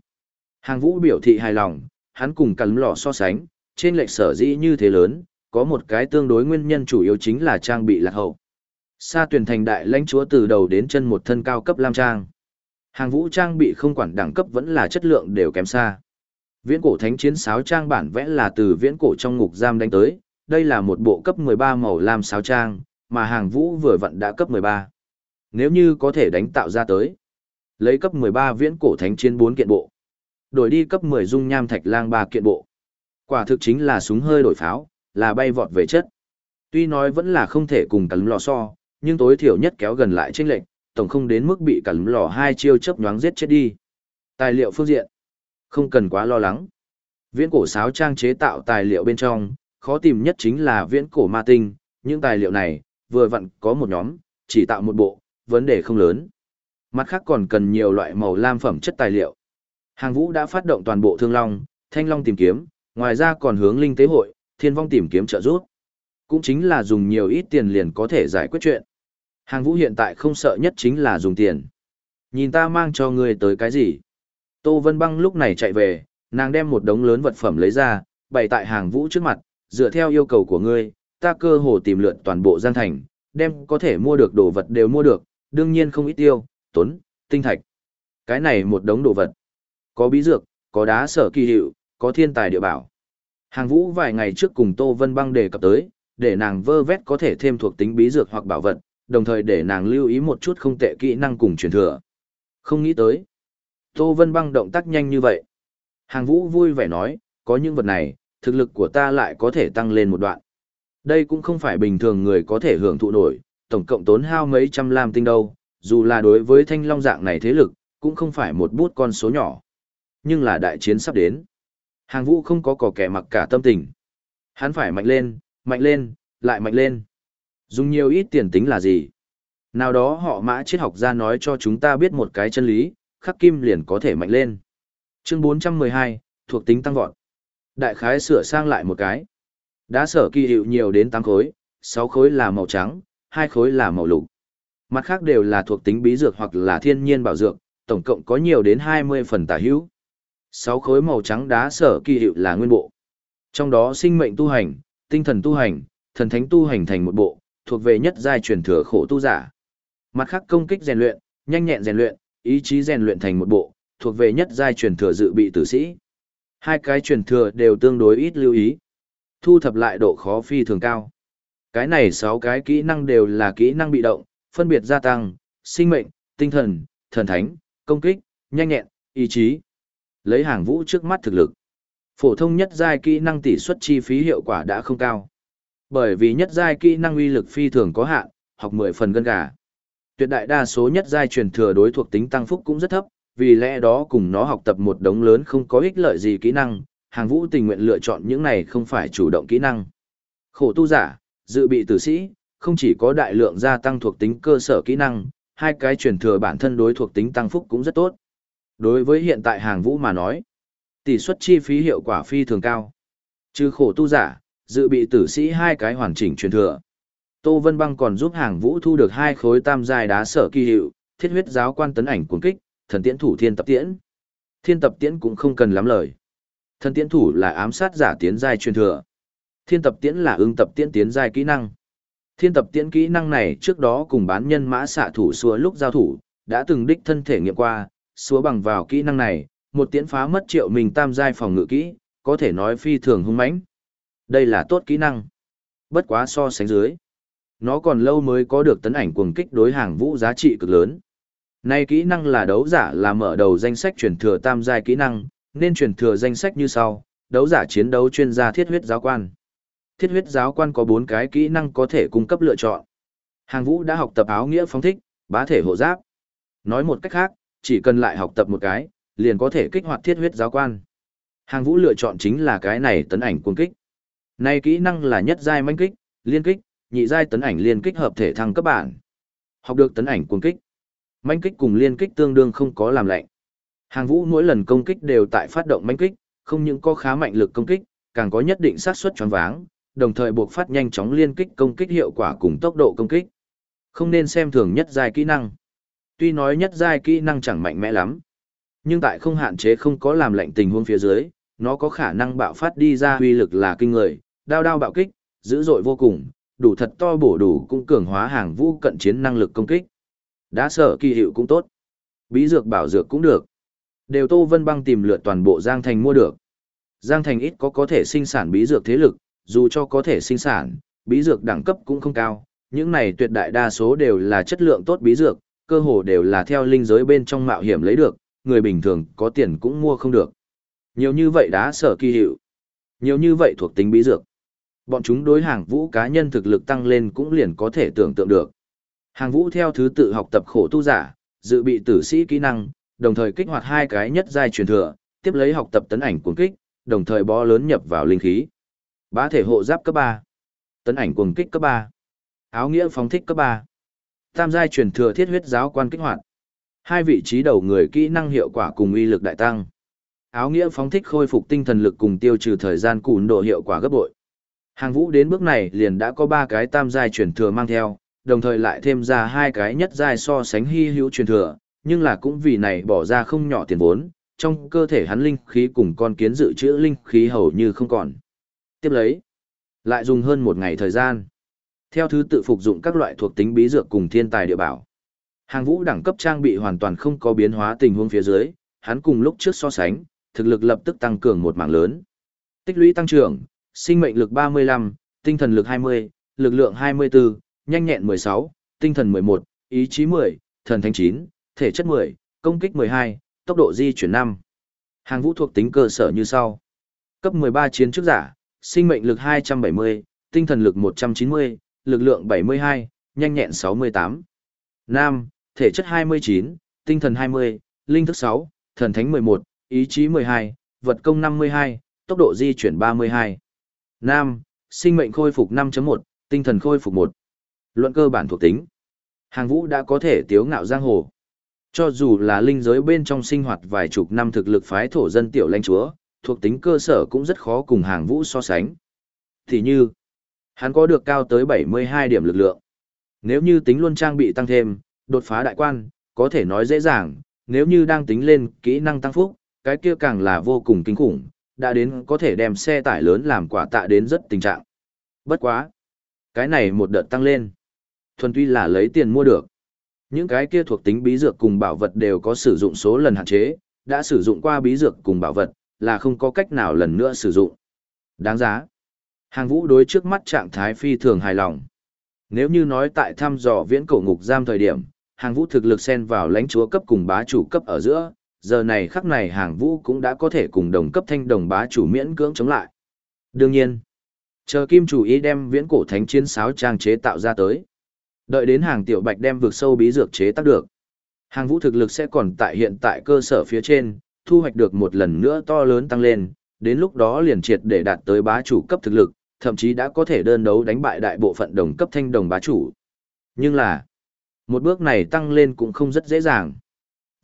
A: Hàng vũ biểu thị hài lòng, hắn cùng cắn lò so sánh, trên lệch sở dĩ như thế lớn, có một cái tương đối nguyên nhân chủ yếu chính là trang bị lạc hậu. Sa tuyển thành đại lãnh chúa từ đầu đến chân một thân cao cấp lam trang. Hàng vũ trang bị không quản đẳng cấp vẫn là chất lượng đều kém xa. Viễn cổ thánh chiến sáo trang bản vẽ là từ viễn cổ trong ngục giam đánh tới, đây là một bộ cấp 13 màu lam sáo trang, mà hàng vũ vừa vận đã cấp 13. Nếu như có thể đánh tạo ra tới, lấy cấp 13 viễn cổ thánh chiến 4 kiện bộ, đổi đi cấp 10 dung nham thạch lang 3 kiện bộ. Quả thực chính là súng hơi đổi pháo, là bay vọt về chất. Tuy nói vẫn là không thể cùng cắn lò so, nhưng tối thiểu nhất kéo gần lại chênh lệnh, tổng không đến mức bị cắn lò hai chiêu chớp nhoáng giết chết đi. Tài liệu phương diện, không cần quá lo lắng. Viễn cổ sáo trang chế tạo tài liệu bên trong, khó tìm nhất chính là viễn cổ ma tinh, những tài liệu này, vừa vặn có một nhóm, chỉ tạo một bộ, vấn đề không lớn. Mặt khác còn cần nhiều loại màu lam phẩm chất tài liệu. Hàng vũ đã phát động toàn bộ thương long, thanh long tìm kiếm, ngoài ra còn hướng linh tế hội, thiên vong tìm kiếm trợ giúp. Cũng chính là dùng nhiều ít tiền liền có thể giải quyết chuyện. Hàng vũ hiện tại không sợ nhất chính là dùng tiền. Nhìn ta mang cho ngươi tới cái gì? Tô Vân Băng lúc này chạy về, nàng đem một đống lớn vật phẩm lấy ra, bày tại hàng vũ trước mặt, dựa theo yêu cầu của ngươi, ta cơ hồ tìm lượn toàn bộ Giang Thành, đem có thể mua được đồ vật đều mua được, đương nhiên không ít tiêu, tốn, tinh thạch. Cái này một đống đồ vật. Có bí dược, có đá sở kỳ hiệu, có thiên tài địa bảo. Hàng vũ vài ngày trước cùng Tô Vân Băng đề cập tới, để nàng vơ vét có thể thêm thuộc tính bí dược hoặc bảo vật, đồng thời để nàng lưu ý một chút không tệ kỹ năng cùng truyền thừa. Không nghĩ tới. Tô Vân Băng động tác nhanh như vậy. Hàng vũ vui vẻ nói, có những vật này, thực lực của ta lại có thể tăng lên một đoạn. Đây cũng không phải bình thường người có thể hưởng thụ nổi, tổng cộng tốn hao mấy trăm lam tinh đâu, dù là đối với thanh long dạng này thế lực, cũng không phải một bút con số nhỏ. Nhưng là đại chiến sắp đến. Hàng vũ không có cỏ kẻ mặc cả tâm tình. Hắn phải mạnh lên, mạnh lên, lại mạnh lên. Dùng nhiều ít tiền tính là gì? Nào đó họ mã triết học ra nói cho chúng ta biết một cái chân lý, khắc kim liền có thể mạnh lên. Chương 412, thuộc tính tăng vọt. Đại khái sửa sang lại một cái. Đá sở kỳ hiệu nhiều đến 8 khối, 6 khối là màu trắng, 2 khối là màu lục. Mặt khác đều là thuộc tính bí dược hoặc là thiên nhiên bảo dược, tổng cộng có nhiều đến 20 phần tả hữu. 6 khối màu trắng đá sở kỳ hiệu là nguyên bộ. Trong đó sinh mệnh tu hành, tinh thần tu hành, thần thánh tu hành thành một bộ, thuộc về nhất giai truyền thừa khổ tu giả. Mặt khác công kích rèn luyện, nhanh nhẹn rèn luyện, ý chí rèn luyện thành một bộ, thuộc về nhất giai truyền thừa dự bị tử sĩ. Hai cái truyền thừa đều tương đối ít lưu ý. Thu thập lại độ khó phi thường cao. Cái này sáu cái kỹ năng đều là kỹ năng bị động, phân biệt gia tăng, sinh mệnh, tinh thần, thần thánh, công kích, nhanh nhẹn, ý chí. Lấy hàng vũ trước mắt thực lực. Phổ thông nhất giai kỹ năng tỷ suất chi phí hiệu quả đã không cao. Bởi vì nhất giai kỹ năng uy lực phi thường có hạn, học 10 phần gân gà. Tuyệt đại đa số nhất giai truyền thừa đối thuộc tính tăng phúc cũng rất thấp, vì lẽ đó cùng nó học tập một đống lớn không có ích lợi gì kỹ năng, hàng vũ tình nguyện lựa chọn những này không phải chủ động kỹ năng. Khổ tu giả, dự bị tử sĩ, không chỉ có đại lượng gia tăng thuộc tính cơ sở kỹ năng, hai cái truyền thừa bản thân đối thuộc tính tăng phúc cũng rất tốt. Đối với hiện tại hàng vũ mà nói, tỷ suất chi phí hiệu quả phi thường cao. Trừ khổ tu giả, dự bị tử sĩ hai cái hoàn chỉnh truyền thừa. Tô Vân Băng còn giúp hàng vũ thu được hai khối tam giai đá sở kỳ hiệu, thiết huyết giáo quan tấn ảnh cuốn kích, thần tiễn thủ thiên tập tiễn. Thiên tập tiễn cũng không cần lắm lời. Thần tiễn thủ là ám sát giả tiến giai truyền thừa. Thiên tập tiễn là ưng tập tiễn tiến giai kỹ năng. Thiên tập tiễn kỹ năng này trước đó cùng bán nhân mã xạ thủ xua lúc giao thủ, đã từng đích thân thể nghiệm qua, xua bằng vào kỹ năng này, một tiễn phá mất triệu mình tam giai phòng ngự kỹ, có thể nói phi thường hung mãnh. Đây là tốt kỹ năng. Bất quá so sánh dưới. Nó còn lâu mới có được tấn ảnh cuồng kích đối hàng vũ giá trị cực lớn. Nay kỹ năng là đấu giả là mở đầu danh sách truyền thừa tam giai kỹ năng, nên truyền thừa danh sách như sau, đấu giả chiến đấu chuyên gia thiết huyết giáo quan. Thiết huyết giáo quan có 4 cái kỹ năng có thể cung cấp lựa chọn. Hàng vũ đã học tập áo nghĩa phóng thích, bá thể hộ giáp. Nói một cách khác, chỉ cần lại học tập một cái, liền có thể kích hoạt thiết huyết giáo quan. Hàng vũ lựa chọn chính là cái này tấn ảnh cuồng kích. nay kỹ năng là nhất giai manh kích, liên kích, nhị giai tấn ảnh liên kích hợp thể thăng cấp bản. Học được tấn ảnh cuồng kích. mãnh kích cùng liên kích tương đương không có làm lạnh. Hàng vũ mỗi lần công kích đều tại phát động mãnh kích, không những có khá mạnh lực công kích, càng có nhất định xác suất choáng váng, đồng thời buộc phát nhanh chóng liên kích công kích hiệu quả cùng tốc độ công kích. Không nên xem thường nhất giai kỹ năng. Tuy nói nhất giai kỹ năng chẳng mạnh mẽ lắm, nhưng tại không hạn chế không có làm lệnh tình huống phía dưới, nó có khả năng bạo phát đi ra uy lực là kinh người, đao đao bạo kích, dữ dội vô cùng, đủ thật to bổ đủ cũng cường hóa hàng vũ cận chiến năng lực công kích. Đã sở kỳ hiệu cũng tốt. Bí dược bảo dược cũng được. Đều Tô Vân Băng tìm lượt toàn bộ Giang Thành mua được. Giang Thành ít có có thể sinh sản bí dược thế lực, dù cho có thể sinh sản, bí dược đẳng cấp cũng không cao. Những này tuyệt đại đa số đều là chất lượng tốt bí dược, cơ hồ đều là theo linh giới bên trong mạo hiểm lấy được, người bình thường có tiền cũng mua không được. Nhiều như vậy đã sở kỳ hiệu. Nhiều như vậy thuộc tính bí dược. Bọn chúng đối hàng vũ cá nhân thực lực tăng lên cũng liền có thể tưởng tượng được. Hàng vũ theo thứ tự học tập khổ tu giả, dự bị tử sĩ kỹ năng, đồng thời kích hoạt hai cái nhất giai truyền thừa, tiếp lấy học tập tấn ảnh cuồng kích, đồng thời bó lớn nhập vào linh khí. Bá thể hộ giáp cấp 3, tấn ảnh cuồng kích cấp 3, áo nghĩa phóng thích cấp 3, tam giai truyền thừa thiết huyết giáo quan kích hoạt. Hai vị trí đầu người kỹ năng hiệu quả cùng uy lực đại tăng. Áo nghĩa phóng thích khôi phục tinh thần lực cùng tiêu trừ thời gian cùn độ hiệu quả gấp bội. Hàng vũ đến bước này liền đã có ba cái tam giai truyền thừa mang theo, đồng thời lại thêm ra hai cái nhất giai so sánh hy hữu truyền thừa, nhưng là cũng vì này bỏ ra không nhỏ tiền vốn, trong cơ thể hắn linh khí cùng con kiến dự trữ linh khí hầu như không còn. Tiếp lấy, lại dùng hơn một ngày thời gian. Theo thứ tự phục dụng các loại thuộc tính bí dược cùng thiên tài địa bảo. Hàng vũ đẳng cấp trang bị hoàn toàn không có biến hóa tình huống phía dưới, hắn cùng lúc trước so sánh, thực lực lập tức tăng cường một mảng lớn. Tích lũy tăng trưởng, sinh mệnh lực 35, tinh thần lực 20, lực lượng 24, nhanh nhẹn 16, tinh thần 11, ý chí 10, thần thánh 9, thể chất 10, công kích 12, tốc độ di chuyển 5. Hàng vũ thuộc tính cơ sở như sau. Cấp 13 chiến trước giả, sinh mệnh lực 270, tinh thần lực 190, lực lượng 72, nhanh nhẹn 68. Nam, thể chất 29, tinh thần 20, linh thức 6, thần thánh 11, ý chí 12, vật công 52, tốc độ di chuyển 32. Nam, sinh mệnh khôi phục 5.1, tinh thần khôi phục 1. Luận cơ bản thuộc tính. Hàng vũ đã có thể tiếu ngạo giang hồ. Cho dù là linh giới bên trong sinh hoạt vài chục năm thực lực phái thổ dân tiểu lãnh chúa, thuộc tính cơ sở cũng rất khó cùng hàng vũ so sánh. Thì như, hắn có được cao tới 72 điểm lực lượng. Nếu như tính luôn trang bị tăng thêm, đột phá đại quan, có thể nói dễ dàng, nếu như đang tính lên kỹ năng tăng phúc, cái kia càng là vô cùng kinh khủng, đã đến có thể đem xe tải lớn làm quả tạ đến rất tình trạng. Bất quá. Cái này một đợt tăng lên. Thuần tuy là lấy tiền mua được. Những cái kia thuộc tính bí dược cùng bảo vật đều có sử dụng số lần hạn chế, đã sử dụng qua bí dược cùng bảo vật, là không có cách nào lần nữa sử dụng. Đáng giá. Hàng vũ đối trước mắt trạng thái phi thường hài lòng. Nếu như nói tại thăm dò viễn cổ ngục giam thời điểm, hàng vũ thực lực xen vào lãnh chúa cấp cùng bá chủ cấp ở giữa, giờ này khắc này hàng vũ cũng đã có thể cùng đồng cấp thanh đồng bá chủ miễn cưỡng chống lại. Đương nhiên, chờ kim chủ ý đem viễn cổ thánh chiến sáo trang chế tạo ra tới. Đợi đến hàng tiểu bạch đem vượt sâu bí dược chế tác được. Hàng vũ thực lực sẽ còn tại hiện tại cơ sở phía trên, thu hoạch được một lần nữa to lớn tăng lên, đến lúc đó liền triệt để đạt tới bá chủ cấp thực lực, thậm chí đã có thể đơn đấu đánh bại đại bộ phận đồng cấp thanh đồng bá chủ. Nhưng là, một bước này tăng lên cũng không rất dễ dàng.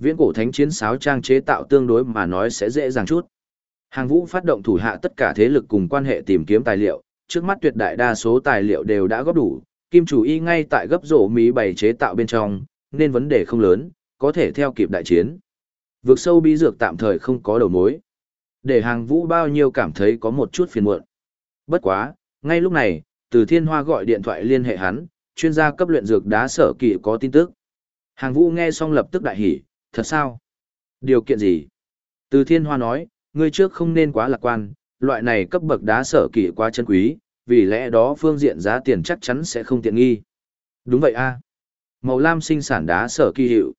A: Viễn cổ thánh chiến sáo trang chế tạo tương đối mà nói sẽ dễ dàng chút. Hàng vũ phát động thủ hạ tất cả thế lực cùng quan hệ tìm kiếm tài liệu, trước mắt tuyệt đại đa số tài liệu đều đã góp đủ, kim chủ y ngay tại gấp rổ mỹ bày chế tạo bên trong, nên vấn đề không lớn, có thể theo kịp đại chiến. Vượt sâu bí dược tạm thời không có đầu mối. Để hàng vũ bao nhiêu cảm thấy có một chút phiền muộn. Bất quá, ngay lúc này, từ thiên hoa gọi điện thoại liên hệ hắn, chuyên gia cấp luyện dược đá sở kỳ có tin tức. Hàng vũ nghe xong lập tức đại hỉ, thật sao? Điều kiện gì? Từ thiên hoa nói, ngươi trước không nên quá lạc quan, loại này cấp bậc đá sở kỳ quá chân quý, vì lẽ đó phương diện giá tiền chắc chắn sẽ không tiện nghi. Đúng vậy a Màu lam sinh sản đá sở kỳ hiệu.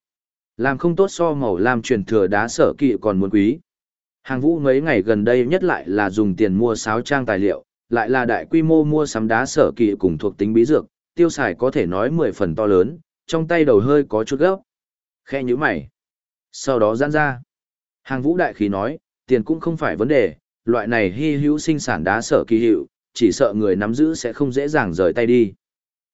A: Làm không tốt so màu lam truyền thừa đá sở kỳ còn muốn quý. Hàng vũ mấy ngày gần đây nhất lại là dùng tiền mua sáo trang tài liệu, lại là đại quy mô mua sắm đá sở kỳ cùng thuộc tính bí dược, tiêu xài có thể nói mười phần to lớn, trong tay đầu hơi có chút gấp. Khe như mày. Sau đó giãn ra. Hàng vũ đại khí nói, tiền cũng không phải vấn đề, loại này hy hữu sinh sản đá sở kỳ hiệu, chỉ sợ người nắm giữ sẽ không dễ dàng rời tay đi.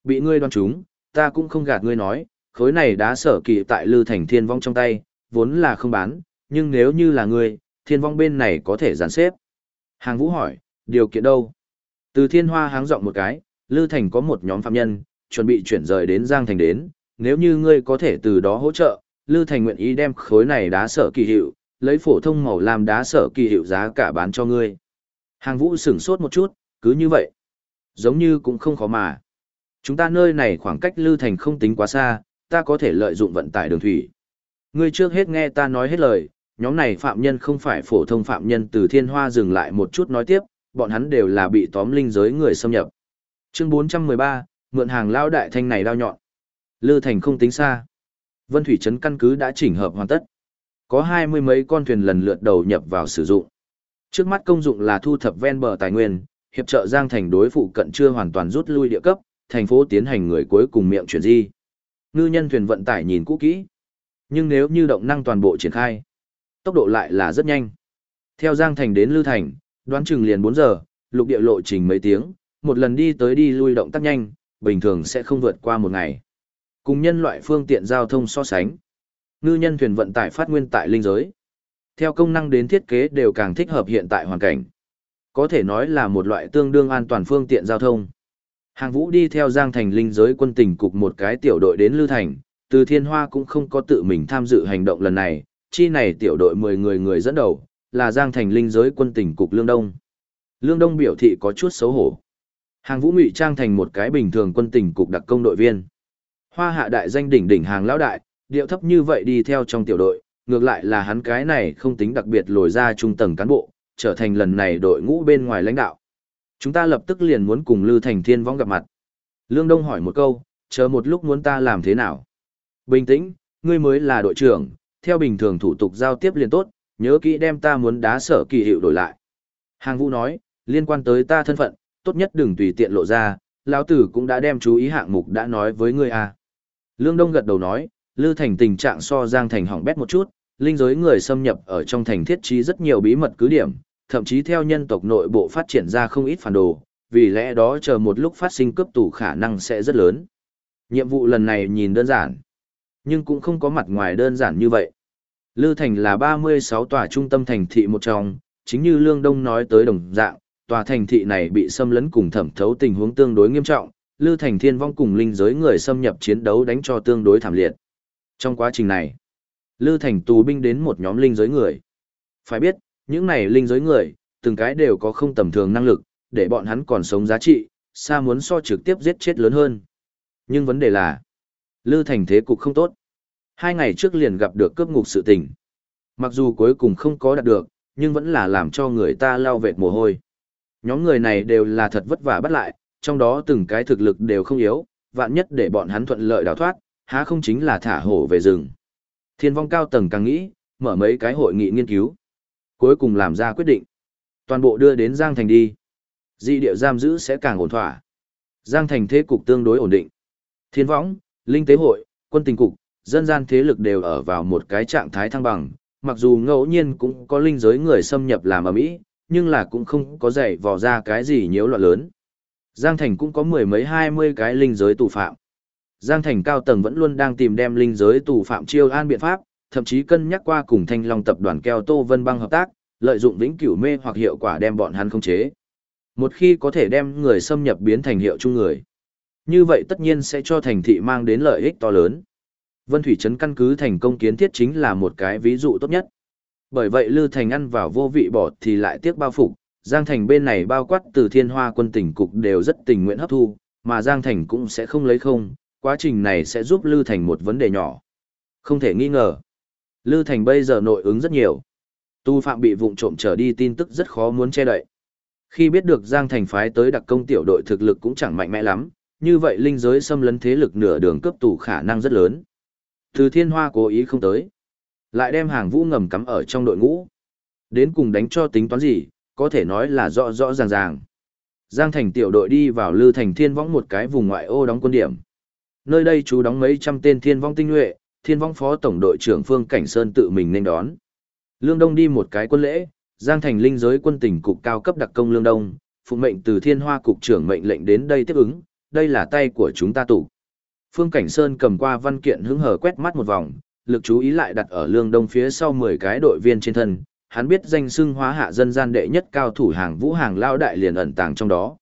A: Bị ngươi đoán chúng, ta cũng không gạt ngươi nói, khối này đá sở kỳ tại Lư Thành Thiên Vong trong tay, vốn là không bán, nhưng nếu như là ngươi, Thiên Vong bên này có thể dàn xếp. Hàng Vũ hỏi, điều kiện đâu? Từ Thiên Hoa háng giọng một cái, Lư Thành có một nhóm phạm nhân, chuẩn bị chuyển rời đến Giang Thành đến, nếu như ngươi có thể từ đó hỗ trợ, Lư Thành nguyện ý đem khối này đá sở kỳ hiệu, lấy phổ thông màu làm đá sở kỳ hiệu giá cả bán cho ngươi. Hàng Vũ sửng sốt một chút, cứ như vậy. Giống như cũng không khó mà. Chúng ta nơi này khoảng cách Lư Thành không tính quá xa, ta có thể lợi dụng vận tải đường thủy. Ngươi trước hết nghe ta nói hết lời, nhóm này phạm nhân không phải phổ thông phạm nhân từ thiên hoa dừng lại một chút nói tiếp, bọn hắn đều là bị tóm linh giới người xâm nhập. Chương 413, mượn hàng lao đại thanh này đao nhọn. Lư Thành không tính xa. Vân Thủy Trấn căn cứ đã chỉnh hợp hoàn tất. Có hai mươi mấy con thuyền lần lượt đầu nhập vào sử dụng. Trước mắt công dụng là thu thập ven bờ tài nguyên, hiệp trợ Giang Thành đối phụ cận chưa hoàn toàn rút lui địa cấp, thành phố tiến hành người cuối cùng miệng chuyển di. Ngư nhân thuyền vận tải nhìn cũ kỹ. Nhưng nếu như động năng toàn bộ triển khai, tốc độ lại là rất nhanh. Theo Giang Thành đến Lư Thành, đoán chừng liền bốn giờ, lục địa lộ trình mấy tiếng, một lần đi tới đi lui động tác nhanh, bình thường sẽ không vượt qua một ngày. Cùng nhân loại phương tiện giao thông so sánh, ngư nhân thuyền vận tải phát nguyên tại linh giới. Theo công năng đến thiết kế đều càng thích hợp hiện tại hoàn cảnh. Có thể nói là một loại tương đương an toàn phương tiện giao thông. Hàng vũ đi theo Giang Thành linh giới quân tình cục một cái tiểu đội đến Lư Thành, từ Thiên Hoa cũng không có tự mình tham dự hành động lần này, chi này tiểu đội 10 người người dẫn đầu, là Giang Thành linh giới quân tình cục Lương Đông. Lương Đông biểu thị có chút xấu hổ. Hàng vũ ngụy trang thành một cái bình thường quân tình cục đặc công đội viên. Hoa hạ đại danh đỉnh đỉnh hàng lão đại, điệu thấp như vậy đi theo trong tiểu đội, ngược lại là hắn cái này không tính đặc biệt lồi ra trung tầng cán bộ, trở thành lần này đội ngũ bên ngoài lãnh đạo. Chúng ta lập tức liền muốn cùng Lư Thành Thiên Vong gặp mặt. Lương Đông hỏi một câu, chờ một lúc muốn ta làm thế nào? Bình tĩnh, ngươi mới là đội trưởng, theo bình thường thủ tục giao tiếp liền tốt, nhớ kỹ đem ta muốn đá sở kỳ hiệu đổi lại. Hàng Vũ nói, liên quan tới ta thân phận, tốt nhất đừng tùy tiện lộ ra, lão tử cũng đã đem chú ý hạng mục đã nói với ngươi à. Lương Đông gật đầu nói, Lư Thành tình trạng so Giang Thành hỏng bét một chút, linh giới người xâm nhập ở trong thành thiết trí rất nhiều bí mật cứ điểm, thậm chí theo nhân tộc nội bộ phát triển ra không ít phản đồ, vì lẽ đó chờ một lúc phát sinh cướp tủ khả năng sẽ rất lớn. Nhiệm vụ lần này nhìn đơn giản, nhưng cũng không có mặt ngoài đơn giản như vậy. Lư Thành là 36 tòa trung tâm thành thị một trong, chính như Lương Đông nói tới đồng dạng, tòa thành thị này bị xâm lấn cùng thẩm thấu tình huống tương đối nghiêm trọng, Lư Thành Thiên Vong cùng linh giới người xâm nhập chiến đấu đánh cho tương đối thảm liệt. Trong quá trình này, Lư Thành tù binh đến một nhóm linh giới người. Phải biết, những này linh giới người, từng cái đều có không tầm thường năng lực, để bọn hắn còn sống giá trị, xa muốn so trực tiếp giết chết lớn hơn. Nhưng vấn đề là, Lư Thành thế cục không tốt. Hai ngày trước liền gặp được cướp ngục sự tình. Mặc dù cuối cùng không có đạt được, nhưng vẫn là làm cho người ta lau vệt mồ hôi. Nhóm người này đều là thật vất vả bắt lại, trong đó từng cái thực lực đều không yếu, vạn nhất để bọn hắn thuận lợi đào thoát, há không chính là thả hổ về rừng. Thiên vong cao tầng càng nghĩ, mở mấy cái hội nghị nghiên cứu. Cuối cùng làm ra quyết định. Toàn bộ đưa đến Giang Thành đi. Di địa giam giữ sẽ càng ổn thỏa. Giang Thành thế cục tương đối ổn định. Thiên võng, linh tế hội, quân tình cục, dân gian thế lực đều ở vào một cái trạng thái thăng bằng. Mặc dù ngẫu nhiên cũng có linh giới người xâm nhập làm ở mỹ, nhưng là cũng không có dạy vò ra cái gì nhiễu loạn lớn. Giang Thành cũng có mười mấy hai mươi cái linh giới tù phạm. Giang Thành cao tầng vẫn luôn đang tìm đem linh giới tù phạm chiêu an biện pháp, thậm chí cân nhắc qua cùng Thanh Long tập đoàn keo Tô Vân Băng hợp tác, lợi dụng vĩnh cửu mê hoặc hiệu quả đem bọn hắn khống chế. Một khi có thể đem người xâm nhập biến thành hiệu chung người, như vậy tất nhiên sẽ cho thành thị mang đến lợi ích to lớn. Vân Thủy Trấn căn cứ thành công kiến thiết chính là một cái ví dụ tốt nhất. Bởi vậy Lư Thành ăn vào vô vị bỏ thì lại tiếc bao phục, Giang Thành bên này bao quát từ thiên hoa quân tỉnh cục đều rất tình nguyện hấp thu, mà Giang Thành cũng sẽ không lấy không, quá trình này sẽ giúp Lư Thành một vấn đề nhỏ. Không thể nghi ngờ. Lư Thành bây giờ nội ứng rất nhiều. Tu phạm bị vụng trộm trở đi tin tức rất khó muốn che đậy. Khi biết được Giang Thành phái tới đặc công tiểu đội thực lực cũng chẳng mạnh mẽ lắm, như vậy linh giới xâm lấn thế lực nửa đường cấp tù khả năng rất lớn. Từ thiên hoa cố ý không tới. Lại đem hàng vũ ngầm cắm ở trong đội ngũ. Đến cùng đánh cho tính toán gì, có thể nói là rõ rõ ràng ràng. Giang Thành tiểu đội đi vào Lư Thành Thiên Võng một cái vùng ngoại ô đóng quân điểm. Nơi đây chú đóng mấy trăm tên Thiên Vong tinh nhuệ, Thiên Vong phó tổng đội trưởng Phương Cảnh Sơn tự mình nên đón. Lương Đông đi một cái quân lễ, Giang Thành linh giới quân tỉnh cục cao cấp đặc công Lương Đông, phụ mệnh từ Thiên Hoa cục trưởng mệnh lệnh đến đây tiếp ứng, đây là tay của chúng ta tụ. Phương Cảnh Sơn cầm qua văn kiện hứng hờ quét mắt một vòng, lực chú ý lại đặt ở Lương Đông phía sau 10 cái đội viên trên thân, hắn biết danh xưng hóa hạ dân gian đệ nhất cao thủ hàng vũ hàng lao đại liền ẩn tàng trong đó.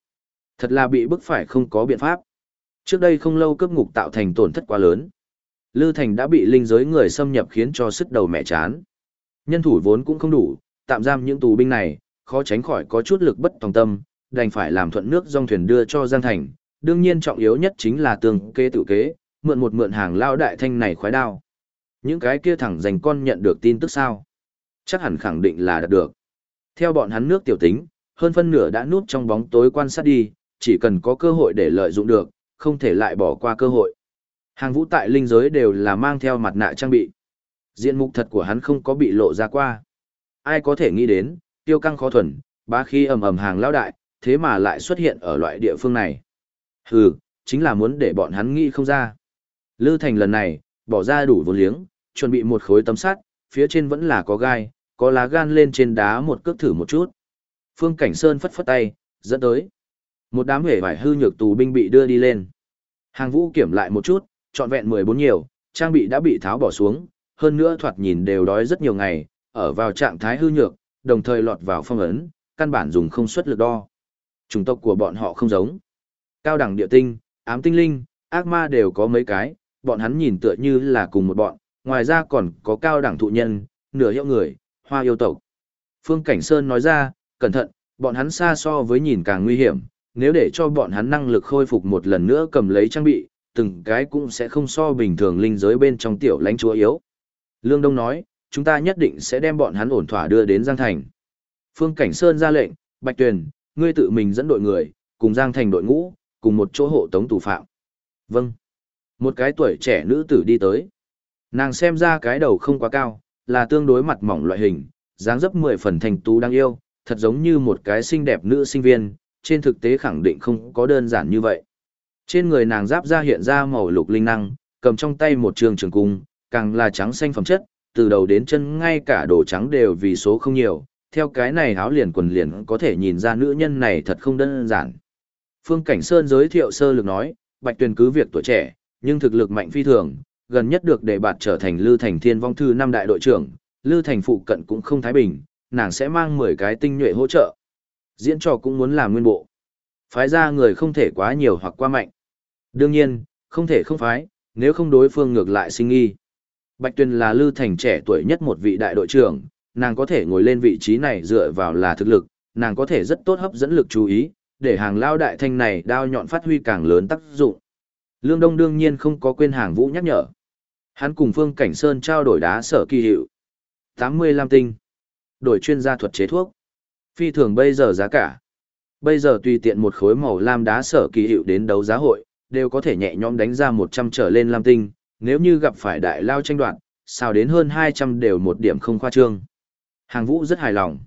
A: Thật là bị bức phải không có biện pháp. Trước đây không lâu cướp ngục tạo thành tổn thất quá lớn. Lư Thành đã bị linh giới người xâm nhập khiến cho sức đầu mẹ chán. Nhân thủ vốn cũng không đủ, tạm giam những tù binh này, khó tránh khỏi có chút lực bất tòng tâm, đành phải làm thuận nước dòng thuyền đưa cho Giang Thành. Đương nhiên trọng yếu nhất chính là tường kê tự kế, mượn một mượn hàng lao đại thanh này khoái đao. Những cái kia thẳng dành con nhận được tin tức sao? Chắc hẳn khẳng định là đạt được. Theo bọn hắn nước tiểu tính, hơn phân nửa đã núp trong bóng tối quan sát đi, chỉ cần có cơ hội để lợi dụng được, không thể lại bỏ qua cơ hội. Hàng vũ tại linh giới đều là mang theo mặt nạ trang bị. Diện mục thật của hắn không có bị lộ ra qua. Ai có thể nghĩ đến, tiêu căng khó thuần, ba khi ầm ầm hàng lao đại, thế mà lại xuất hiện ở loại địa phương này. Hừ, chính là muốn để bọn hắn nghĩ không ra. Lư Thành lần này, bỏ ra đủ vốn liếng, chuẩn bị một khối tấm sắt, phía trên vẫn là có gai, có lá gan lên trên đá một cước thử một chút. Phương Cảnh Sơn phất phất tay, dẫn tới. Một đám hề vải hư nhược tù binh bị đưa đi lên. Hàng vũ kiểm lại một chút, trọn vẹn 14 nhiều, trang bị đã bị tháo bỏ xuống, hơn nữa thoạt nhìn đều đói rất nhiều ngày, ở vào trạng thái hư nhược, đồng thời lọt vào phong ấn, căn bản dùng không suất lực đo. Chủng tộc của bọn họ không giống. Cao đẳng địa tinh, ám tinh linh, ác ma đều có mấy cái, bọn hắn nhìn tựa như là cùng một bọn, ngoài ra còn có cao đẳng thụ nhân, nửa hiệu người, hoa yêu tộc. Phương Cảnh Sơn nói ra, cẩn thận, bọn hắn xa so với nhìn càng nguy hiểm, nếu để cho bọn hắn năng lực khôi phục một lần nữa cầm lấy trang bị, từng cái cũng sẽ không so bình thường linh giới bên trong tiểu lãnh chúa yếu. Lương Đông nói, chúng ta nhất định sẽ đem bọn hắn ổn thỏa đưa đến Giang Thành. Phương Cảnh Sơn ra lệnh, Bạch Tuyền, ngươi tự mình dẫn đội người, cùng Giang Thành đội ngũ, cùng một chỗ hộ tống tù phạm. Vâng. Một cái tuổi trẻ nữ tử đi tới. Nàng xem ra cái đầu không quá cao, là tương đối mặt mỏng loại hình, dáng dấp mười phần thành tú đáng yêu, thật giống như một cái xinh đẹp nữ sinh viên, trên thực tế khẳng định không có đơn giản như vậy. Trên người nàng giáp ra hiện ra màu lục linh năng, cầm trong tay một trường trường cung, càng là trắng xanh phẩm chất, từ đầu đến chân ngay cả đồ trắng đều vì số không nhiều, theo cái này áo liền quần liền có thể nhìn ra nữ nhân này thật không đơn giản. Phương Cảnh Sơn giới thiệu sơ lược nói, Bạch Tuyền cứ việc tuổi trẻ, nhưng thực lực mạnh phi thường, gần nhất được đề bạt trở thành Lư Thành Thiên Vong Thư năm đại đội trưởng, Lư Thành phụ cận cũng không thái bình, nàng sẽ mang 10 cái tinh nhuệ hỗ trợ. Diễn trò cũng muốn làm nguyên bộ. Phái ra người không thể quá nhiều hoặc quá mạnh. Đương nhiên, không thể không phái, nếu không đối phương ngược lại sinh nghi. Bạch Tuyền là Lư Thành trẻ tuổi nhất một vị đại đội trưởng, nàng có thể ngồi lên vị trí này dựa vào là thực lực, nàng có thể rất tốt hấp dẫn lực chú ý, để hàng lao đại thanh này đao nhọn phát huy càng lớn tác dụng. Lương Đông đương nhiên không có quên hàng vũ nhắc nhở. Hắn cùng Phương Cảnh Sơn trao đổi đá sở kỳ hiệu. 85 tinh. Đổi chuyên gia thuật chế thuốc. Phi thường bây giờ giá cả. Bây giờ tùy tiện một khối màu lam đá sở kỳ hiệu đến đấu giá hội, đều có thể nhẹ nhõm đánh ra 100 trở lên lam tinh, nếu như gặp phải đại lao tranh đoạn sao đến hơn 200 đều một điểm không khoa trương. Hàng vũ rất hài lòng.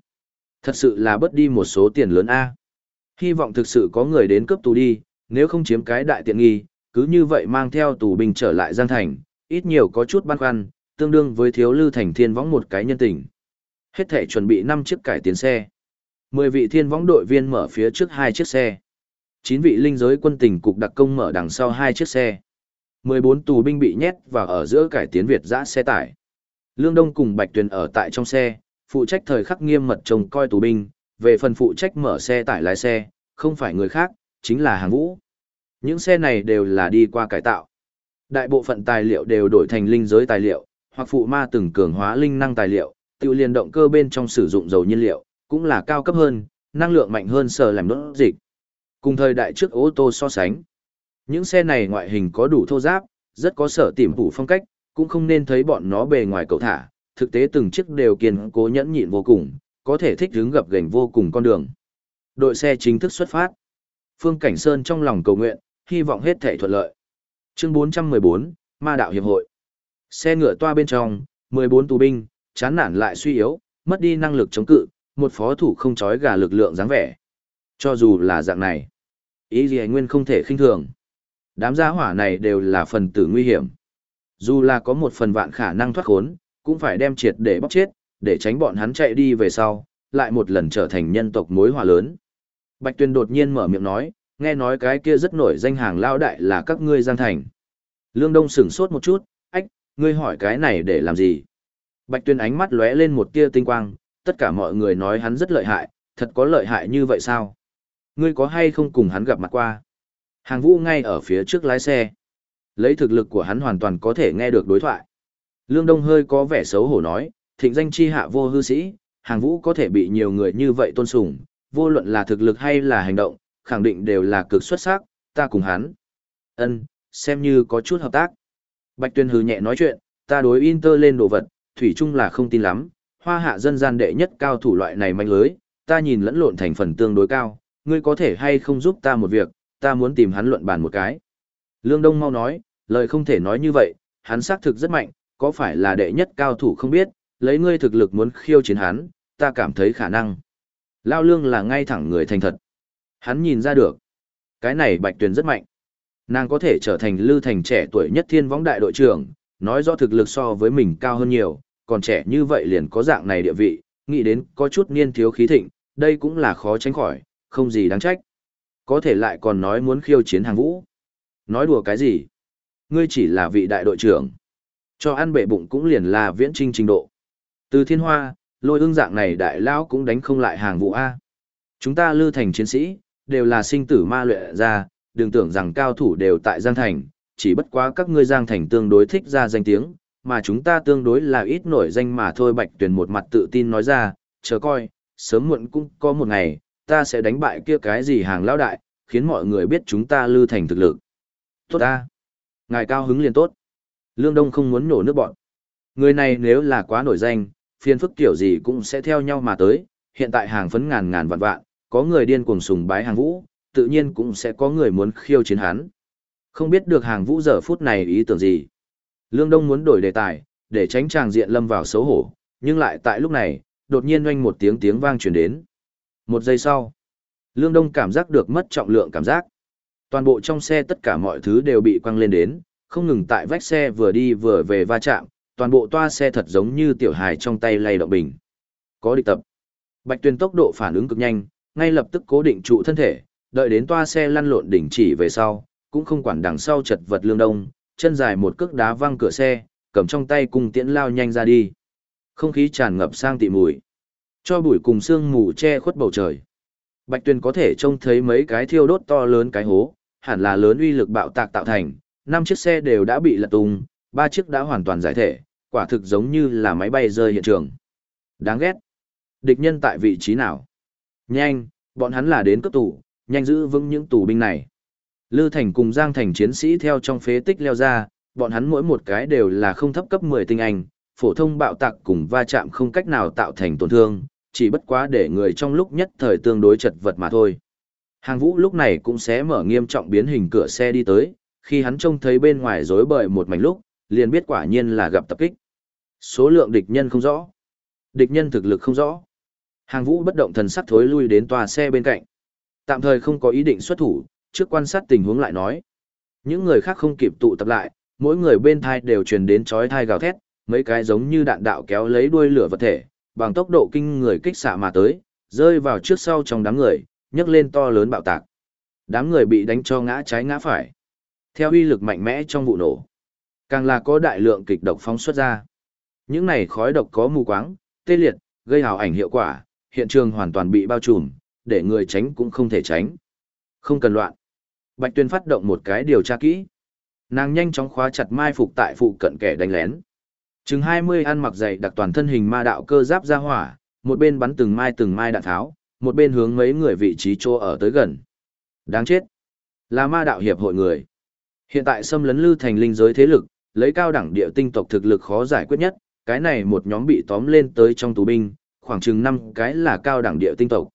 A: Thật sự là bớt đi một số tiền lớn A. Hy vọng thực sự có người đến cướp tù đi, nếu không chiếm cái đại tiện nghi, cứ như vậy mang theo tù binh trở lại Giang Thành, ít nhiều có chút băn khoăn, tương đương với thiếu lưu thành thiên võng một cái nhân tình. Hết thể chuẩn bị 5 chiếc cải tiến xe. 10 vị thiên võng đội viên mở phía trước hai chiếc xe. 9 vị linh giới quân tình cục đặc công mở đằng sau hai chiếc xe. 14 tù binh bị nhét vào ở giữa cải tiến Việt giã xe tải. Lương Đông cùng Bạch Tuyền ở tại trong xe, phụ trách thời khắc nghiêm mật trông coi tù binh, về phần phụ trách mở xe tải lái xe, không phải người khác, chính là hàng vũ. Những xe này đều là đi qua cải tạo. Đại bộ phận tài liệu đều đổi thành linh giới tài liệu, hoặc phụ ma từng cường hóa linh năng tài liệu, tiêu liên động cơ bên trong sử dụng dầu nhiên liệu, cũng là cao cấp hơn, năng lượng mạnh hơn sở làm đốt dịch. Cùng thời đại trước ô tô so sánh. Những xe này ngoại hình có đủ thô giáp, rất có sở tìm phủ phong cách, cũng không nên thấy bọn nó bề ngoài cầu thả, thực tế từng chiếc đều kiên cố nhẫn nhịn vô cùng, có thể thích hướng gập gành vô cùng con đường. Đội xe chính thức xuất phát. Phương Cảnh Sơn trong lòng cầu nguyện, hy vọng hết thể thuận lợi. Chương 414, Ma đạo hiệp hội. Xe ngựa toa bên trong, 14 tù binh, chán nản lại suy yếu, mất đi năng lực chống cự, một phó thủ không chói gà lực lượng dáng vẻ. Cho dù là dạng này, ý gì nguyên không thể khinh thường. Đám gia hỏa này đều là phần tử nguy hiểm. Dù là có một phần vạn khả năng thoát khốn, cũng phải đem triệt để bóc chết, để tránh bọn hắn chạy đi về sau, lại một lần trở thành nhân tộc mối hòa lớn. Bạch Tuyên đột nhiên mở miệng nói, nghe nói cái kia rất nổi danh hàng lao đại là các ngươi Giang Thành. Lương Đông sửng sốt một chút, ách, ngươi hỏi cái này để làm gì? Bạch Tuyên ánh mắt lóe lên một tia tinh quang, tất cả mọi người nói hắn rất lợi hại, thật có lợi hại như vậy sao? Ngươi có hay không cùng hắn gặp mặt qua? Hàng vũ ngay ở phía trước lái xe. Lấy thực lực của hắn hoàn toàn có thể nghe được đối thoại. Lương Đông hơi có vẻ xấu hổ nói, thịnh danh chi hạ vô hư sĩ, hàng vũ có thể bị nhiều người như vậy tôn sùng, vô luận là thực lực hay là hành động, khẳng định đều là cực xuất sắc, ta cùng hắn. Ân, xem như có chút hợp tác. Bạch Tuyên hừ nhẹ nói chuyện, ta đối Inter lên đồ vật, thủy chung là không tin lắm, hoa hạ dân gian đệ nhất cao thủ loại này manh lưới, ta nhìn lẫn lộn thành phần tương đối cao, ngươi có thể hay không giúp ta một việc, ta muốn tìm hắn luận bàn một cái. Lương Đông mau nói, lời không thể nói như vậy, hắn xác thực rất mạnh, có phải là đệ nhất cao thủ không biết, lấy ngươi thực lực muốn khiêu chiến hắn, ta cảm thấy khả năng. Lao Lương là ngay thẳng người thành thật. Hắn nhìn ra được. Cái này Bạch Tuyền rất mạnh. Nàng có thể trở thành lưu thành trẻ tuổi nhất thiên võng đại đội trưởng, nói rõ thực lực so với mình cao hơn nhiều, còn trẻ như vậy liền có dạng này địa vị, nghĩ đến có chút niên thiếu khí thịnh, đây cũng là khó tránh khỏi, không gì đáng trách. Có thể lại còn nói muốn khiêu chiến hàng vũ. Nói đùa cái gì? Ngươi chỉ là vị đại đội trưởng. Cho ăn bệ bụng cũng liền là viễn trinh trình độ. Từ thiên hoa, lôi ương dạng này đại lão cũng đánh không lại hàng vũ A. Chúng ta lưu thành chiến sĩ, đều là sinh tử ma luyện ra, đừng tưởng rằng cao thủ đều tại Giang Thành, chỉ bất quá các ngươi Giang Thành tương đối thích ra danh tiếng, mà chúng ta tương đối là ít nổi danh mà thôi Bạch Tuyền một mặt tự tin nói ra, chờ coi, sớm muộn cũng có một ngày, ta sẽ đánh bại kia cái gì hàng lão đại, khiến mọi người biết chúng ta Lư Thành thực lực. Tốt ta. Ngài cao hứng liền tốt. Lương Đông không muốn nổ nước bọn. Người này nếu là quá nổi danh, phiền phức tiểu gì cũng sẽ theo nhau mà tới, hiện tại hàng phấn ngàn ngàn vạn vạn, có người điên cuồng sùng bái hàng vũ, tự nhiên cũng sẽ có người muốn khiêu chiến hắn. Không biết được hàng vũ giờ phút này ý tưởng gì. Lương Đông muốn đổi đề tài, để tránh chàng diện lâm vào xấu hổ, nhưng lại tại lúc này, đột nhiên oanh một tiếng tiếng vang truyền đến. Một giây sau, Lương Đông cảm giác được mất trọng lượng cảm giác. Toàn bộ trong xe tất cả mọi thứ đều bị quăng lên đến, không ngừng tại vách xe vừa đi vừa về va chạm, toàn bộ toa xe thật giống như tiểu hài trong tay lay động bình. Có địch tập. Bạch Tuyền tốc độ phản ứng cực nhanh, ngay lập tức cố định trụ thân thể, đợi đến toa xe lăn lộn đỉnh chỉ về sau, cũng không quản đằng sau chật vật lương đông, chân dài một cước đá văng cửa xe, cầm trong tay cùng tiễn lao nhanh ra đi. Không khí tràn ngập sang tị mùi. Cho bụi cùng sương mù che khuất bầu trời. Bạch Tuyền có thể trông thấy mấy cái thiêu đốt to lớn cái hố, hẳn là lớn uy lực bạo tạc tạo thành, năm chiếc xe đều đã bị lật tung, ba chiếc đã hoàn toàn giải thể, quả thực giống như là máy bay rơi hiện trường. Đáng ghét. Địch nhân tại vị trí nào? Nhanh, bọn hắn là đến cấp tù, nhanh giữ vững những tù binh này. Lư Thành cùng Giang Thành chiến sĩ theo trong phế tích leo ra, bọn hắn mỗi một cái đều là không thấp cấp 10 tinh anh, phổ thông bạo tạc cùng va chạm không cách nào tạo thành tổn thương, chỉ bất quá để người trong lúc nhất thời tương đối chật vật mà thôi. Hàng vũ lúc này cũng sẽ mở nghiêm trọng biến hình cửa xe đi tới, khi hắn trông thấy bên ngoài rối bời một mảnh lúc, liền biết quả nhiên là gặp tập kích. Số lượng địch nhân không rõ. Địch nhân thực lực không rõ. Hàng vũ bất động thần sắc thối lui đến tòa xe bên cạnh. Tạm thời không có ý định xuất thủ, trước quan sát tình huống lại nói. Những người khác không kịp tụ tập lại, mỗi người bên thai đều truyền đến chói thai gào thét, mấy cái giống như đạn đạo kéo lấy đuôi lửa vật thể, bằng tốc độ kinh người kích xạ mà tới, rơi vào trước sau trong đám người, nhấc lên to lớn bạo tạc. Đám người bị đánh cho ngã trái ngã phải. Theo uy lực mạnh mẽ trong vụ nổ, càng là có đại lượng kịch độc phóng xuất ra. Những này khói độc có mù quáng, tê liệt, gây hào ảnh hiệu quả, hiện trường hoàn toàn bị bao trùm, để người tránh cũng không thể tránh. Không cần loạn. Bạch Tuyên phát động một cái điều tra kỹ. Nàng nhanh chóng khóa chặt mai phục tại phụ cận kẻ đánh lén. Chừng 20 ăn mặc dày đặc toàn thân hình ma đạo cơ giáp ra hỏa, một bên bắn từng mai từng mai đạn tháo, một bên hướng mấy người vị trí chỗ ở tới gần. Đáng chết. Là ma đạo hiệp hội người. Hiện tại xâm lấn lưu thành linh giới thế lực, lấy cao đẳng địa tinh tộc thực lực khó giải quyết nhất, cái này một nhóm bị tóm lên tới trong tù binh, khoảng chừng năm cái là cao đẳng địa tinh tộc.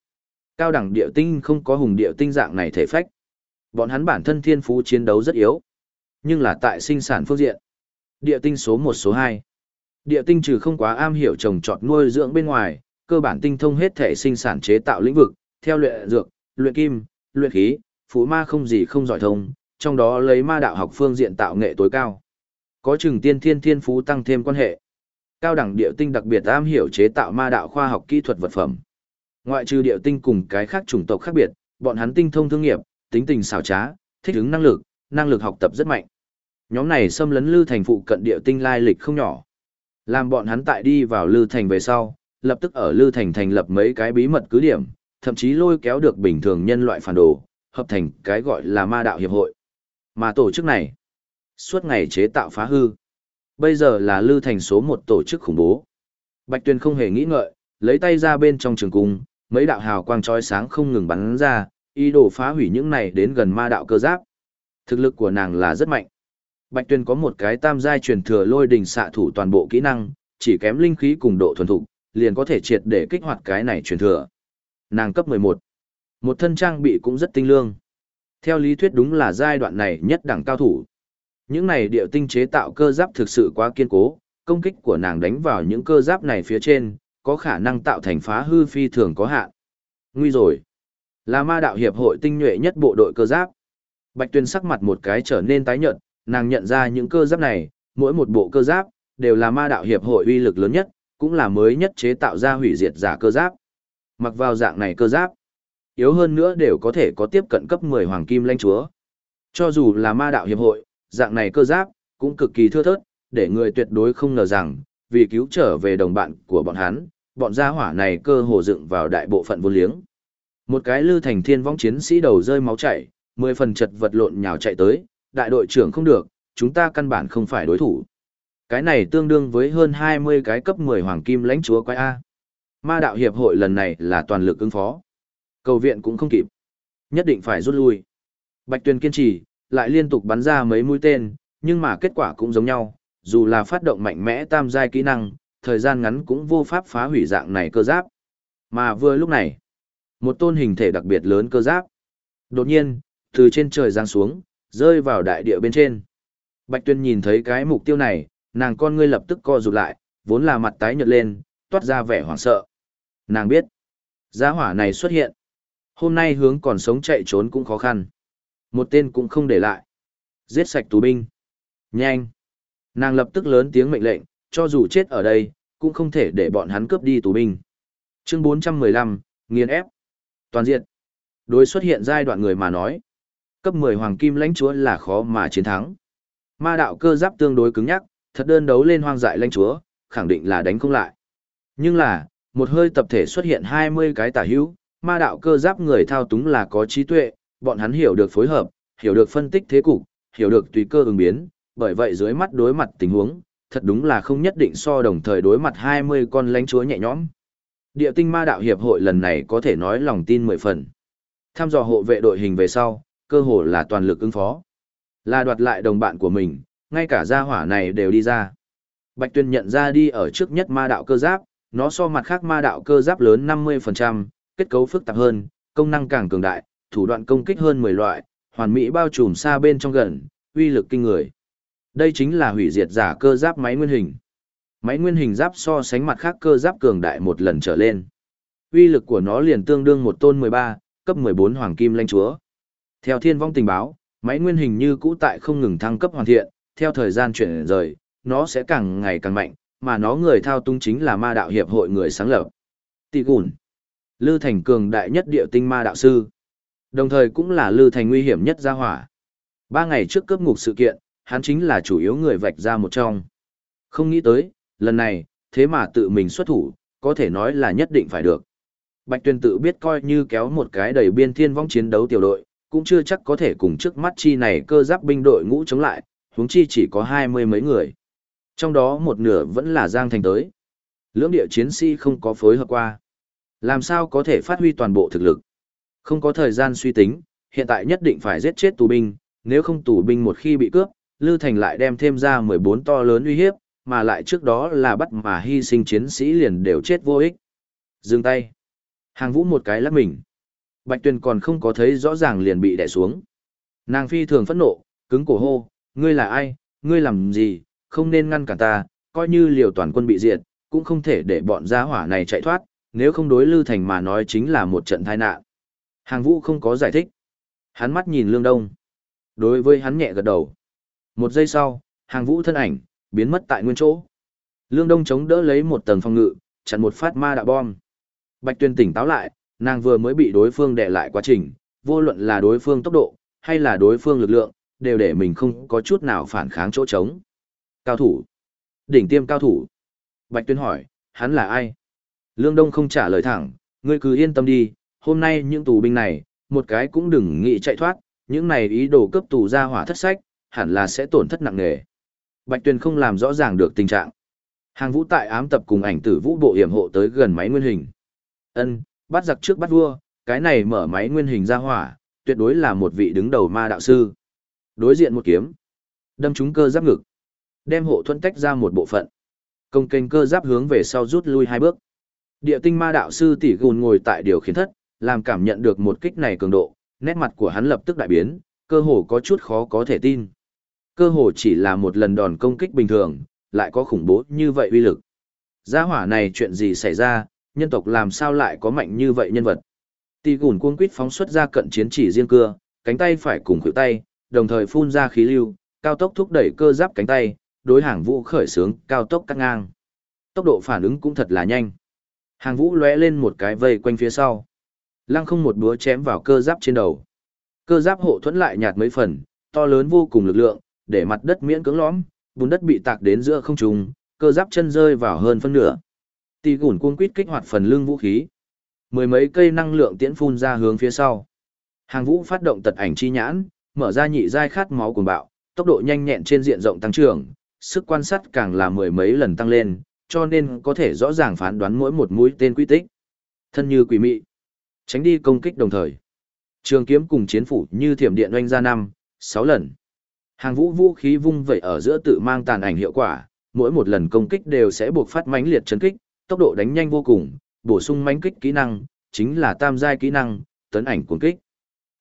A: Cao đẳng địa tinh không có hùng địa tinh dạng này thể phách. Bọn hắn bản thân thiên phú chiến đấu rất yếu, nhưng là tại sinh sản phương diện. Địa tinh số một số hai. Địa tinh trừ không quá am hiểu trồng trọt nuôi dưỡng bên ngoài, cơ bản tinh thông hết thể sinh sản chế tạo lĩnh vực, theo luyện dược, luyện kim, luyện khí, phú ma không gì không giỏi thông, trong đó lấy ma đạo học phương diện tạo nghệ tối cao. Có chừng tiên thiên thiên phú tăng thêm quan hệ. Cao đẳng địa tinh đặc biệt am hiểu chế tạo ma đạo khoa học kỹ thuật vật phẩm. Ngoại trừ địa tinh cùng cái khác chủng tộc khác biệt, bọn hắn tinh thông thương nghiệp, tính tình xảo trá, thích ứng năng lực, năng lực học tập rất mạnh. Nhóm này xâm lấn Lư Thành phụ cận địa tinh lai lịch không nhỏ. Làm bọn hắn tại đi vào Lư Thành về sau, lập tức ở Lư Thành thành lập mấy cái bí mật cứ điểm, thậm chí lôi kéo được bình thường nhân loại phản đồ, hợp thành cái gọi là ma đạo hiệp hội. Mà tổ chức này, suốt ngày chế tạo phá hư. Bây giờ là Lư Thành số một tổ chức khủng bố. Bạch Tuyền không hề nghĩ ngợi, lấy tay ra bên trong trường cung, mấy đạo hào quang chói sáng không ngừng bắn ra, ý đồ phá hủy những này đến gần ma đạo cơ giáp. Thực lực của nàng là rất mạnh. Bạch Tuyền có một cái tam giai truyền thừa lôi đình xạ thủ toàn bộ kỹ năng, chỉ kém linh khí cùng độ thuần thục, liền có thể triệt để kích hoạt cái này truyền thừa. Nàng cấp 11. Một thân trang bị cũng rất tinh lương. Theo lý thuyết đúng là giai đoạn này nhất đẳng cao thủ. Những này điệu tinh chế tạo cơ giáp thực sự quá kiên cố, công kích của nàng đánh vào những cơ giáp này phía trên, có khả năng tạo thành phá hư phi thường có hạn. Nguy rồi. Là ma đạo hiệp hội tinh nhuệ nhất bộ đội cơ giáp. Bạch Tuyên sắc mặt một cái trở nên tái nhợt, nàng nhận ra những cơ giáp này, mỗi một bộ cơ giáp đều là ma đạo hiệp hội uy lực lớn nhất, cũng là mới nhất chế tạo ra hủy diệt giả cơ giáp. Mặc vào dạng này cơ giáp, yếu hơn nữa đều có thể có tiếp cận cấp 10 hoàng kim lãnh chúa. Cho dù là ma đạo hiệp hội, dạng này cơ giáp cũng cực kỳ thưa thớt, để người tuyệt đối không ngờ rằng, vì cứu trở về đồng bạn của bọn hắn, bọn gia hỏa này cơ hồ dựng vào đại bộ phận vô liếng. Một cái lư thành thiên vong chiến sĩ đầu rơi máu chảy, Mười phần chật vật lộn nhào chạy tới, đại đội trưởng không được, chúng ta căn bản không phải đối thủ. Cái này tương đương với hơn 20 cái cấp 10 hoàng kim lãnh chúa quái A. Ma đạo hiệp hội lần này là toàn lực ứng phó. Cầu viện cũng không kịp. Nhất định phải rút lui. Bạch Tuyền kiên trì, lại liên tục bắn ra mấy mũi tên, nhưng mà kết quả cũng giống nhau, dù là phát động mạnh mẽ tam giai kỹ năng, thời gian ngắn cũng vô pháp phá hủy dạng này cơ giáp. Mà vừa lúc này, một tôn hình thể đặc biệt lớn cơ giáp. Đột nhiên, từ trên trời giáng xuống, rơi vào đại địa bên trên. Bạch Tuyên nhìn thấy cái mục tiêu này, nàng con ngươi lập tức co rụt lại, vốn là mặt tái nhợt lên, toát ra vẻ hoảng sợ. Nàng biết, giá hỏa này xuất hiện. Hôm nay hướng còn sống chạy trốn cũng khó khăn. Một tên cũng không để lại. Giết sạch tù binh. Nhanh. Nàng lập tức lớn tiếng mệnh lệnh, cho dù chết ở đây, cũng không thể để bọn hắn cướp đi tù binh. Chương 415, nghiền ép. Toàn diện. Đối xuất hiện giai đoạn người mà nói. Cấp 10 hoàng kim lãnh chúa là khó mà chiến thắng. Ma đạo cơ giáp tương đối cứng nhắc, thật đơn đấu lên hoang dại lãnh chúa, khẳng định là đánh không lại. Nhưng là, một hơi tập thể xuất hiện 20 cái tả hữu, ma đạo cơ giáp người thao túng là có trí tuệ, bọn hắn hiểu được phối hợp, hiểu được phân tích thế cục, hiểu được tùy cơ ứng biến, bởi vậy dưới mắt đối mặt tình huống, thật đúng là không nhất định so đồng thời đối mặt 20 con lãnh chúa nhẹ nhõm. Địa tinh ma đạo hiệp hội lần này có thể nói lòng tin mười phần. Tham dò hộ vệ đội hình về sau, cơ hồ là toàn lực ứng phó. Là đoạt lại đồng bạn của mình, ngay cả gia hỏa này đều đi ra. Bạch Tuyên nhận ra đi ở trước nhất ma đạo cơ giáp, nó so mặt khác ma đạo cơ giáp lớn 50%, kết cấu phức tạp hơn, công năng càng cường đại, thủ đoạn công kích hơn 10 loại, hoàn mỹ bao trùm xa bên trong gần, uy lực kinh người. Đây chính là hủy diệt giả cơ giáp máy nguyên hình. Máy nguyên hình giáp so sánh mặt khác cơ giáp cường đại một lần trở lên. Uy lực của nó liền tương đương một tôn 13, cấp 14 hoàng kim lãnh chúa. Theo thiên vong tình báo, máy nguyên hình như cũ tại không ngừng thăng cấp hoàn thiện, theo thời gian chuyển rời, nó sẽ càng ngày càng mạnh, mà nó người thao túng chính là ma đạo hiệp hội người sáng lập. Tỷ Gùn, Lư Thành cường đại nhất địa tinh ma đạo sư, đồng thời cũng là Lư Thành nguy hiểm nhất gia hỏa. Ba ngày trước cướp ngục sự kiện, hắn chính là chủ yếu người vạch ra một trong. Không nghĩ tới, lần này, thế mà tự mình xuất thủ, có thể nói là nhất định phải được. Bạch Tuyên tự biết coi như kéo một cái đầy biên thiên vong chiến đấu tiểu đội, cũng chưa chắc có thể cùng trước mắt chi này cơ giáp binh đội ngũ chống lại, huống chi chỉ có hai mươi mấy người. Trong đó một nửa vẫn là Giang Thành tới. Lưỡng địa chiến sĩ không có phối hợp qua. Làm sao có thể phát huy toàn bộ thực lực? Không có thời gian suy tính, hiện tại nhất định phải giết chết tù binh, nếu không tù binh một khi bị cướp, Lư Thành lại đem thêm ra 14 to lớn uy hiếp, mà lại trước đó là bắt mà hy sinh chiến sĩ liền đều chết vô ích. Dừng tay. Hàng vũ một cái lắc mình. Bạch Tuyền còn không có thấy rõ ràng liền bị đè xuống. Nàng phi thường phẫn nộ, cứng cổ hô, ngươi là ai, ngươi làm gì, không nên ngăn cản ta, coi như liều toàn quân bị diệt, cũng không thể để bọn gia hỏa này chạy thoát, nếu không đối Lư Thành mà nói chính là một trận tai nạn. Hàng vũ không có giải thích. Hắn mắt nhìn Lương Đông. Đối với hắn nhẹ gật đầu. Một giây sau, hàng vũ thân ảnh, biến mất tại nguyên chỗ. Lương Đông chống đỡ lấy một tầng phòng ngự, chặn một phát ma đạo bom. Bạch Tuyên tỉnh táo lại, nàng vừa mới bị đối phương đè lại quá trình, vô luận là đối phương tốc độ, hay là đối phương lực lượng, đều để mình không có chút nào phản kháng chỗ trống. Cao thủ. Đỉnh tiêm cao thủ. Bạch Tuyên hỏi, hắn là ai? Lương Đông không trả lời thẳng, ngươi cứ yên tâm đi, hôm nay những tù binh này, một cái cũng đừng nghĩ chạy thoát, những này ý đồ cấp tù ra hỏa thất sách, hẳn là sẽ tổn thất nặng nề. Bạch Tuyền không làm rõ ràng được tình trạng. Hàng vũ tại ám tập cùng ảnh tử vũ bộ hiểm hộ tới gần máy nguyên hình. Ân, bắt giặc trước bắt vua, cái này mở máy nguyên hình ra hỏa, tuyệt đối là một vị đứng đầu ma đạo sư. Đối diện một kiếm, đâm trúng cơ giáp ngực, đem hộ thuẫn tách ra một bộ phận. Công kênh cơ giáp hướng về sau rút lui hai bước. Địa tinh ma đạo sư tỷ gùn ngồi tại điều khiển thất, làm cảm nhận được một kích này cường độ, nét mặt của hắn lập tức đại biến, cơ hồ có chút khó có thể tin. Cơ hồ chỉ là một lần đòn công kích bình thường, lại có khủng bố như vậy uy lực. Gia hỏa này chuyện gì xảy ra, nhân tộc làm sao lại có mạnh như vậy nhân vật. Tì gùn cuống quýt phóng xuất ra cận chiến chỉ riêng cưa, cánh tay phải cùng khuỷu tay, đồng thời phun ra khí lưu, cao tốc thúc đẩy cơ giáp cánh tay, đối hàng vũ khởi sướng, cao tốc cắt ngang. Tốc độ phản ứng cũng thật là nhanh. Hàng vũ lóe lên một cái vây quanh phía sau. Lăng không một búa chém vào cơ giáp trên đầu. Cơ giáp hộ thuẫn lại nhạt mấy phần, to lớn vô cùng lực lượng, để mặt đất miễn cứng lõm, bùn đất bị tạc đến giữa không trung, cơ giáp chân rơi vào hơn phân nửa. Tỷ gùn cuống quýt kích hoạt phần lưng vũ khí. Mười mấy cây năng lượng tiễn phun ra hướng phía sau. Hàng vũ phát động tật ảnh chi nhãn, mở ra nhị giai khát máu cuồng bạo, tốc độ nhanh nhẹn trên diện rộng tăng trưởng, sức quan sát càng là mười mấy lần tăng lên, cho nên có thể rõ ràng phán đoán mỗi một mũi tên quy tích. Thân như quỷ mị, tránh đi công kích đồng thời. Trường kiếm cùng chiến phủ như thiểm điện oanh ra năm, sáu lần. Hàng vũ vũ khí vung vẩy ở giữa tự mang tàn ảnh hiệu quả, mỗi một lần công kích đều sẽ buộc phát mãnh liệt chấn kích, tốc độ đánh nhanh vô cùng, bổ sung mãnh kích kỹ năng, chính là tam giai kỹ năng, tấn ảnh cuồng kích.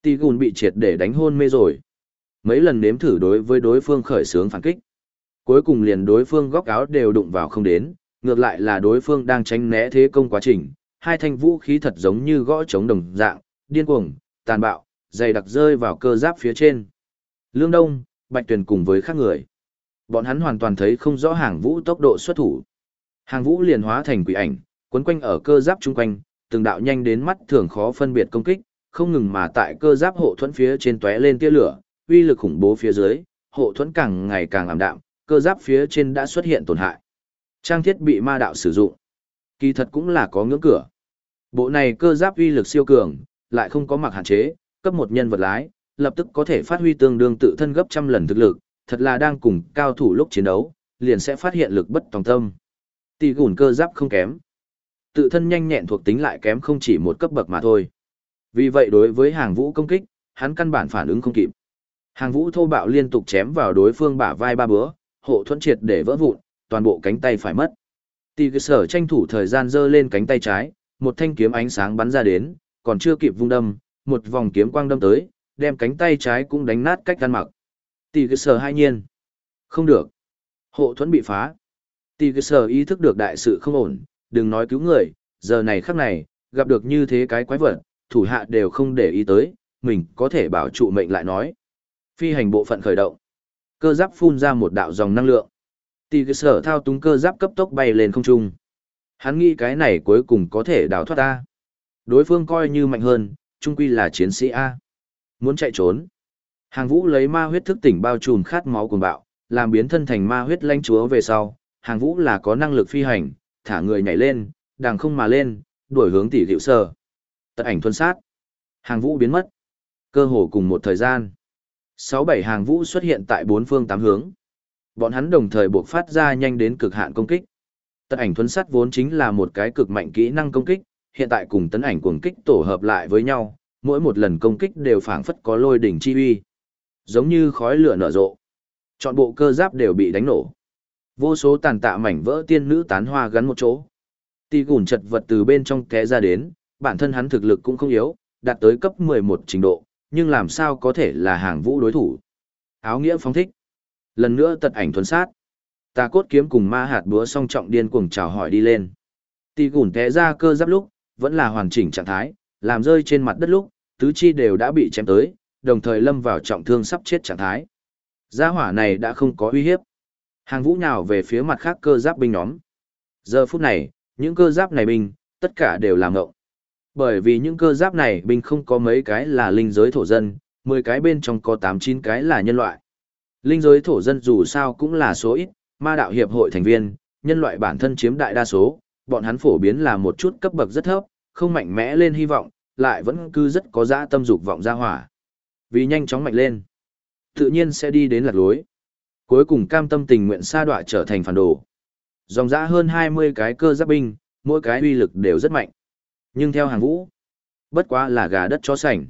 A: Tỷ gùn bị triệt để đánh hôn mê rồi. Mấy lần nếm thử đối với đối phương khởi xướng phản kích. Cuối cùng liền đối phương góc áo đều đụng vào không đến, ngược lại là đối phương đang tránh né thế công quá trình, hai thanh vũ khí thật giống như gõ chống đồng dạng, điên cuồng, tàn bạo, dày đặc rơi vào cơ giáp phía trên. Lương Đông, Bạch Tuyền cùng với các người. Bọn hắn hoàn toàn thấy không rõ hàng vũ tốc độ xuất thủ. Hàng vũ liền hóa thành quỷ ảnh, quấn quanh ở cơ giáp chung quanh, từng đạo nhanh đến mắt thường khó phân biệt công kích, không ngừng mà tại cơ giáp hộ thuẫn phía trên tóe lên tia lửa, uy lực khủng bố phía dưới, hộ thuẫn càng ngày càng ảm đạm, cơ giáp phía trên đã xuất hiện tổn hại. Trang thiết bị ma đạo sử dụng, kỳ thật cũng là có ngưỡng cửa. Bộ này cơ giáp uy lực siêu cường, lại không có mặc hạn chế, cấp một nhân vật lái, lập tức có thể phát huy tương đương tự thân gấp trăm lần thực lực, thật là đang cùng cao thủ lúc chiến đấu, liền sẽ phát hiện lực bất tòng tâm. Tỷ gùn cơ giáp không kém. Tự thân nhanh nhẹn thuộc tính lại kém không chỉ một cấp bậc mà thôi. Vì vậy đối với hàng vũ công kích, hắn căn bản phản ứng không kịp. Hàng vũ thô bạo liên tục chém vào đối phương bả vai ba bữa, hộ thuẫn triệt để vỡ vụn, toàn bộ cánh tay phải mất. Tỷ cơ sở tranh thủ thời gian giơ lên cánh tay trái, một thanh kiếm ánh sáng bắn ra đến, còn chưa kịp vung đâm, một vòng kiếm quang đâm tới, đem cánh tay trái cũng đánh nát cách gan mặc. Tỷ cơ sở hai nhiên. Không được. Hộ thuẫn bị phá. Tỷ cơ sở ý thức được đại sự không ổn, đừng nói cứu người, giờ này khắc này, gặp được như thế cái quái vật, thủ hạ đều không để ý tới, mình có thể bảo trụ mệnh lại nói. Phi hành bộ phận khởi động. Cơ giáp phun ra một đạo dòng năng lượng. Tỷ cơ sở thao túng cơ giáp cấp tốc bay lên không trung. Hắn nghĩ cái này cuối cùng có thể đào thoát ta. Đối phương coi như mạnh hơn, trung quy là chiến sĩ A. Muốn chạy trốn. Hàng vũ lấy ma huyết thức tỉnh bao trùm khát máu cuồng bạo, làm biến thân thành ma huyết lãnh chúa về sau. Hàng vũ là có năng lực phi hành, thả người nhảy lên, đàng không mà lên, đuổi hướng tỷ liệu sơ. Tật ảnh thuần sát. Hàng vũ biến mất. Cơ hồ cùng một thời gian. Sáu bảy hàng vũ xuất hiện tại bốn phương tám hướng. Bọn hắn đồng thời buộc phát ra nhanh đến cực hạn công kích. Tận ảnh thuấn sát vốn chính là một cái cực mạnh kỹ năng công kích, hiện tại cùng tấn ảnh cuồng kích tổ hợp lại với nhau, mỗi một lần công kích đều phảng phất có lôi đỉnh chi uy. Giống như khói lửa nở rộ. Chọn bộ cơ giáp đều bị đánh nổ. Vô số tàn tạ mảnh vỡ tiên nữ tán hoa gắn một chỗ. tì gùn chật vật từ bên trong té ra đến, bản thân hắn thực lực cũng không yếu, đạt tới cấp 11 trình độ, nhưng làm sao có thể là hàng vũ đối thủ. Áo nghĩa phóng thích. Lần nữa tật ảnh thuần sát. Tà cốt kiếm cùng ma hạt búa song trọng điên cuồng chào hỏi đi lên. Tỷ gùn té ra cơ giáp lúc, vẫn là hoàn chỉnh trạng thái, làm rơi trên mặt đất lúc, tứ chi đều đã bị chém tới, đồng thời lâm vào trọng thương sắp chết trạng thái. Gia hỏa này đã không có uy hiếp. Hàng vũ nhào về phía mặt khác cơ giáp binh nhóm. Giờ phút này, những cơ giáp này binh, tất cả đều là ngộng. Bởi vì những cơ giáp này binh không có mấy cái là linh giới thổ dân, 10 cái bên trong có 8-9 cái là nhân loại. Linh giới thổ dân dù sao cũng là số ít, ma đạo hiệp hội thành viên, nhân loại bản thân chiếm đại đa số, bọn hắn phổ biến là một chút cấp bậc rất thấp, không mạnh mẽ lên hy vọng, lại vẫn cứ rất có dã tâm dục vọng ra hỏa. Vì nhanh chóng mạnh lên, tự nhiên sẽ đi đến lạc lối. Cuối cùng cam tâm tình nguyện sa đọa trở thành phản đồ. Dòng dã hơn 20 cái cơ giáp binh, mỗi cái uy lực đều rất mạnh. Nhưng theo hàng vũ, bất quá là gà đất chó sành.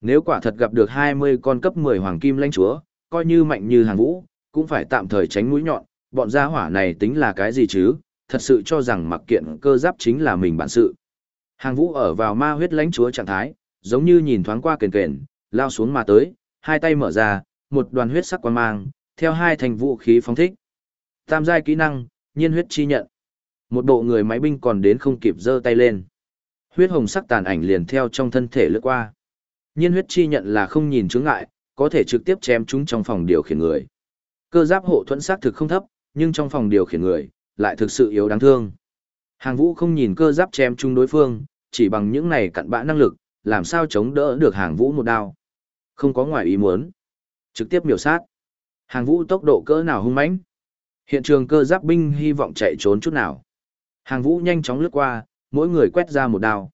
A: Nếu quả thật gặp được 20 con cấp 10 hoàng kim lãnh chúa, coi như mạnh như hàng vũ, cũng phải tạm thời tránh mũi nhọn, bọn gia hỏa này tính là cái gì chứ, thật sự cho rằng mặc kiện cơ giáp chính là mình bản sự. Hàng vũ ở vào ma huyết lãnh chúa trạng thái, giống như nhìn thoáng qua kền kền, lao xuống mà tới, hai tay mở ra, một đoàn huyết sắc quan mang, theo hai thành vũ khí phóng thích. Tam giai kỹ năng, nhiên huyết chi nhận. Một bộ người máy binh còn đến không kịp giơ tay lên. Huyết hồng sắc tàn ảnh liền theo trong thân thể lướt qua. Nhiên huyết chi nhận là không nhìn chướng ngại, có thể trực tiếp chém chúng trong phòng điều khiển người. Cơ giáp hộ thuẫn sắc thực không thấp, nhưng trong phòng điều khiển người, lại thực sự yếu đáng thương. Hàng vũ không nhìn cơ giáp chém chung đối phương, chỉ bằng những này cặn bã năng lực, làm sao chống đỡ được hàng vũ một đao. Không có ngoài ý muốn. Trực tiếp miểu sát. Hàng vũ tốc độ cỡ nào hung mãnh. Hiện trường cơ giáp binh hy vọng chạy trốn chút nào. Hàng vũ nhanh chóng lướt qua, mỗi người quét ra một đao.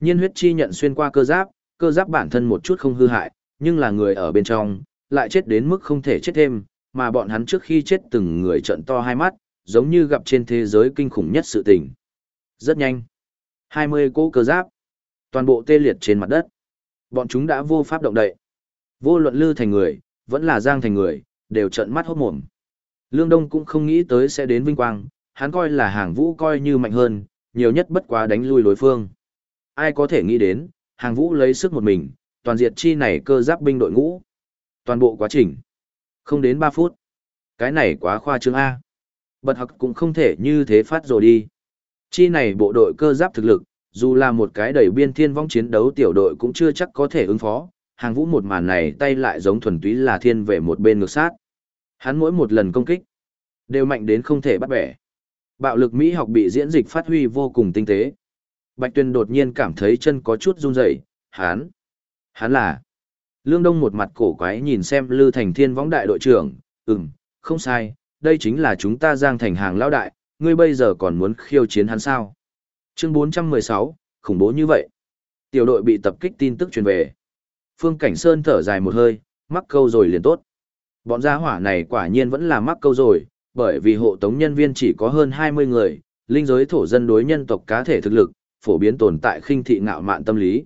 A: Nhiên huyết chi nhận xuyên qua cơ giáp, cơ giáp bản thân một chút không hư hại, nhưng là người ở bên trong, lại chết đến mức không thể chết thêm, mà bọn hắn trước khi chết từng người trận to hai mắt, giống như gặp trên thế giới kinh khủng nhất sự tình. Rất nhanh. 20 cỗ cơ giáp, toàn bộ tê liệt trên mặt đất. Bọn chúng đã vô pháp động đậy. Vô luận lư thành người, vẫn là giang thành người, đều trận mắt hốt mồm. Lương Đông cũng không nghĩ tới sẽ đến vinh quang, hắn coi là hàng vũ coi như mạnh hơn, nhiều nhất bất quá đánh lui đối phương. Ai có thể nghĩ đến, hàng vũ lấy sức một mình, toàn diệt chi này cơ giáp binh đội ngũ. Toàn bộ quá trình. Không đến ba phút. Cái này quá khoa trương A. Bật học cũng không thể như thế phát rồi đi. Chi này bộ đội cơ giáp thực lực, dù là một cái đầy biên thiên vong chiến đấu tiểu đội cũng chưa chắc có thể ứng phó, hàng vũ một màn này tay lại giống thuần túy là thiên về một bên ngược sát. Hắn mỗi một lần công kích, đều mạnh đến không thể bắt bẻ. Bạo lực Mỹ học bị diễn dịch phát huy vô cùng tinh tế. Bạch Tuyên đột nhiên cảm thấy chân có chút run rẩy, hắn, hắn là. Lương Đông một mặt cổ quái nhìn xem Lư Thành Thiên võng đại đội trưởng, ừm, không sai, đây chính là chúng ta giang thành hàng lão đại, ngươi bây giờ còn muốn khiêu chiến hắn sao? Chương 416, khủng bố như vậy. Tiểu đội bị tập kích tin tức truyền về. Phương Cảnh Sơn thở dài một hơi, mắc câu rồi liền tốt. Bọn gia hỏa này quả nhiên vẫn là mắc câu rồi, bởi vì hộ tống nhân viên chỉ có hơn 20 người, linh giới thổ dân đối nhân tộc cá thể thực lực, phổ biến tồn tại khinh thị ngạo mạn tâm lý.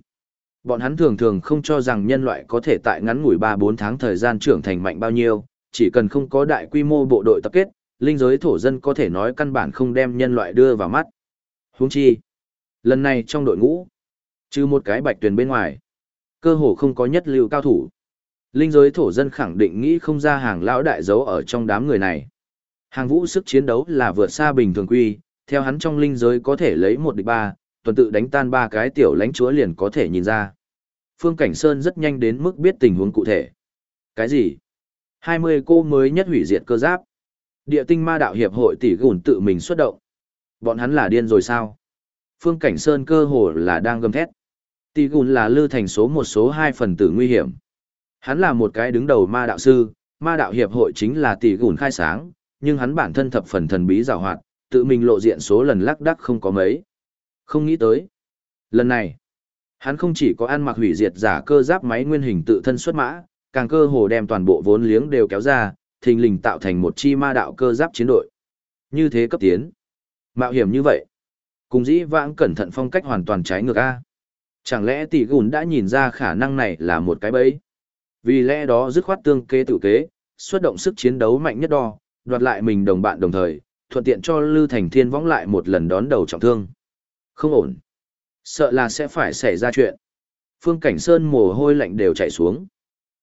A: Bọn hắn thường thường không cho rằng nhân loại có thể tại ngắn ngủi 3-4 tháng thời gian trưởng thành mạnh bao nhiêu, chỉ cần không có đại quy mô bộ đội tập kết, linh giới thổ dân có thể nói căn bản không đem nhân loại đưa vào mắt. Huống chi, lần này trong đội ngũ, trừ một cái bạch tuyển bên ngoài, cơ hồ không có nhất lưu cao thủ. Linh giới thổ dân khẳng định nghĩ không ra hàng lão đại dấu ở trong đám người này. Hàng vũ sức chiến đấu là vượt xa bình thường quy, theo hắn trong linh giới có thể lấy một địch ba, tuần tự đánh tan ba cái tiểu lãnh chúa liền có thể nhìn ra. Phương Cảnh Sơn rất nhanh đến mức biết tình huống cụ thể. Cái gì? 20 cô mới nhất hủy diệt cơ giáp. Địa tinh ma đạo hiệp hội tỷ gùn tự mình xuất động. Bọn hắn là điên rồi sao? Phương Cảnh Sơn cơ hồ là đang gầm thét. Tỷ gùn là lư thành số một số hai phần tử nguy hiểm. Hắn là một cái đứng đầu ma đạo sư, ma đạo hiệp hội chính là tỷ gùn khai sáng, nhưng hắn bản thân thập phần thần bí rào hoạt, tự mình lộ diện số lần lắc đắc không có mấy. Không nghĩ tới. Lần này, hắn không chỉ có ăn mặc hủy diệt giả cơ giáp máy nguyên hình tự thân xuất mã, càng cơ hồ đem toàn bộ vốn liếng đều kéo ra, thình lình tạo thành một chi ma đạo cơ giáp chiến đội. Như thế cấp tiến. Mạo hiểm như vậy. Cùng dĩ vãng cẩn thận phong cách hoàn toàn trái ngược A. Chẳng lẽ tỷ gùn đã nhìn ra khả năng này là một cái bẫy? Vì lẽ đó dứt khoát tương kế tự kế, xuất động sức chiến đấu mạnh nhất đo, đoạt lại mình đồng bạn đồng thời, thuận tiện cho Lư Thành Thiên võng lại một lần đón đầu trọng thương. Không ổn. Sợ là sẽ phải xảy ra chuyện. Phương Cảnh Sơn mồ hôi lạnh đều chảy xuống.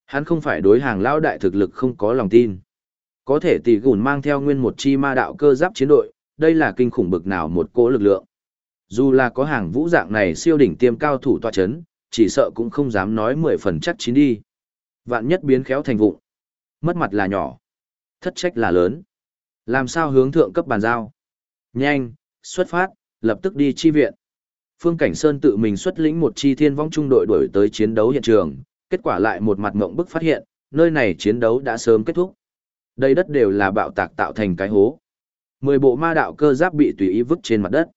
A: Hắn không phải đối hàng lão đại thực lực không có lòng tin. Có thể tỷ gùn mang theo nguyên một chi ma đạo cơ giáp chiến đội, đây là kinh khủng bực nào một cỗ lực lượng. Dù là có hàng vũ dạng này siêu đỉnh tiêm cao thủ tọa chấn, chỉ sợ cũng không dám nói mười phần chắc chín đi. Vạn nhất biến khéo thành vụng. Mất mặt là nhỏ. Thất trách là lớn. Làm sao hướng thượng cấp bàn giao? Nhanh, xuất phát, lập tức đi chi viện. Phương Cảnh Sơn tự mình xuất lĩnh một chi thiên vong trung đội đuổi tới chiến đấu hiện trường, kết quả lại một mặt ngộng bức phát hiện, nơi này chiến đấu đã sớm kết thúc. Đây đất đều là bạo tạc tạo thành cái hố. Mười bộ ma đạo cơ giáp bị tùy ý vứt trên mặt đất.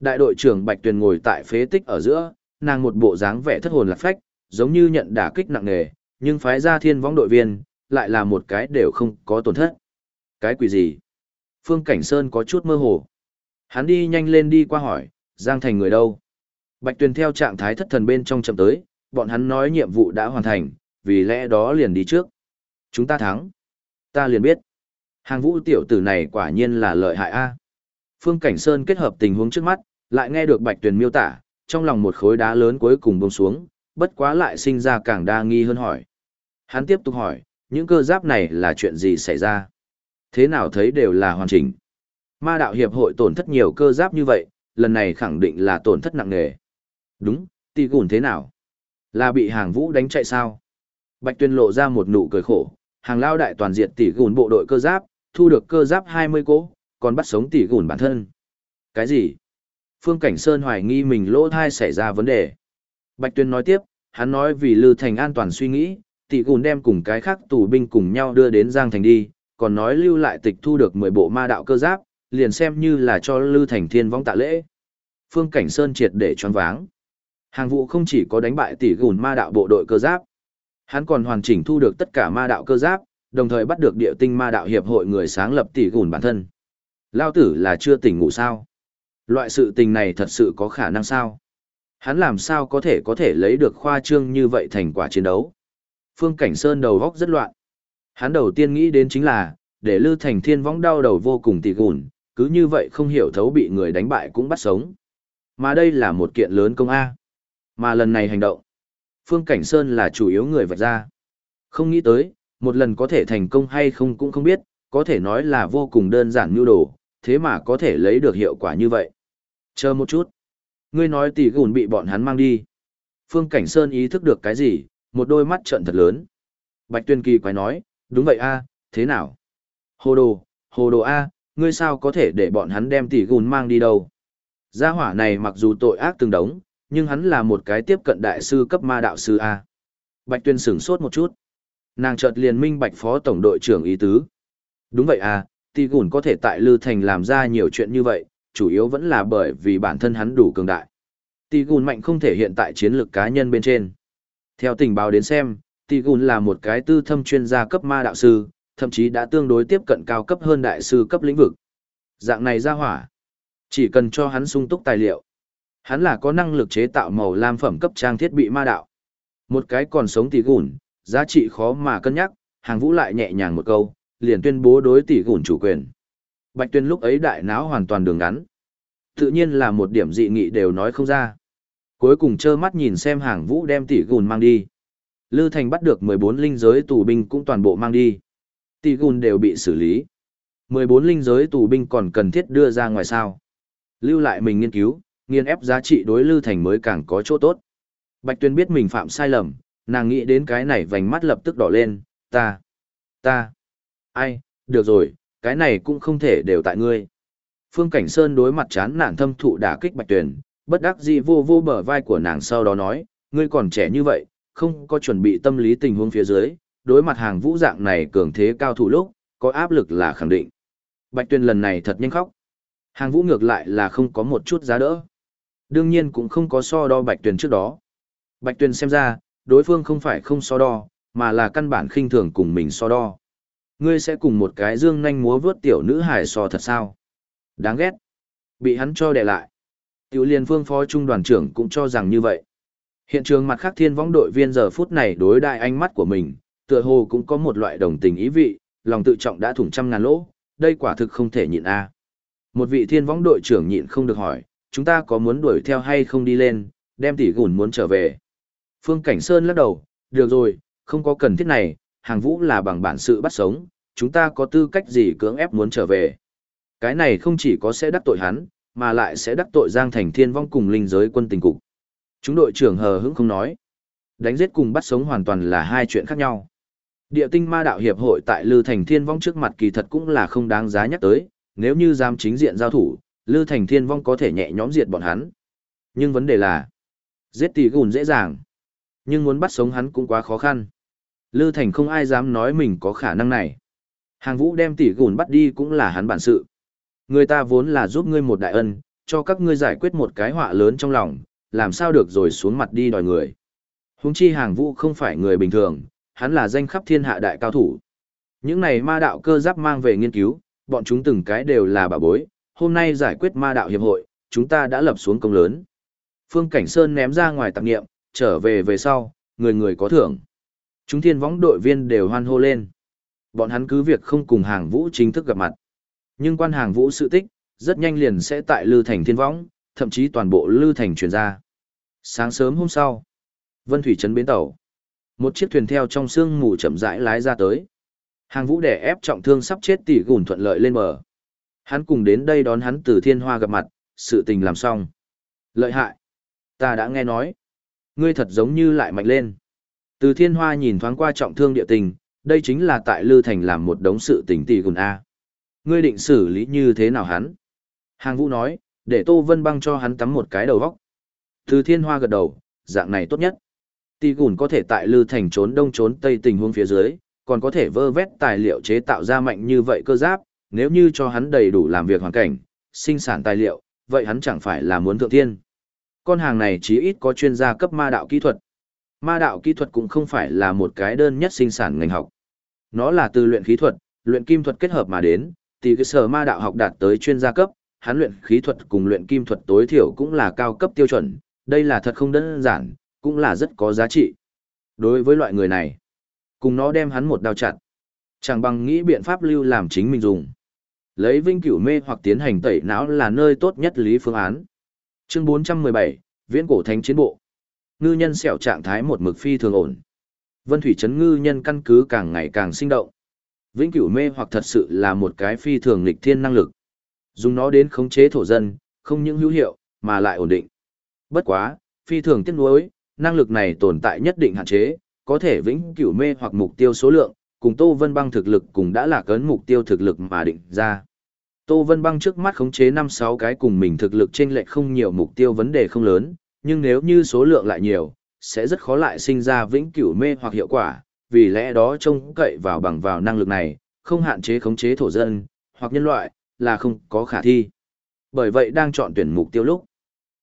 A: Đại đội trưởng Bạch Tuyền ngồi tại phế tích ở giữa, nàng một bộ dáng vẻ thất hồn lạc phách, giống như nhận đả kích nặng nề, nhưng phái ra thiên võng đội viên, lại là một cái đều không có tổn thất. Cái quỷ gì? Phương Cảnh Sơn có chút mơ hồ. Hắn đi nhanh lên đi qua hỏi, Giang Thành người đâu? Bạch Tuyền theo trạng thái thất thần bên trong chậm tới, bọn hắn nói nhiệm vụ đã hoàn thành, vì lẽ đó liền đi trước. Chúng ta thắng. Ta liền biết. Hàng vũ tiểu tử này quả nhiên là lợi hại a. Phương Cảnh Sơn kết hợp tình huống trước mắt, lại nghe được Bạch Tuyền miêu tả, trong lòng một khối đá lớn cuối cùng buông xuống, bất quá lại sinh ra càng đa nghi hơn hỏi. Hắn tiếp tục hỏi, những cơ giáp này là chuyện gì xảy ra? Thế nào thấy đều là hoàn chỉnh. Ma đạo hiệp hội tổn thất nhiều cơ giáp như vậy, lần này khẳng định là tổn thất nặng nề. Đúng, tỷ gùn thế nào? Là bị hàng vũ đánh chạy sao? Bạch tuyên lộ ra một nụ cười khổ, hàng lao đại toàn diện tỷ gùn bộ đội cơ giáp, thu được cơ giáp 20 cố còn bắt sống tỷ gùn bản thân. Cái gì? Phương Cảnh Sơn hoài nghi mình lỗ thai xảy ra vấn đề. Bạch tuyên nói tiếp, hắn nói vì Lư Thành an toàn suy nghĩ, tỷ gùn đem cùng cái khác tù binh cùng nhau đưa đến Giang Thành đi, còn nói lưu lại tịch thu được 10 bộ ma đạo cơ giáp, liền xem như là cho Lư Thành Thiên vong tạ lễ. Phương Cảnh Sơn triệt để choáng váng. Hàng vụ không chỉ có đánh bại tỷ gùn ma đạo bộ đội cơ giáp, hắn còn hoàn chỉnh thu được tất cả ma đạo cơ giáp, đồng thời bắt được địa tinh ma đạo hiệp hội người sáng lập tỷ gùn bản thân. Lao tử là chưa tỉnh ngủ sao? Loại sự tình này thật sự có khả năng sao? Hắn làm sao có thể có thể lấy được khoa trương như vậy thành quả chiến đấu? Phương Cảnh Sơn đầu góc rất loạn. Hắn đầu tiên nghĩ đến chính là, để Lư Thành Thiên võng đau đầu vô cùng tỷ gùn, cứ như vậy không hiểu thấu bị người đánh bại cũng bắt sống. Mà đây là một kiện lớn công A. Mà lần này hành động, Phương Cảnh Sơn là chủ yếu người vạch ra. Không nghĩ tới, một lần có thể thành công hay không cũng không biết, có thể nói là vô cùng đơn giản như đồ, thế mà có thể lấy được hiệu quả như vậy. Chờ một chút. Ngươi nói tỷ gùn bị bọn hắn mang đi. Phương Cảnh Sơn ý thức được cái gì, một đôi mắt trợn thật lớn. Bạch Tuyên Kỳ quái nói, đúng vậy a, thế nào? Hồ đồ, hồ đồ a, ngươi sao có thể để bọn hắn đem tỷ gùn mang đi đâu? Gia hỏa này mặc dù tội ác từng đống, nhưng hắn là một cái tiếp cận đại sư cấp ma đạo sư a. Bạch Tuyên sửng sốt một chút. Nàng chợt liền minh bạch phó tổng đội trưởng ý tứ. Đúng vậy à, tỷ gùn có thể tại Lư Thành làm ra nhiều chuyện như vậy, chủ yếu vẫn là bởi vì bản thân hắn đủ cường đại. Tỷ gùn mạnh không thể hiện tại chiến lược cá nhân bên trên. Theo tình báo đến xem, Tỷ Gùn là một cái tư thâm chuyên gia cấp ma đạo sư, thậm chí đã tương đối tiếp cận cao cấp hơn đại sư cấp lĩnh vực. Dạng này ra hỏa. Chỉ cần cho hắn sung túc tài liệu. Hắn là có năng lực chế tạo màu lam phẩm cấp trang thiết bị ma đạo. Một cái còn sống Tỷ Gùn, giá trị khó mà cân nhắc, hàng vũ lại nhẹ nhàng một câu, liền tuyên bố đối Tỷ Gùn chủ quyền. Bạch tuyên lúc ấy đại não hoàn toàn đường ngắn. Tự nhiên là một điểm dị nghị đều nói không ra. Cuối cùng trơ mắt nhìn xem hàng vũ đem tỷ gùn mang đi. Lư Thành bắt được 14 linh giới tù binh cũng toàn bộ mang đi. Tỷ gùn đều bị xử lý. 14 linh giới tù binh còn cần thiết đưa ra ngoài sao. Lưu lại mình nghiên cứu, nghiên ép giá trị đối lưu Thành mới càng có chỗ tốt. Bạch Tuyên biết mình phạm sai lầm, nàng nghĩ đến cái này vành mắt lập tức đỏ lên, ta, ta, ai, được rồi, cái này cũng không thể đều tại ngươi. Phương Cảnh Sơn đối mặt chán nản thâm thụ đả kích Bạch Tuyển, bất đắc dĩ vô vô bờ vai của nàng sau đó nói, ngươi còn trẻ như vậy, không có chuẩn bị tâm lý tình huống phía dưới, đối mặt hàng vũ dạng này cường thế cao thủ lúc, có áp lực là khẳng định. Bạch Tuyên lần này thật nhanh khóc. Hàng vũ ngược lại là không có một chút giá đỡ. Đương nhiên cũng không có so đo Bạch Tuyên trước đó. Bạch Tuyên xem ra, đối phương không phải không so đo, mà là căn bản khinh thường cùng mình so đo. Ngươi sẽ cùng một cái dương nhanh múa vướt tiểu nữ hài so thật sao? Đáng ghét. Bị hắn cho đè lại. Tiểu liên phương phó trung đoàn trưởng cũng cho rằng như vậy. Hiện trường mặt khác thiên võng đội viên giờ phút này đối đại ánh mắt của mình, tựa hồ cũng có một loại đồng tình ý vị, lòng tự trọng đã thủng trăm ngàn lỗ, đây quả thực không thể nhịn a. Một vị thiên võng đội trưởng nhịn không được hỏi, chúng ta có muốn đuổi theo hay không đi lên, đem tỷ gùn muốn trở về. Phương Cảnh Sơn lắc đầu, được rồi, không có cần thiết này, hàng vũ là bằng bản sự bắt sống, chúng ta có tư cách gì cưỡng ép muốn trở về. Cái này không chỉ có sẽ đắc tội hắn, mà lại sẽ đắc tội Giang Thành Thiên Vong cùng linh giới quân tình cục. Chúng đội trưởng hờ hững không nói. Đánh giết cùng bắt sống hoàn toàn là hai chuyện khác nhau. Địa tinh ma đạo hiệp hội tại Lư Thành Thiên Vong trước mặt kỳ thật cũng là không đáng giá nhắc tới, nếu như dám chính diện giao thủ, Lư Thành Thiên Vong có thể nhẹ nhõm diệt bọn hắn. Nhưng vấn đề là, giết tỷ gùn dễ dàng, nhưng muốn bắt sống hắn cũng quá khó khăn. Lư Thành không ai dám nói mình có khả năng này. Hàng vũ đem tỷ gùn bắt đi cũng là hắn bản sự. Người ta vốn là giúp ngươi một đại ân, cho các ngươi giải quyết một cái họa lớn trong lòng, làm sao được rồi xuống mặt đi đòi người. Húng chi hàng vũ không phải người bình thường, hắn là danh khắp thiên hạ đại cao thủ. Những này ma đạo cơ giáp mang về nghiên cứu, bọn chúng từng cái đều là bà bối, hôm nay giải quyết ma đạo hiệp hội, chúng ta đã lập xuống công lớn. Phương Cảnh Sơn ném ra ngoài tạp nghiệm, trở về về sau, người người có thưởng. Chúng thiên võng đội viên đều hoan hô lên. Bọn hắn cứ việc không cùng hàng vũ chính thức gặp mặt. Nhưng quan hàng vũ sự tích, rất nhanh liền sẽ tại Lư Thành thiên võng, thậm chí toàn bộ Lư Thành truyền ra. Sáng sớm hôm sau, Vân Thủy Trấn bến tàu. Một chiếc thuyền theo trong sương mù chậm rãi lái ra tới. Hàng vũ đẻ ép trọng thương sắp chết tỉ gùn thuận lợi lên bờ. Hắn cùng đến đây đón hắn từ thiên hoa gặp mặt, sự tình làm xong. Lợi hại. Ta đã nghe nói. Ngươi thật giống như lại mạnh lên. Từ thiên hoa nhìn thoáng qua trọng thương địa tình, đây chính là tại Lư Thành làm một đống sự tình tỷ gùn A. Ngươi định xử lý như thế nào hắn? Hàng vũ nói, để Tô Vân băng cho hắn tắm một cái đầu vóc. Từ thiên hoa gật đầu, dạng này tốt nhất. Tỷ gùn có thể tại Lư Thành trốn đông trốn tây tình huống phía dưới, còn có thể vơ vét tài liệu chế tạo ra mạnh như vậy cơ giáp, nếu như cho hắn đầy đủ làm việc hoàn cảnh, sinh sản tài liệu, vậy hắn chẳng phải là muốn thượng thiên. Con hàng này chí ít có chuyên gia cấp ma đạo kỹ thuật. Ma đạo kỹ thuật cũng không phải là một cái đơn nhất sinh sản ngành học. Nó là từ luyện khí thuật, luyện kim thuật kết hợp mà đến, tỷ cơ sở ma đạo học đạt tới chuyên gia cấp, hắn luyện khí thuật cùng luyện kim thuật tối thiểu cũng là cao cấp tiêu chuẩn, đây là thật không đơn giản, cũng là rất có giá trị. Đối với loại người này, cùng nó đem hắn một đao chặt, chẳng bằng nghĩ biện pháp lưu làm chính mình dùng. Lấy vinh cửu mê hoặc tiến hành tẩy não là nơi tốt nhất lý phương án. Chương 417, Viễn cổ thánh chiến bộ. Ngư nhân sẹo trạng thái một mực phi thường ổn. Vân thủy trấn ngư nhân căn cứ càng ngày càng sinh động. Vĩnh cửu mê hoặc thật sự là một cái phi thường lịch thiên năng lực. Dùng nó đến khống chế thổ dân, không những hữu hiệu, mà lại ổn định. Bất quá, phi thường tiếc nuối, năng lực này tồn tại nhất định hạn chế, có thể vĩnh cửu mê hoặc mục tiêu số lượng, cùng Tô Vân Băng thực lực cùng đã là cấn mục tiêu thực lực mà định ra. Tô Vân Băng trước mắt khống chế 5-6 cái cùng mình thực lực trên lệch không nhiều mục tiêu vấn đề không lớn, nhưng nếu như số lượng lại nhiều, sẽ rất khó lại sinh ra vĩnh cửu mê hoặc hiệu quả, vì lẽ đó trông cậy vào bằng vào năng lực này, không hạn chế khống chế thổ dân, hoặc nhân loại, là không có khả thi. Bởi vậy đang chọn tuyển mục tiêu lúc,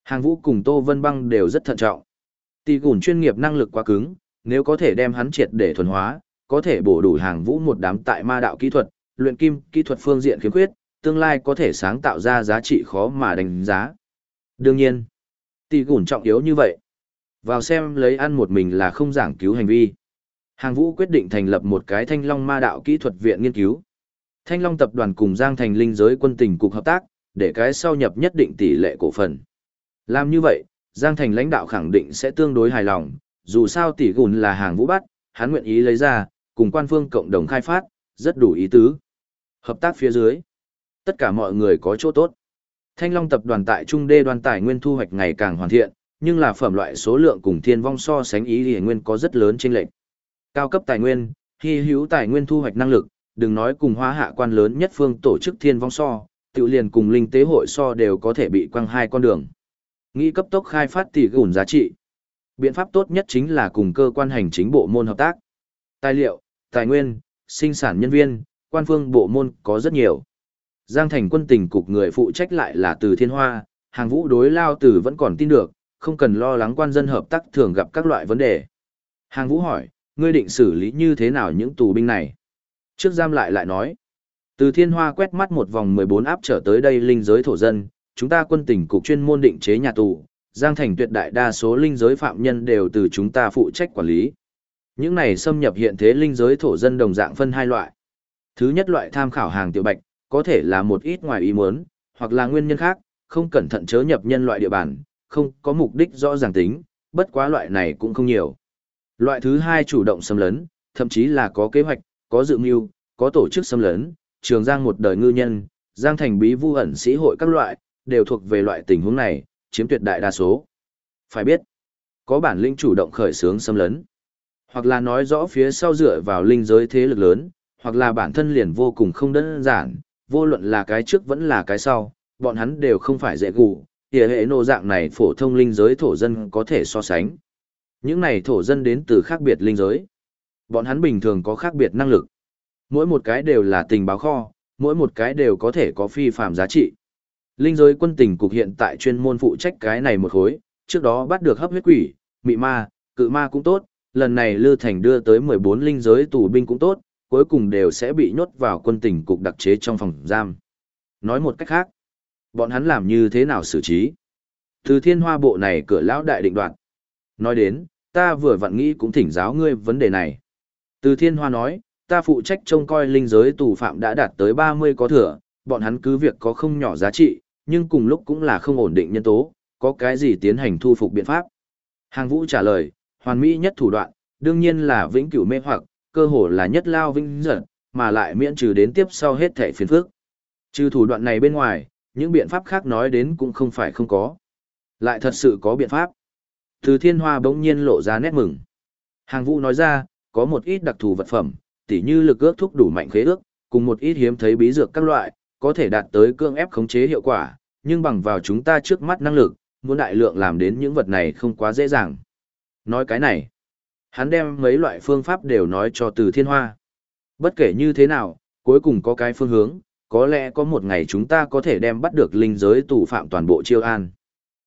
A: hàng vũ cùng Tô Vân Băng đều rất thận trọng. Tỷ gùn chuyên nghiệp năng lực quá cứng, nếu có thể đem hắn triệt để thuần hóa, có thể bổ đủ hàng vũ một đám tại ma đạo kỹ thuật, luyện kim, kỹ thuật phương diện khiếm khuyết, tương lai có thể sáng tạo ra giá trị khó mà đánh giá. Đương nhiên, tỷ gùn trọng yếu như vậy. Vào xem lấy ăn một mình là không giảng cứu hành vi. Hàng vũ quyết định thành lập một cái thanh long ma đạo kỹ thuật viện nghiên cứu. Thanh long tập đoàn cùng Giang Thành linh giới quân tình cục hợp tác, để cái sau nhập nhất định tỷ lệ cổ phần. Làm như vậy, Giang Thành lãnh đạo khẳng định sẽ tương đối hài lòng, dù sao tỷ gùn là hàng vũ bắt, hắn nguyện ý lấy ra, cùng quan phương cộng đồng khai phát, rất đủ ý tứ. Hợp tác phía dưới, tất cả mọi người có chỗ tốt. Thanh Long tập đoàn tại Trung Đê đoàn tài nguyên thu hoạch ngày càng hoàn thiện, nhưng là phẩm loại số lượng cùng thiên vong so sánh ý thì nguyên có rất lớn chênh lệch. Cao cấp tài nguyên, hy hữu tài nguyên thu hoạch năng lực, đừng nói cùng hóa hạ quan lớn nhất phương tổ chức thiên vong so, tự liền cùng linh tế hội so đều có thể bị quăng hai con đường. Nghĩ cấp tốc khai phát tỷ gùn giá trị. Biện pháp tốt nhất chính là cùng cơ quan hành chính bộ môn hợp tác. Tài liệu, tài nguyên, sinh sản nhân viên, quan phương bộ môn có rất nhiều. Giang thành quân tình cục người phụ trách lại là từ thiên hoa, hàng vũ đối lao tử vẫn còn tin được, không cần lo lắng quan dân hợp tác thường gặp các loại vấn đề. Hàng vũ hỏi, ngươi định xử lý như thế nào những tù binh này? Trước giam lại lại nói, từ thiên hoa quét mắt một vòng 14 áp trở tới đây linh giới thổ dân, chúng ta quân tỉnh cục chuyên môn định chế nhà tù, Giang Thành tuyệt đại đa số linh giới phạm nhân đều từ chúng ta phụ trách quản lý. Những này xâm nhập hiện thế linh giới thổ dân đồng dạng phân hai loại. Thứ nhất loại tham khảo hàng tiểu bạch, có thể là một ít ngoài ý muốn, hoặc là nguyên nhân khác, không cẩn thận chớ nhập nhân loại địa bàn, không có mục đích rõ ràng tính, bất quá loại này cũng không nhiều. Loại thứ hai chủ động xâm lấn, thậm chí là có kế hoạch, có dự mưu, có tổ chức xâm lấn, trường giang một đời ngư nhân, giang thành bí vu ẩn sĩ hội các loại, đều thuộc về loại tình huống này, chiếm tuyệt đại đa số. Phải biết, có bản lĩnh chủ động khởi xướng xâm lấn, hoặc là nói rõ phía sau dựa vào linh giới thế lực lớn, hoặc là bản thân liền vô cùng không đơn giản, vô luận là cái trước vẫn là cái sau, bọn hắn đều không phải dễ gù, tỉa hệ nô dạng này phổ thông linh giới thổ dân có thể so sánh. Những này thổ dân đến từ khác biệt linh giới. Bọn hắn bình thường có khác biệt năng lực. Mỗi một cái đều là tình báo kho, mỗi một cái đều có thể có phi phạm giá trị. Linh giới quân tình cục hiện tại chuyên môn phụ trách cái này một khối, trước đó bắt được hấp huyết quỷ, mị ma, cự ma cũng tốt, lần này Lư Thành đưa tới 14 linh giới tù binh cũng tốt, cuối cùng đều sẽ bị nhốt vào quân tình cục đặc chế trong phòng giam. Nói một cách khác, bọn hắn làm như thế nào xử trí? Từ thiên hoa bộ này cửa lão đại định đoạt. Nói đến, ta vừa vặn nghĩ cũng thỉnh giáo ngươi vấn đề này. Từ thiên hoa nói, ta phụ trách trông coi linh giới tù phạm đã đạt tới 30 có thừa, bọn hắn cứ việc có không nhỏ giá trị, nhưng cùng lúc cũng là không ổn định nhân tố, có cái gì tiến hành thu phục biện pháp. Hàng vũ trả lời, hoàn mỹ nhất thủ đoạn, đương nhiên là vĩnh cửu mê hoặc, cơ hồ là nhất lao vinh giật, mà lại miễn trừ đến tiếp sau hết thẻ phiền phức. Trừ thủ đoạn này bên ngoài, những biện pháp khác nói đến cũng không phải không có. Lại thật sự có biện pháp. Từ thiên hoa bỗng nhiên lộ ra nét mừng. Hàng vũ nói ra, có một ít đặc thù vật phẩm, tỉ như lực ước thúc đủ mạnh khế ước, cùng một ít hiếm thấy bí dược các loại, có thể đạt tới cương ép khống chế hiệu quả, nhưng bằng vào chúng ta trước mắt năng lực, muốn đại lượng làm đến những vật này không quá dễ dàng. Nói cái này, hắn đem mấy loại phương pháp đều nói cho từ thiên hoa. Bất kể như thế nào, cuối cùng có cái phương hướng, có lẽ có một ngày chúng ta có thể đem bắt được linh giới tù phạm toàn bộ chiêu an.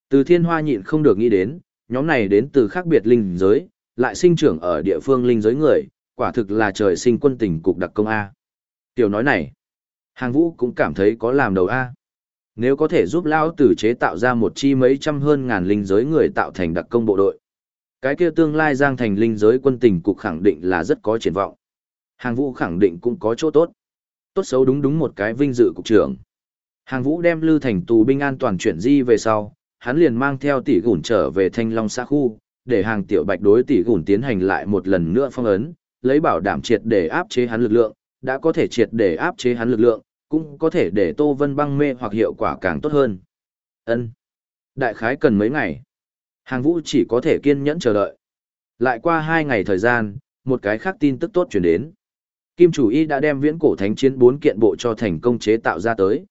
A: Từ thiên hoa nhịn không được nghĩ đến, nhóm này đến từ khác biệt linh giới, lại sinh trưởng ở địa phương linh giới người, quả thực là trời sinh quân tình cục đặc công A. Tiểu nói này, hàng vũ cũng cảm thấy có làm đầu A. Nếu có thể giúp Lão tử chế tạo ra một chi mấy trăm hơn ngàn linh giới người tạo thành đặc công bộ đội. Cái kia tương lai giang thành linh giới quân tình cục khẳng định là rất có triển vọng. Hàng vũ khẳng định cũng có chỗ tốt. Tốt xấu đúng đúng một cái vinh dự cục trưởng. Hàng vũ đem Lư Thành tù binh an toàn chuyển di về sau, hắn liền mang theo tỷ gùn trở về thanh long xã khu, để hàng tiểu bạch đối tỷ gùn tiến hành lại một lần nữa phong ấn, lấy bảo đảm triệt để áp chế hắn lực lượng, đã có thể triệt để áp chế hắn lực lượng, cũng có thể để Tô Vân băng mê hoặc hiệu quả càng tốt hơn. Ân, Đại khái cần mấy ngày. Hàng vũ chỉ có thể kiên nhẫn chờ đợi. Lại qua hai ngày thời gian, một cái khác tin tức tốt chuyển đến. Kim chủ y đã đem viễn cổ thánh chiến bốn kiện bộ cho thành công chế tạo ra tới.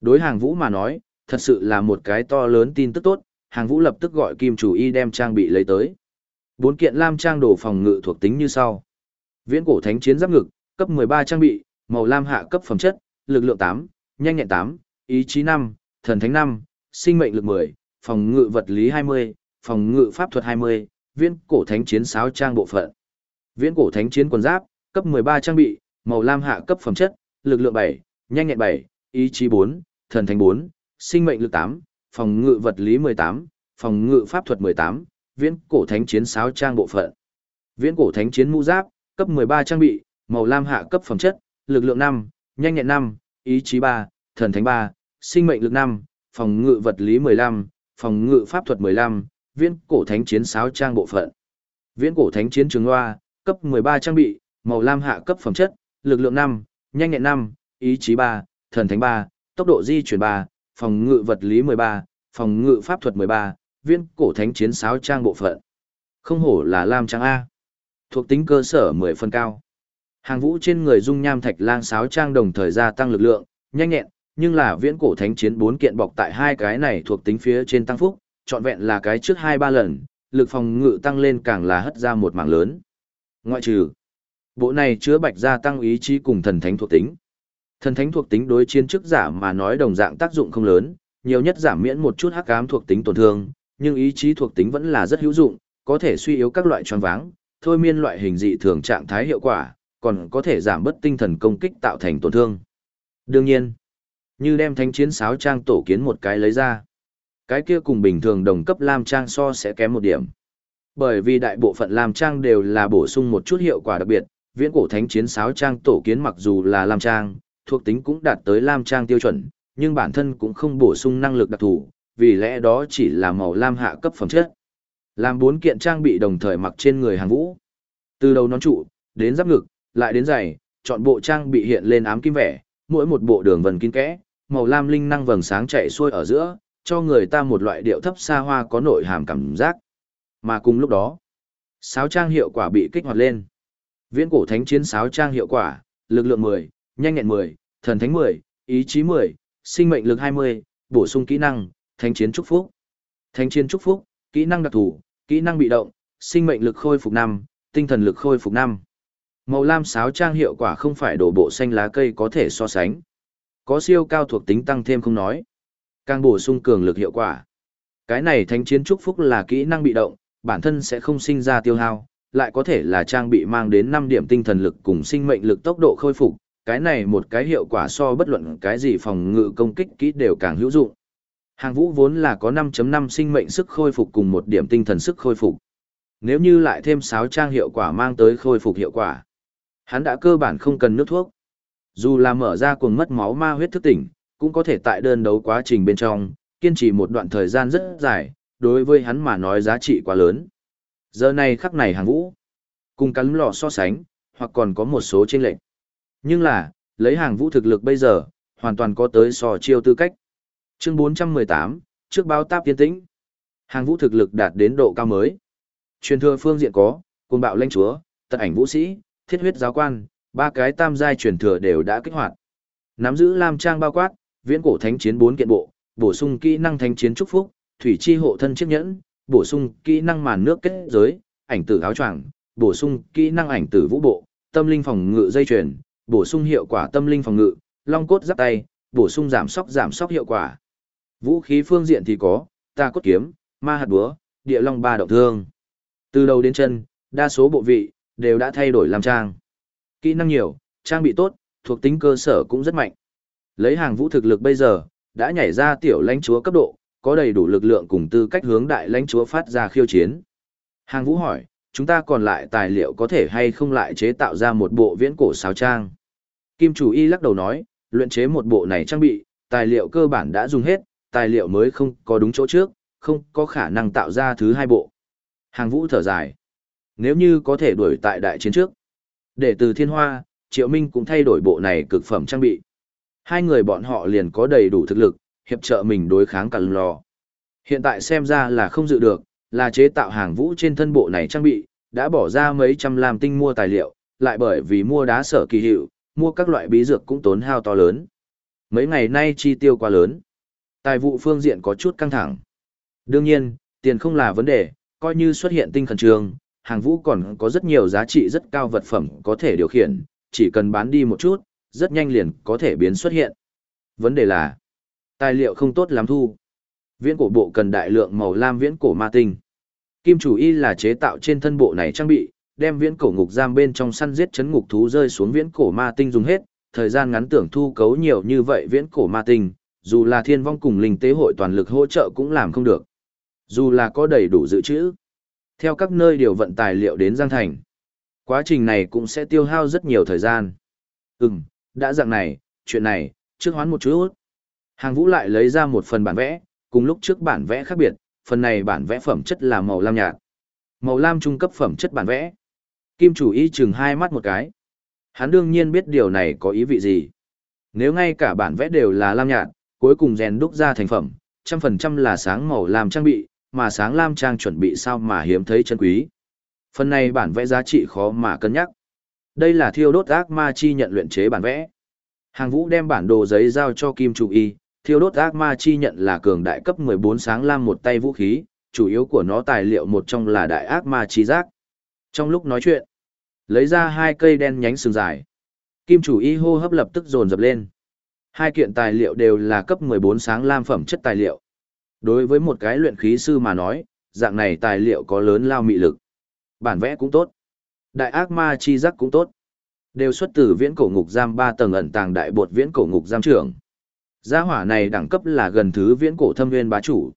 A: Đối hàng vũ mà nói, thật sự là một cái to lớn tin tức tốt, hàng vũ lập tức gọi kim chủ y đem trang bị lấy tới. Bốn kiện lam trang đồ phòng ngự thuộc tính như sau. Viễn cổ thánh chiến giáp ngực, cấp 13 trang bị, màu lam hạ cấp phẩm chất, lực lượng 8, nhanh nhẹn 8, ý chí 5, thần thánh 5, sinh mệnh lực 10, phòng ngự vật lý 20, phòng ngự pháp thuật 20, viễn cổ thánh chiến sáo trang bộ phận. Viễn cổ thánh chiến quần giáp, cấp 13 trang bị, màu lam hạ cấp phẩm chất, lực lượng 7, nhanh nhẹn 7, ý chí 4, thần thánh 4, sinh mệnh lực 8, phòng ngự vật lý 18, phòng ngự pháp thuật 18, viễn cổ thánh chiến sáo trang bộ phận. Viễn cổ thánh chiến mũ giáp, cấp 13 trang bị, màu lam hạ cấp phẩm chất, lực lượng 5, nhanh nhẹn 5, ý chí 3, thần thánh 3, sinh mệnh lực 5, phòng ngự vật lý 15, phòng ngự pháp thuật 15, viễn cổ thánh chiến sáo trang bộ phận. Viễn cổ thánh chiến trường loa, cấp 13 trang bị, màu lam hạ cấp phẩm chất, lực lượng 5, nhanh nhẹn 5, ý chí 3, thần thánh 3, tốc độ di chuyển 3, phòng ngự vật lý 13, phòng ngự pháp thuật 13, viên cổ thánh chiến sáo trang bộ phận. Không hổ là lam trang A. Thuộc tính cơ sở 10 phân cao. Hàng vũ trên người dung nham thạch lang sáo trang đồng thời gia tăng lực lượng, nhanh nhẹn, nhưng là viễn cổ thánh chiến bốn kiện bọc tại hai cái này thuộc tính phía trên tăng phúc, trọn vẹn là cái trước hai ba lần, lực phòng ngự tăng lên càng là hất ra một mảng lớn. Ngoại trừ, bộ này chứa bạch gia tăng ý chí cùng thần thánh thuộc tính. Thần thánh thuộc tính đối chiến chức giả mà nói đồng dạng tác dụng không lớn, nhiều nhất giảm miễn một chút hắc ám thuộc tính tổn thương, nhưng ý chí thuộc tính vẫn là rất hữu dụng, có thể suy yếu các loại choáng váng, thôi miên loại hình dị thường trạng thái hiệu quả, còn có thể giảm bớt tinh thần công kích tạo thành tổn thương. Đương nhiên, như đem thánh chiến sáo trang tổ kiến một cái lấy ra, cái kia cùng bình thường đồng cấp lam trang so sẽ kém một điểm. Bởi vì đại bộ phận lam trang đều là bổ sung một chút hiệu quả đặc biệt, viễn cổ thánh chiến sáo trang tổ kiến mặc dù là lam trang, thuộc tính cũng đạt tới lam trang tiêu chuẩn, nhưng bản thân cũng không bổ sung năng lực đặc thù, vì lẽ đó chỉ là màu lam hạ cấp phẩm chất. Làm bốn kiện trang bị đồng thời mặc trên người hàng vũ. Từ đầu nón trụ, đến giáp ngực, lại đến giày, chọn bộ trang bị hiện lên ám kim vẻ, mỗi một bộ đường vần kín kẽ, màu lam linh năng vầng sáng chạy xuôi ở giữa, cho người ta một loại điệu thấp xa hoa có nội hàm cảm giác. Mà cùng lúc đó, sáo trang hiệu quả bị kích hoạt lên. Viễn cổ thánh chiến sáo trang hiệu quả, lực lượng 10, nhanh nhẹn 10, thần thánh 10, ý chí 10, sinh mệnh lực 20, bổ sung kỹ năng, thánh chiến chúc phúc. Thánh chiến chúc phúc, kỹ năng đặc thù, kỹ năng bị động, sinh mệnh lực khôi phục 5, tinh thần lực khôi phục 5. Màu lam sáo trang hiệu quả không phải đổ bộ xanh lá cây có thể so sánh. Có siêu cao thuộc tính tăng thêm không nói. Càng bổ sung cường lực hiệu quả. Cái này thánh chiến trúc phúc là kỹ năng bị động, bản thân sẽ không sinh ra tiêu hao, lại có thể là trang bị mang đến 5 điểm tinh thần lực cùng sinh mệnh lực tốc độ khôi phục, cái này một cái hiệu quả so bất luận cái gì phòng ngự công kích kỹ đều càng hữu dụng. Hàng vũ vốn là có 5.5 sinh mệnh sức khôi phục cùng một điểm tinh thần sức khôi phục. Nếu như lại thêm 6 trang hiệu quả mang tới khôi phục hiệu quả, hắn đã cơ bản không cần nước thuốc. Dù là mở ra cuồng mất máu ma huyết thức tỉnh, cũng có thể tại đơn đấu quá trình bên trong, kiên trì một đoạn thời gian rất dài, đối với hắn mà nói giá trị quá lớn. Giờ này khắc này hàng vũ, cùng cắn lò so sánh, hoặc còn có một số chênh lệch. Nhưng là, lấy hàng vũ thực lực bây giờ, hoàn toàn có tới so chiêu tư cách. Chương 418, trước báo táp tiến tĩnh. Hàng vũ thực lực đạt đến độ cao mới. Truyền thừa phương diện có, cùng bạo lãnh chúa, tật ảnh vũ sĩ, thiết huyết giáo quan, ba cái tam giai truyền thừa đều đã kích hoạt. Nắm giữ lam trang bao quát, viễn cổ thánh chiến bốn kiện bộ, bổ sung kỹ năng thánh chiến chúc phúc, thủy chi hộ thân chiếc nhẫn, bổ sung kỹ năng màn nước kết giới, ảnh tử áo choàng, bổ sung kỹ năng ảnh tử vũ bộ, tâm linh phòng ngự dây chuyền, bổ sung hiệu quả tâm linh phòng ngự, long cốt giáp tay, bổ sung giảm sóc giảm sóc hiệu quả. Vũ khí phương diện thì có, ta cốt kiếm, ma hạt búa, địa long ba động thương. Từ đầu đến chân, đa số bộ vị, đều đã thay đổi làm trang. Kỹ năng nhiều, trang bị tốt, thuộc tính cơ sở cũng rất mạnh. Lấy hàng vũ thực lực bây giờ, đã nhảy ra tiểu lãnh chúa cấp độ, có đầy đủ lực lượng cùng tư cách hướng đại lãnh chúa phát ra khiêu chiến. Hàng vũ hỏi, chúng ta còn lại tài liệu có thể hay không lại chế tạo ra một bộ viễn cổ sáo trang. Kim chủ y lắc đầu nói, luyện chế một bộ này trang bị, tài liệu cơ bản đã dùng hết, tài liệu mới không có đúng chỗ trước, không có khả năng tạo ra thứ hai bộ. Hàng vũ thở dài. Nếu như có thể đuổi tại đại chiến trước. Để từ thiên hoa, Triệu Minh cũng thay đổi bộ này cực phẩm trang bị. Hai người bọn họ liền có đầy đủ thực lực, hiệp trợ mình đối kháng cằn lò. Hiện tại xem ra là không dự được, là chế tạo hàng vũ trên thân bộ này trang bị, đã bỏ ra mấy trăm làm tinh mua tài liệu, lại bởi vì mua đá sở kỳ hiệu, mua các loại bí dược cũng tốn hao to lớn. Mấy ngày nay chi tiêu quá lớn. Tài vụ phương diện có chút căng thẳng. Đương nhiên, tiền không là vấn đề, coi như xuất hiện tinh khẩn trường, hàng vũ còn có rất nhiều giá trị rất cao vật phẩm có thể điều khiển, chỉ cần bán đi một chút, rất nhanh liền có thể biến xuất hiện. Vấn đề là, tài liệu không tốt lắm thu. Viễn cổ bộ cần đại lượng màu lam viễn cổ ma tinh. Kim chủ y là chế tạo trên thân bộ này trang bị, đem viễn cổ ngục giam bên trong săn giết chấn ngục thú rơi xuống viễn cổ ma tinh dùng hết, thời gian ngắn tưởng thu cấu nhiều như vậy viễn cổ ma tinh, dù là thiên vong cùng linh tế hội toàn lực hỗ trợ cũng làm không được. Dù là có đầy đủ dự trữ. Theo các nơi điều vận tài liệu đến Giang Thành. Quá trình này cũng sẽ tiêu hao rất nhiều thời gian. Ừm, đã dạng này, chuyện này, trước hoán một chút. Hàng vũ lại lấy ra một phần bản vẽ, cùng lúc trước bản vẽ khác biệt, phần này bản vẽ phẩm chất là màu lam nhạt. Màu lam trung cấp phẩm chất bản vẽ. Kim chủ y chừng hai mắt một cái. Hắn đương nhiên biết điều này có ý vị gì. Nếu ngay cả bản vẽ đều là lam nhạt, cuối cùng rèn đúc ra thành phẩm, trăm phần trăm là sáng màu lam trang bị, mà sáng lam trang chuẩn bị sao mà hiếm thấy chân quý. Phần này bản vẽ giá trị khó mà cân nhắc. Đây là thiêu đốt ác ma chi nhận luyện chế bản vẽ. Hàng vũ đem bản đồ giấy giao cho Kim Chủ Y, thiêu đốt ác ma chi nhận là cường đại cấp 14 sáng lam một tay vũ khí, chủ yếu của nó tài liệu một trong là đại ác ma chi giác. Trong lúc nói chuyện, lấy ra hai cây đen nhánh sừng dài. Kim Chủ Y hô hấp lập tức dồn dập lên. Hai kiện tài liệu đều là cấp 14 sáng lam phẩm chất tài liệu. Đối với một cái luyện khí sư mà nói, dạng này tài liệu có lớn lao mị lực. Bản vẽ cũng tốt. Đại ác ma chi giác cũng tốt. Đều xuất từ viễn cổ ngục giam 3 tầng ẩn tàng đại bột viễn cổ ngục giam trưởng. Gia hỏa này đẳng cấp là gần thứ viễn cổ thâm nguyên bá chủ.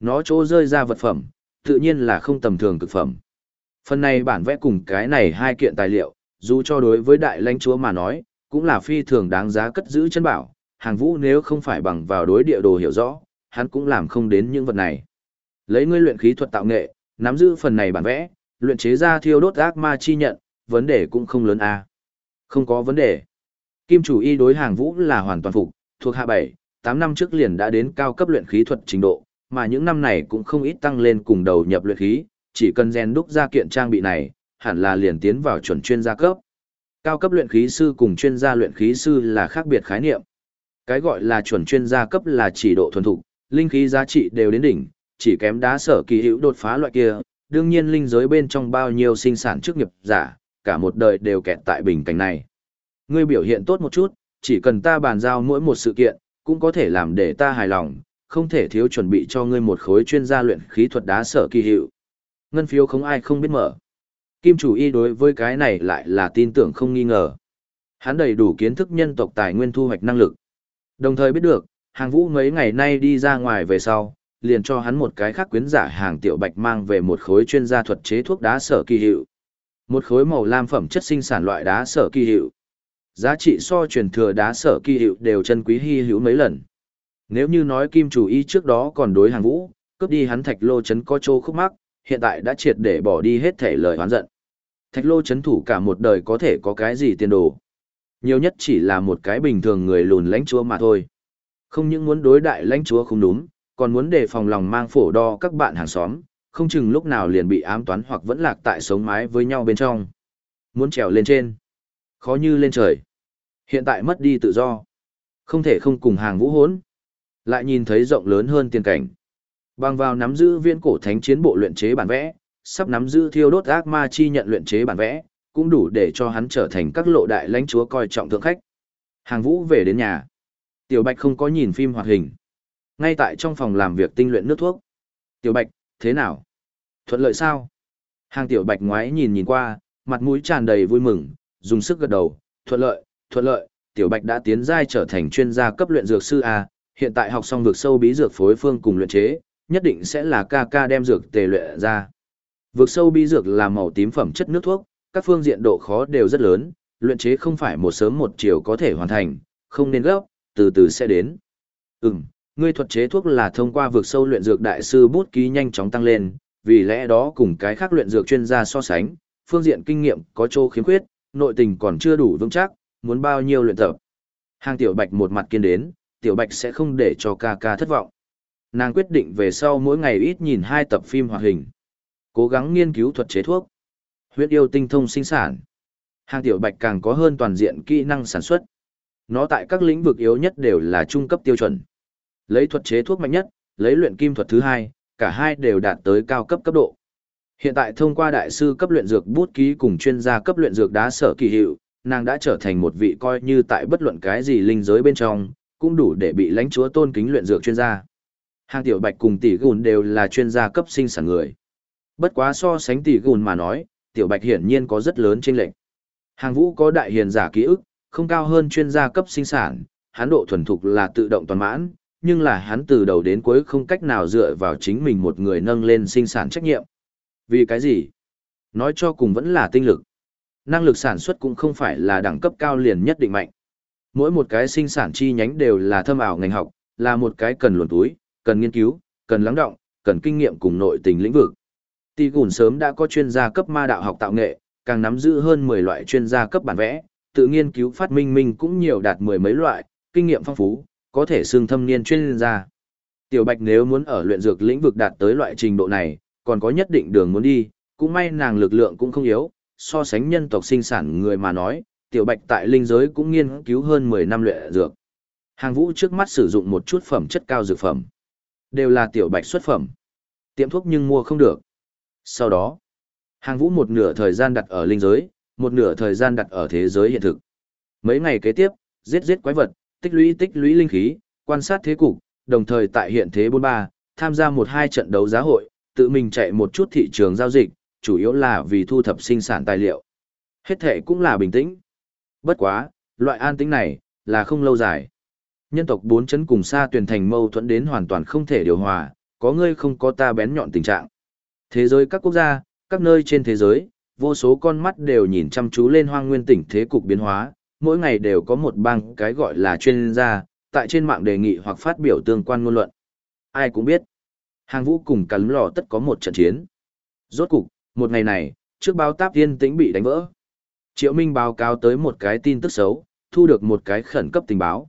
A: Nó chỗ rơi ra vật phẩm, tự nhiên là không tầm thường cực phẩm. Phần này bản vẽ cùng cái này hai kiện tài liệu, dù cho đối với đại lãnh chúa mà nói, cũng là phi thường đáng giá cất giữ chân bảo. Hàng vũ nếu không phải bằng vào đối địa đồ hiểu rõ, hắn cũng làm không đến những vật này. Lấy ngươi luyện khí thuật tạo nghệ, nắm giữ phần này bản vẽ, luyện chế ra thiêu đốt ác ma chi nhận, vấn đề cũng không lớn a. À. Không có vấn đề. Kim chủ y đối hàng vũ là hoàn toàn phục, thuộc hạ 7, 8 năm trước liền đã đến cao cấp luyện khí thuật trình độ, mà những năm này cũng không ít tăng lên cùng đầu nhập luyện khí, chỉ cần rèn đúc ra kiện trang bị này, hẳn là liền tiến vào chuẩn chuyên gia cấp. Cao cấp luyện khí sư cùng chuyên gia luyện khí sư là khác biệt khái niệm. Cái gọi là chuẩn chuyên gia cấp là chỉ độ thuần thục, linh khí giá trị đều đến đỉnh, chỉ kém đá sở kỳ hữu đột phá loại kia, đương nhiên linh giới bên trong bao nhiêu sinh sản chức nghiệp giả, cả một đời đều kẹt tại bình cảnh này. Ngươi biểu hiện tốt một chút, chỉ cần ta bàn giao mỗi một sự kiện, cũng có thể làm để ta hài lòng, không thể thiếu chuẩn bị cho ngươi một khối chuyên gia luyện khí thuật đá sở kỳ hiệu. Ngân phiếu không ai không biết mở. Kim chủ y đối với cái này lại là tin tưởng không nghi ngờ. Hắn đầy đủ kiến thức nhân tộc tài nguyên thu hoạch năng lực. Đồng thời biết được, hàng vũ mấy ngày nay đi ra ngoài về sau, liền cho hắn một cái khác quyến giả hàng tiểu bạch mang về một khối chuyên gia thuật chế thuốc đá sở kỳ hiệu. Một khối màu lam phẩm chất sinh sản loại đá sở kỳ hiệu. Giá trị so truyền thừa đá sở kỳ hiệu đều chân quý hy hữu mấy lần. Nếu như nói kim chủ y trước đó còn đối hàng vũ, cướp đi hắn thạch lô chấn có chỗ khúc mắc, hiện tại đã triệt để bỏ đi hết thể lời oán giận. Thạch lô chấn thủ cả một đời có thể có cái gì tiền đồ. Nhiều nhất chỉ là một cái bình thường người lùn lãnh chúa mà thôi. Không những muốn đối đại lãnh chúa không đúng, còn muốn đề phòng lòng mang phổ đo các bạn hàng xóm, không chừng lúc nào liền bị ám toán hoặc vẫn lạc tại sống mái với nhau bên trong. Muốn trèo lên trên, khó như lên trời. Hiện tại mất đi tự do, không thể không cùng hàng vũ hốn. Lại nhìn thấy rộng lớn hơn tiền cảnh. Bằng vào nắm giữ viên cổ thánh chiến bộ luyện chế bản vẽ, sắp nắm giữ thiêu đốt ác ma chi nhận luyện chế bản vẽ, cũng đủ để cho hắn trở thành các lộ đại lãnh chúa coi trọng thượng khách. Hàng vũ về đến nhà. Tiểu Bạch không có nhìn phim hoạt hình. Ngay tại trong phòng làm việc tinh luyện nước thuốc, Tiểu Bạch, thế nào? Thuận lợi sao? Hàng Tiểu Bạch ngoái nhìn nhìn qua, mặt mũi tràn đầy vui mừng, dùng sức gật đầu, thuận lợi, thuận lợi, Tiểu Bạch đã tiến giai trở thành chuyên gia cấp luyện dược sư A, hiện tại học xong vực sâu bí dược phối phương cùng luyện chế, nhất định sẽ là ca ca đem dược tề luyện ra. Vực sâu bí dược là màu tím phẩm chất nước thuốc, các phương diện độ khó đều rất lớn, luyện chế không phải một sớm một chiều có thể hoàn thành, không nên gấp, từ từ sẽ đến. Ừm, ngươi thuật chế thuốc là thông qua vực sâu luyện dược đại sư bút ký nhanh chóng tăng lên, vì lẽ đó cùng cái khác luyện dược chuyên gia so sánh, phương diện kinh nghiệm có chỗ khiếm khuyết, nội tình còn chưa đủ vững chắc, muốn bao nhiêu luyện tập. Hàng tiểu bạch một mặt kiên đến, tiểu bạch sẽ không để cho ca ca thất vọng. Nàng quyết định về sau mỗi ngày ít nhìn hai tập phim hoạt hình. Cố gắng nghiên cứu thuật chế thuốc. Huyết yêu tinh thông sinh sản. Hàng tiểu bạch càng có hơn toàn diện kỹ năng sản xuất. Nó tại các lĩnh vực yếu nhất đều là trung cấp tiêu chuẩn. Lấy thuật chế thuốc mạnh nhất, lấy luyện kim thuật thứ hai, cả hai đều đạt tới cao cấp cấp độ. Hiện tại thông qua đại sư cấp luyện dược bút ký cùng chuyên gia cấp luyện dược đá sở kỳ hiệu, nàng đã trở thành một vị coi như tại bất luận cái gì linh giới bên trong, cũng đủ để bị lãnh chúa tôn kính luyện dược chuyên gia. Hàng tiểu bạch cùng tỷ gùn đều là chuyên gia cấp sinh sản người. Bất quá so sánh tỷ gùn mà nói, tiểu bạch hiển nhiên có rất lớn chênh lệch. Hàng vũ có đại hiền giả ký ức, không cao hơn chuyên gia cấp sinh sản, hắn độ thuần thục là tự động toàn mãn, nhưng là hắn từ đầu đến cuối không cách nào dựa vào chính mình một người nâng lên sinh sản trách nhiệm. Vì cái gì? Nói cho cùng vẫn là tinh lực. Năng lực sản xuất cũng không phải là đẳng cấp cao liền nhất định mạnh. Mỗi một cái sinh sản chi nhánh đều là thâm ảo ngành học, là một cái cần luồn túi, cần nghiên cứu, cần lắng động, cần kinh nghiệm cùng nội tình lĩnh vực. Tỷ Gùn sớm đã có chuyên gia cấp ma đạo học tạo nghệ, càng nắm giữ hơn 10 loại chuyên gia cấp bản vẽ, tự nghiên cứu phát minh minh cũng nhiều đạt mười mấy loại, kinh nghiệm phong phú, có thể xương thâm niên chuyên gia. Tiểu Bạch nếu muốn ở luyện dược lĩnh vực đạt tới loại trình độ này, còn có nhất định đường muốn đi, cũng may nàng lực lượng cũng không yếu, so sánh nhân tộc sinh sản người mà nói, Tiểu Bạch tại linh giới cũng nghiên cứu hơn 10 năm luyện dược. Hàng vũ trước mắt sử dụng một chút phẩm chất cao dược phẩm. Đều là Tiểu Bạch xuất phẩm. Tiệm thuốc nhưng mua không được. Sau đó, hàng vũ một nửa thời gian đặt ở linh giới, một nửa thời gian đặt ở thế giới hiện thực. Mấy ngày kế tiếp, giết giết quái vật, tích lũy tích lũy linh khí, quan sát thế cục, đồng thời tại hiện thế 43, tham gia một hai trận đấu giá hội, tự mình chạy một chút thị trường giao dịch, chủ yếu là vì thu thập sinh sản tài liệu. Hết thể cũng là bình tĩnh. Bất quá, loại an tĩnh này, là không lâu dài. Nhân tộc bốn chấn cùng xa tuyển thành mâu thuẫn đến hoàn toàn không thể điều hòa, có ngươi không có ta bén nhọn tình trạng. Thế giới các quốc gia, các nơi trên thế giới, vô số con mắt đều nhìn chăm chú lên hoang nguyên tỉnh thế cục biến hóa, mỗi ngày đều có một bang cái gọi là chuyên gia, tại trên mạng đề nghị hoặc phát biểu tương quan ngôn luận. Ai cũng biết, hàng vũ cùng cắn lò tất có một trận chiến. Rốt cục, một ngày này, trước báo táp tiên tĩnh bị đánh vỡ. Triệu Minh báo cáo tới một cái tin tức xấu, thu được một cái khẩn cấp tình báo.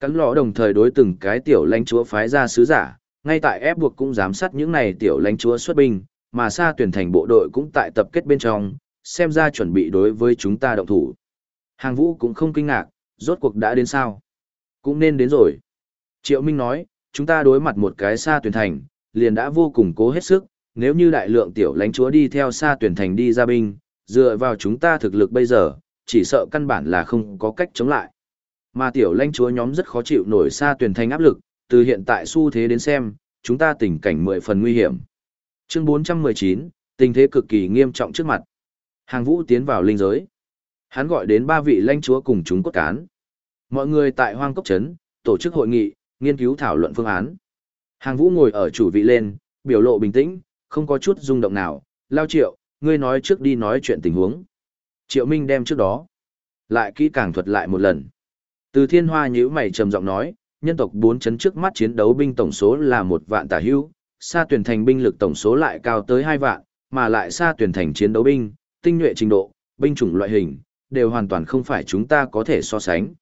A: Cắn lò đồng thời đối từng cái tiểu lãnh chúa phái ra sứ giả, ngay tại ép buộc cũng giám sát những này tiểu lãnh chúa xuất binh, mà xa tuyển thành bộ đội cũng tại tập kết bên trong, xem ra chuẩn bị đối với chúng ta động thủ. Hàng vũ cũng không kinh ngạc, rốt cuộc đã đến sao? Cũng nên đến rồi. Triệu Minh nói, chúng ta đối mặt một cái xa tuyển thành, liền đã vô cùng cố hết sức, nếu như đại lượng tiểu lãnh chúa đi theo xa tuyển thành đi ra binh, dựa vào chúng ta thực lực bây giờ, chỉ sợ căn bản là không có cách chống lại. Mà tiểu lãnh chúa nhóm rất khó chịu nổi xa tuyển thành áp lực, từ hiện tại xu thế đến xem, chúng ta tình cảnh mười phần nguy hiểm. Chương 419, tình thế cực kỳ nghiêm trọng trước mặt. Hàng vũ tiến vào linh giới. Hắn gọi đến ba vị lãnh chúa cùng chúng cốt cán. Mọi người tại hoang cốc trấn, tổ chức hội nghị, nghiên cứu thảo luận phương án. Hàng vũ ngồi ở chủ vị lên, biểu lộ bình tĩnh, không có chút rung động nào. Lao triệu, ngươi nói trước đi nói chuyện tình huống. Triệu Minh đem trước đó. Lại kỹ càng thuật lại một lần. Từ thiên hoa nhíu mày trầm giọng nói, nhân tộc bốn chấn trước mắt chiến đấu binh tổng số là một vạn tả hưu, xa tuyển thành binh lực tổng số lại cao tới hai vạn, mà lại xa tuyển thành chiến đấu binh, tinh nhuệ trình độ, binh chủng loại hình, đều hoàn toàn không phải chúng ta có thể so sánh.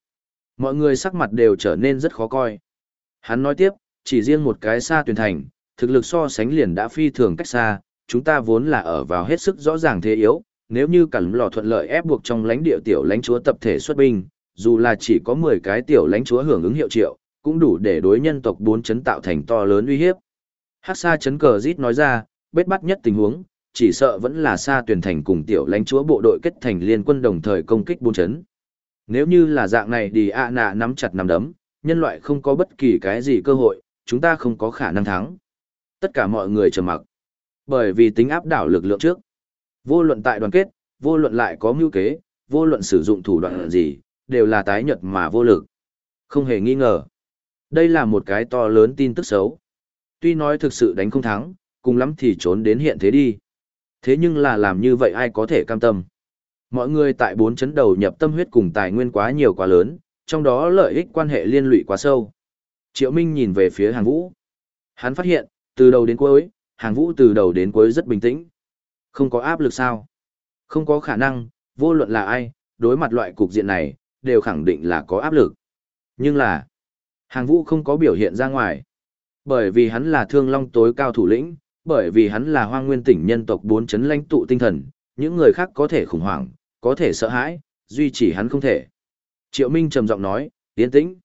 A: Mọi người sắc mặt đều trở nên rất khó coi. Hắn nói tiếp, chỉ riêng một cái xa tuyển thành, thực lực so sánh liền đã phi thường cách xa, chúng ta vốn là ở vào hết sức rõ ràng thế yếu, nếu như cẩn lò thuận lợi ép buộc trong lãnh địa tiểu lãnh chúa tập thể xuất binh, dù là chỉ có 10 cái tiểu lãnh chúa hưởng ứng hiệu triệu, cũng đủ để đối nhân tộc bốn chấn tạo thành to lớn uy hiếp. Hắc Sa chấn cờ rít nói ra, bết bắt nhất tình huống, chỉ sợ vẫn là Sa tuyển thành cùng tiểu lãnh chúa bộ đội kết thành liên quân đồng thời công kích bốn chấn. Nếu như là dạng này thì ạ nạ nắm chặt nắm đấm, nhân loại không có bất kỳ cái gì cơ hội, chúng ta không có khả năng thắng. Tất cả mọi người trầm mặc. Bởi vì tính áp đảo lực lượng trước. Vô luận tại đoàn kết, vô luận lại có mưu kế, vô luận sử dụng thủ đoạn gì, đều là tái nhật mà vô lực. Không hề nghi ngờ. Đây là một cái to lớn tin tức xấu. Tuy nói thực sự đánh không thắng, cùng lắm thì trốn đến hiện thế đi. Thế nhưng là làm như vậy ai có thể cam tâm. Mọi người tại bốn chấn đầu nhập tâm huyết cùng tài nguyên quá nhiều quá lớn, trong đó lợi ích quan hệ liên lụy quá sâu. Triệu Minh nhìn về phía hàng vũ. Hắn phát hiện, từ đầu đến cuối, hàng vũ từ đầu đến cuối rất bình tĩnh. Không có áp lực sao? Không có khả năng, vô luận là ai, đối mặt loại cục diện này, đều khẳng định là có áp lực. Nhưng là, hàng vũ không có biểu hiện ra ngoài. Bởi vì hắn là thương long tối cao thủ lĩnh, bởi vì hắn là hoang nguyên tỉnh nhân tộc bốn chấn lãnh tụ tinh thần, những người khác có thể khủng hoảng, có thể sợ hãi, duy chỉ hắn không thể. Triệu Minh trầm giọng nói, tiến tĩnh.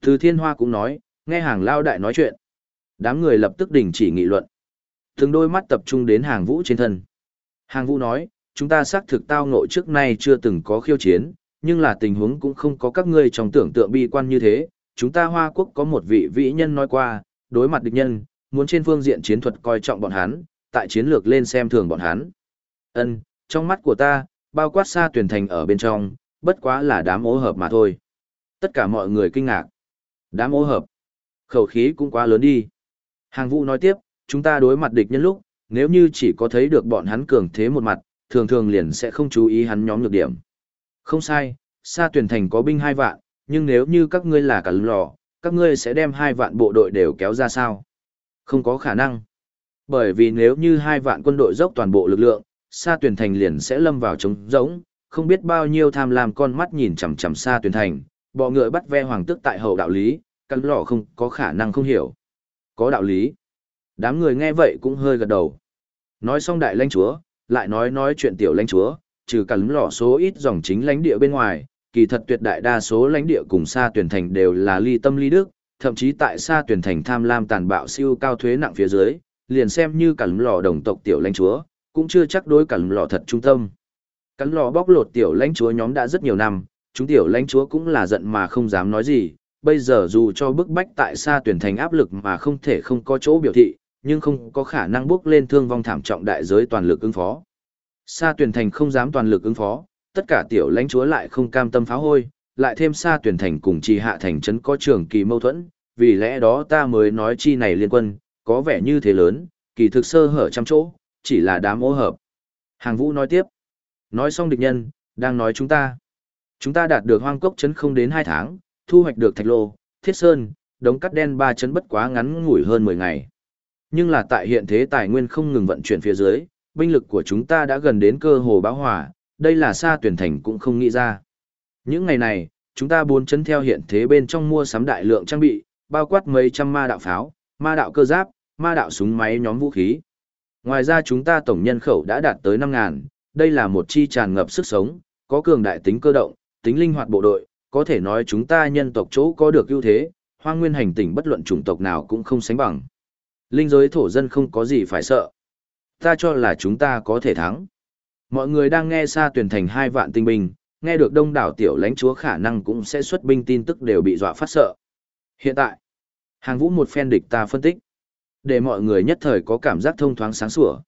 A: Từ thiên hoa cũng nói, nghe hàng lao đại nói chuyện. Đám người lập tức đình chỉ nghị luận. Từng đôi mắt tập trung đến hàng vũ trên thân. Hàng vũ nói, chúng ta xác thực tao ngộ trước nay chưa từng có khiêu chiến, nhưng là tình huống cũng không có các ngươi trong tưởng tượng bi quan như thế. Chúng ta Hoa Quốc có một vị vĩ nhân nói qua, đối mặt địch nhân, muốn trên phương diện chiến thuật coi trọng bọn hắn, tại chiến lược lên xem thường bọn hắn. Ân, trong mắt của ta, bao quát xa tuyển thành ở bên trong, bất quá là đám ô hợp mà thôi. Tất cả mọi người kinh ngạc. Đám ô hợp. Khẩu khí cũng quá lớn đi. Hàng vũ nói tiếp, chúng ta đối mặt địch nhân lúc, nếu như chỉ có thấy được bọn hắn cường thế một mặt, thường thường liền sẽ không chú ý hắn nhóm nhược điểm. Không sai, xa tuyển thành có binh hai vạn, nhưng nếu như các ngươi là cả lò, các ngươi sẽ đem hai vạn bộ đội đều kéo ra sao? Không có khả năng. Bởi vì nếu như hai vạn quân đội dốc toàn bộ lực lượng, Sa Tuyền thành liền sẽ lâm vào trống rỗng, không biết bao nhiêu tham lam con mắt nhìn chằm chằm Sa Tuyền thành, bọ ngựa bắt ve hoàng tức tại hậu đạo lý, căn lọ không có khả năng không hiểu. Có đạo lý. Đám người nghe vậy cũng hơi gật đầu. Nói xong đại lãnh chúa, lại nói nói chuyện tiểu lãnh chúa, trừ cả lỏ số ít dòng chính lãnh địa bên ngoài, kỳ thật tuyệt đại đa số lãnh địa cùng xa tuyển thành đều là ly tâm ly đức, thậm chí tại xa tuyển thành tham lam tàn bạo siêu cao thuế nặng phía dưới, liền xem như cả lò đồng tộc tiểu lãnh chúa, cũng chưa chắc đối cả lò thật trung tâm. Cắn lò bóc lột tiểu lãnh chúa nhóm đã rất nhiều năm, chúng tiểu lãnh chúa cũng là giận mà không dám nói gì, bây giờ dù cho bức bách tại xa tuyển thành áp lực mà không thể không có chỗ biểu thị, nhưng không có khả năng bước lên thương vong thảm trọng đại giới toàn lực ứng phó. Sa tuyển thành không dám toàn lực ứng phó, tất cả tiểu lãnh chúa lại không cam tâm phá hôi, lại thêm xa tuyển thành cùng trì hạ thành trấn có trường kỳ mâu thuẫn, vì lẽ đó ta mới nói chi này liên quân, có vẻ như thế lớn, kỳ thực sơ hở trăm chỗ, chỉ là đám ô hợp. Hàng vũ nói tiếp, nói xong địch nhân, đang nói chúng ta. Chúng ta đạt được hoang cốc trấn không đến 2 tháng, thu hoạch được thạch lô, thiết sơn, đống cắt đen ba trấn bất quá ngắn ngủi hơn 10 ngày. Nhưng là tại hiện thế tài nguyên không ngừng vận chuyển phía dưới, binh lực của chúng ta đã gần đến cơ hồ bão hòa đây là xa tuyển thành cũng không nghĩ ra. Những ngày này, chúng ta bốn chấn theo hiện thế bên trong mua sắm đại lượng trang bị, bao quát mấy trăm ma đạo pháo, ma đạo cơ giáp, ma đạo súng máy nhóm vũ khí. Ngoài ra chúng ta tổng nhân khẩu đã đạt tới 5.000, đây là một chi tràn ngập sức sống, có cường đại tính cơ động, tính linh hoạt bộ đội, có thể nói chúng ta nhân tộc chỗ có được ưu thế, hoang nguyên hành tỉnh bất luận chủng tộc nào cũng không sánh bằng. Linh giới thổ dân không có gì phải sợ. Ta cho là chúng ta có thể thắng. Mọi người đang nghe xa tuyển thành hai vạn tinh binh, nghe được đông đảo tiểu lãnh chúa khả năng cũng sẽ xuất binh tin tức đều bị dọa phát sợ. Hiện tại, hàng vũ một phen địch ta phân tích, để mọi người nhất thời có cảm giác thông thoáng sáng sủa.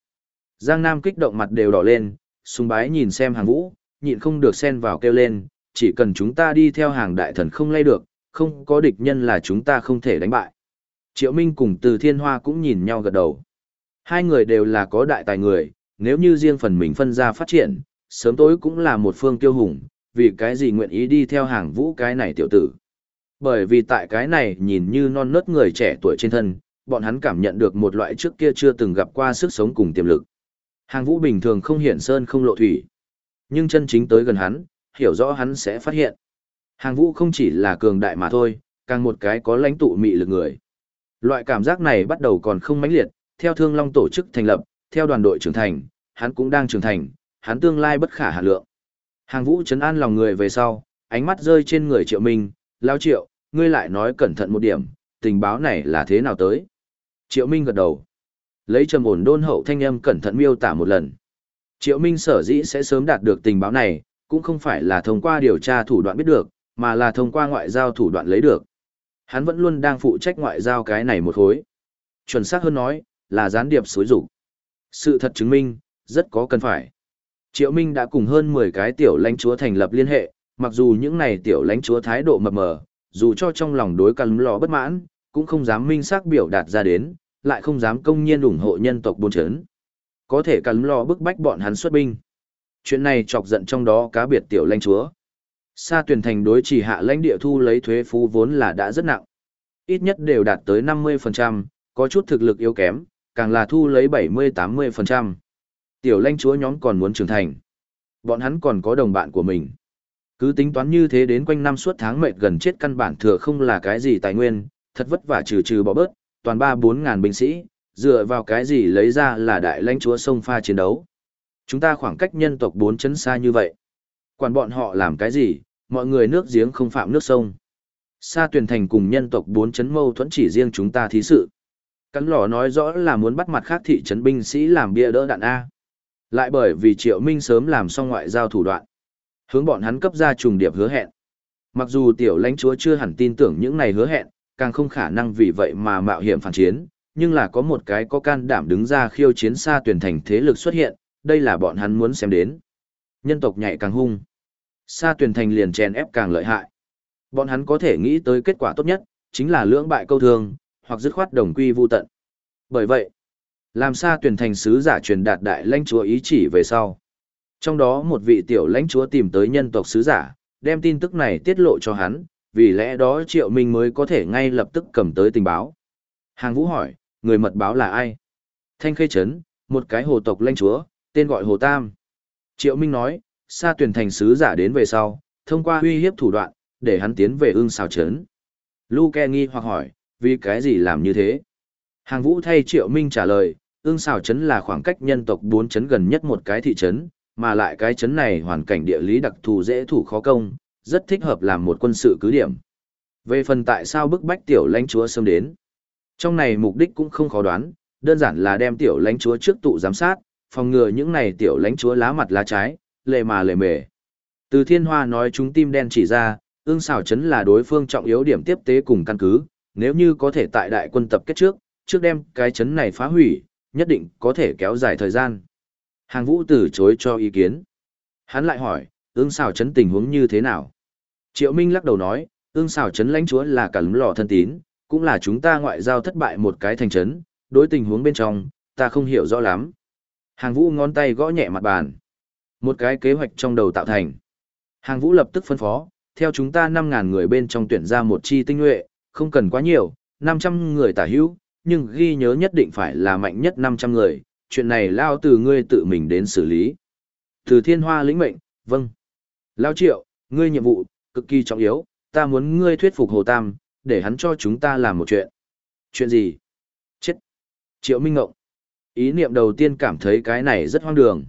A: Giang Nam kích động mặt đều đỏ lên, sùng bái nhìn xem hàng vũ, nhịn không được xen vào kêu lên, chỉ cần chúng ta đi theo hàng đại thần không lay được, không có địch nhân là chúng ta không thể đánh bại. Triệu Minh cùng Từ Thiên Hoa cũng nhìn nhau gật đầu. Hai người đều là có đại tài người, nếu như riêng phần mình phân ra phát triển, sớm tối cũng là một phương tiêu hùng, vì cái gì nguyện ý đi theo hàng vũ cái này tiểu tử. Bởi vì tại cái này nhìn như non nớt người trẻ tuổi trên thân, bọn hắn cảm nhận được một loại trước kia chưa từng gặp qua sức sống cùng tiềm lực. Hàng vũ bình thường không hiện sơn không lộ thủy. Nhưng chân chính tới gần hắn, hiểu rõ hắn sẽ phát hiện. Hàng vũ không chỉ là cường đại mà thôi, càng một cái có lãnh tụ mị lực người. Loại cảm giác này bắt đầu còn không mãnh liệt, theo Thương Long tổ chức thành lập, theo đoàn đội trưởng thành, hắn cũng đang trưởng thành, hắn tương lai bất khả hạ lượng. Hàng Vũ chấn an lòng người về sau, ánh mắt rơi trên người Triệu Minh, lao Triệu, ngươi lại nói cẩn thận một điểm, tình báo này là thế nào tới?" Triệu Minh gật đầu. Lấy trầm ổn đôn hậu thanh âm cẩn thận miêu tả một lần. Triệu Minh sở dĩ sẽ sớm đạt được tình báo này, cũng không phải là thông qua điều tra thủ đoạn biết được, mà là thông qua ngoại giao thủ đoạn lấy được. Hắn vẫn luôn đang phụ trách ngoại giao cái này một khối. Chuẩn xác hơn nói, là gián điệp xối rủ. Sự thật chứng minh, rất có cần phải. Triệu Minh đã cùng hơn 10 cái tiểu lãnh chúa thành lập liên hệ, mặc dù những này tiểu lãnh chúa thái độ mập mờ, dù cho trong lòng đối cắn lò bất mãn, cũng không dám minh xác biểu đạt ra đến, lại không dám công nhiên ủng hộ nhân tộc bốn chấn. Có thể cắn lò bức bách bọn hắn xuất binh. Chuyện này chọc giận trong đó cá biệt tiểu lãnh chúa. Sa tuyển thành đối chỉ hạ lãnh địa thu lấy thuế phú vốn là đã rất nặng. Ít nhất đều đạt tới 50%, có chút thực lực yếu kém, càng là thu lấy 70-80%. Tiểu lãnh chúa nhóm còn muốn trưởng thành. Bọn hắn còn có đồng bạn của mình. Cứ tính toán như thế đến quanh năm suốt tháng mệt gần chết căn bản thừa không là cái gì tài nguyên, thật vất vả trừ trừ bỏ bớt, toàn ba bốn ngàn binh sĩ, dựa vào cái gì lấy ra là đại lãnh chúa sông pha chiến đấu. Chúng ta khoảng cách nhân tộc bốn chấn xa như vậy. Quản bọn họ làm cái gì, mọi người nước giếng không phạm nước sông. Sa tuyển thành cùng nhân tộc bốn chấn mâu thuẫn chỉ riêng chúng ta thí sự. Cắn lò nói rõ là muốn bắt mặt khác thị trấn binh sĩ làm bia đỡ đạn A. Lại bởi vì Triệu Minh sớm làm xong ngoại giao thủ đoạn. Hướng bọn hắn cấp ra trùng điệp hứa hẹn. Mặc dù tiểu lãnh chúa chưa hẳn tin tưởng những này hứa hẹn, càng không khả năng vì vậy mà mạo hiểm phản chiến, nhưng là có một cái có can đảm đứng ra khiêu chiến xa tuyển thành thế lực xuất hiện, đây là bọn hắn muốn xem đến. Nhân tộc nhạy càng hung. xa tuyển thành liền chèn ép càng lợi hại. Bọn hắn có thể nghĩ tới kết quả tốt nhất, chính là lưỡng bại câu thương, hoặc dứt khoát đồng quy vu tận. Bởi vậy, làm xa tuyển thành sứ giả truyền đạt đại lãnh chúa ý chỉ về sau. Trong đó một vị tiểu lãnh chúa tìm tới nhân tộc sứ giả, đem tin tức này tiết lộ cho hắn, vì lẽ đó Triệu Minh mới có thể ngay lập tức cầm tới tình báo. Hàng Vũ hỏi, người mật báo là ai? Thanh Khê Trấn, một cái hồ tộc lãnh chúa, tên gọi Hồ Tam. Triệu Minh nói, sa tuyển thành sứ giả đến về sau, thông qua uy hiếp thủ đoạn, để hắn tiến về ưng xào trấn. Luke nghi hoặc hỏi, vì cái gì làm như thế? Hàng Vũ thay Triệu Minh trả lời, ương xào trấn là khoảng cách nhân tộc bốn trấn gần nhất một cái thị trấn, mà lại cái trấn này hoàn cảnh địa lý đặc thù dễ thủ khó công, rất thích hợp làm một quân sự cứ điểm. Về phần tại sao bức bách tiểu lãnh chúa xâm đến, trong này mục đích cũng không khó đoán, đơn giản là đem tiểu lãnh chúa trước tụ giám sát, phòng ngừa những này tiểu lãnh chúa lá mặt lá trái, lệ mà lệ mề. Từ thiên hoa nói chúng tim đen chỉ ra, ương xào chấn là đối phương trọng yếu điểm tiếp tế cùng căn cứ, nếu như có thể tại đại quân tập kết trước, trước đem cái chấn này phá hủy, nhất định có thể kéo dài thời gian. Hàng vũ từ chối cho ý kiến. Hắn lại hỏi, ương xào chấn tình huống như thế nào? Triệu Minh lắc đầu nói, ương xào chấn lãnh chúa là cả lấm lò thân tín, cũng là chúng ta ngoại giao thất bại một cái thành chấn, đối tình huống bên trong, ta không hiểu rõ lắm. Hàng vũ ngón tay gõ nhẹ mặt bàn. Một cái kế hoạch trong đầu tạo thành. Hàng vũ lập tức phân phó, theo chúng ta 5.000 người bên trong tuyển ra một chi tinh nhuệ, không cần quá nhiều, 500 người tả hữu, nhưng ghi nhớ nhất định phải là mạnh nhất 500 người, chuyện này lao từ ngươi tự mình đến xử lý. Từ thiên hoa lĩnh mệnh, vâng. Lao triệu, ngươi nhiệm vụ, cực kỳ trọng yếu, ta muốn ngươi thuyết phục Hồ Tam, để hắn cho chúng ta làm một chuyện. Chuyện gì? Chết. Triệu Minh Ngộng. Ý niệm đầu tiên cảm thấy cái này rất hoang đường.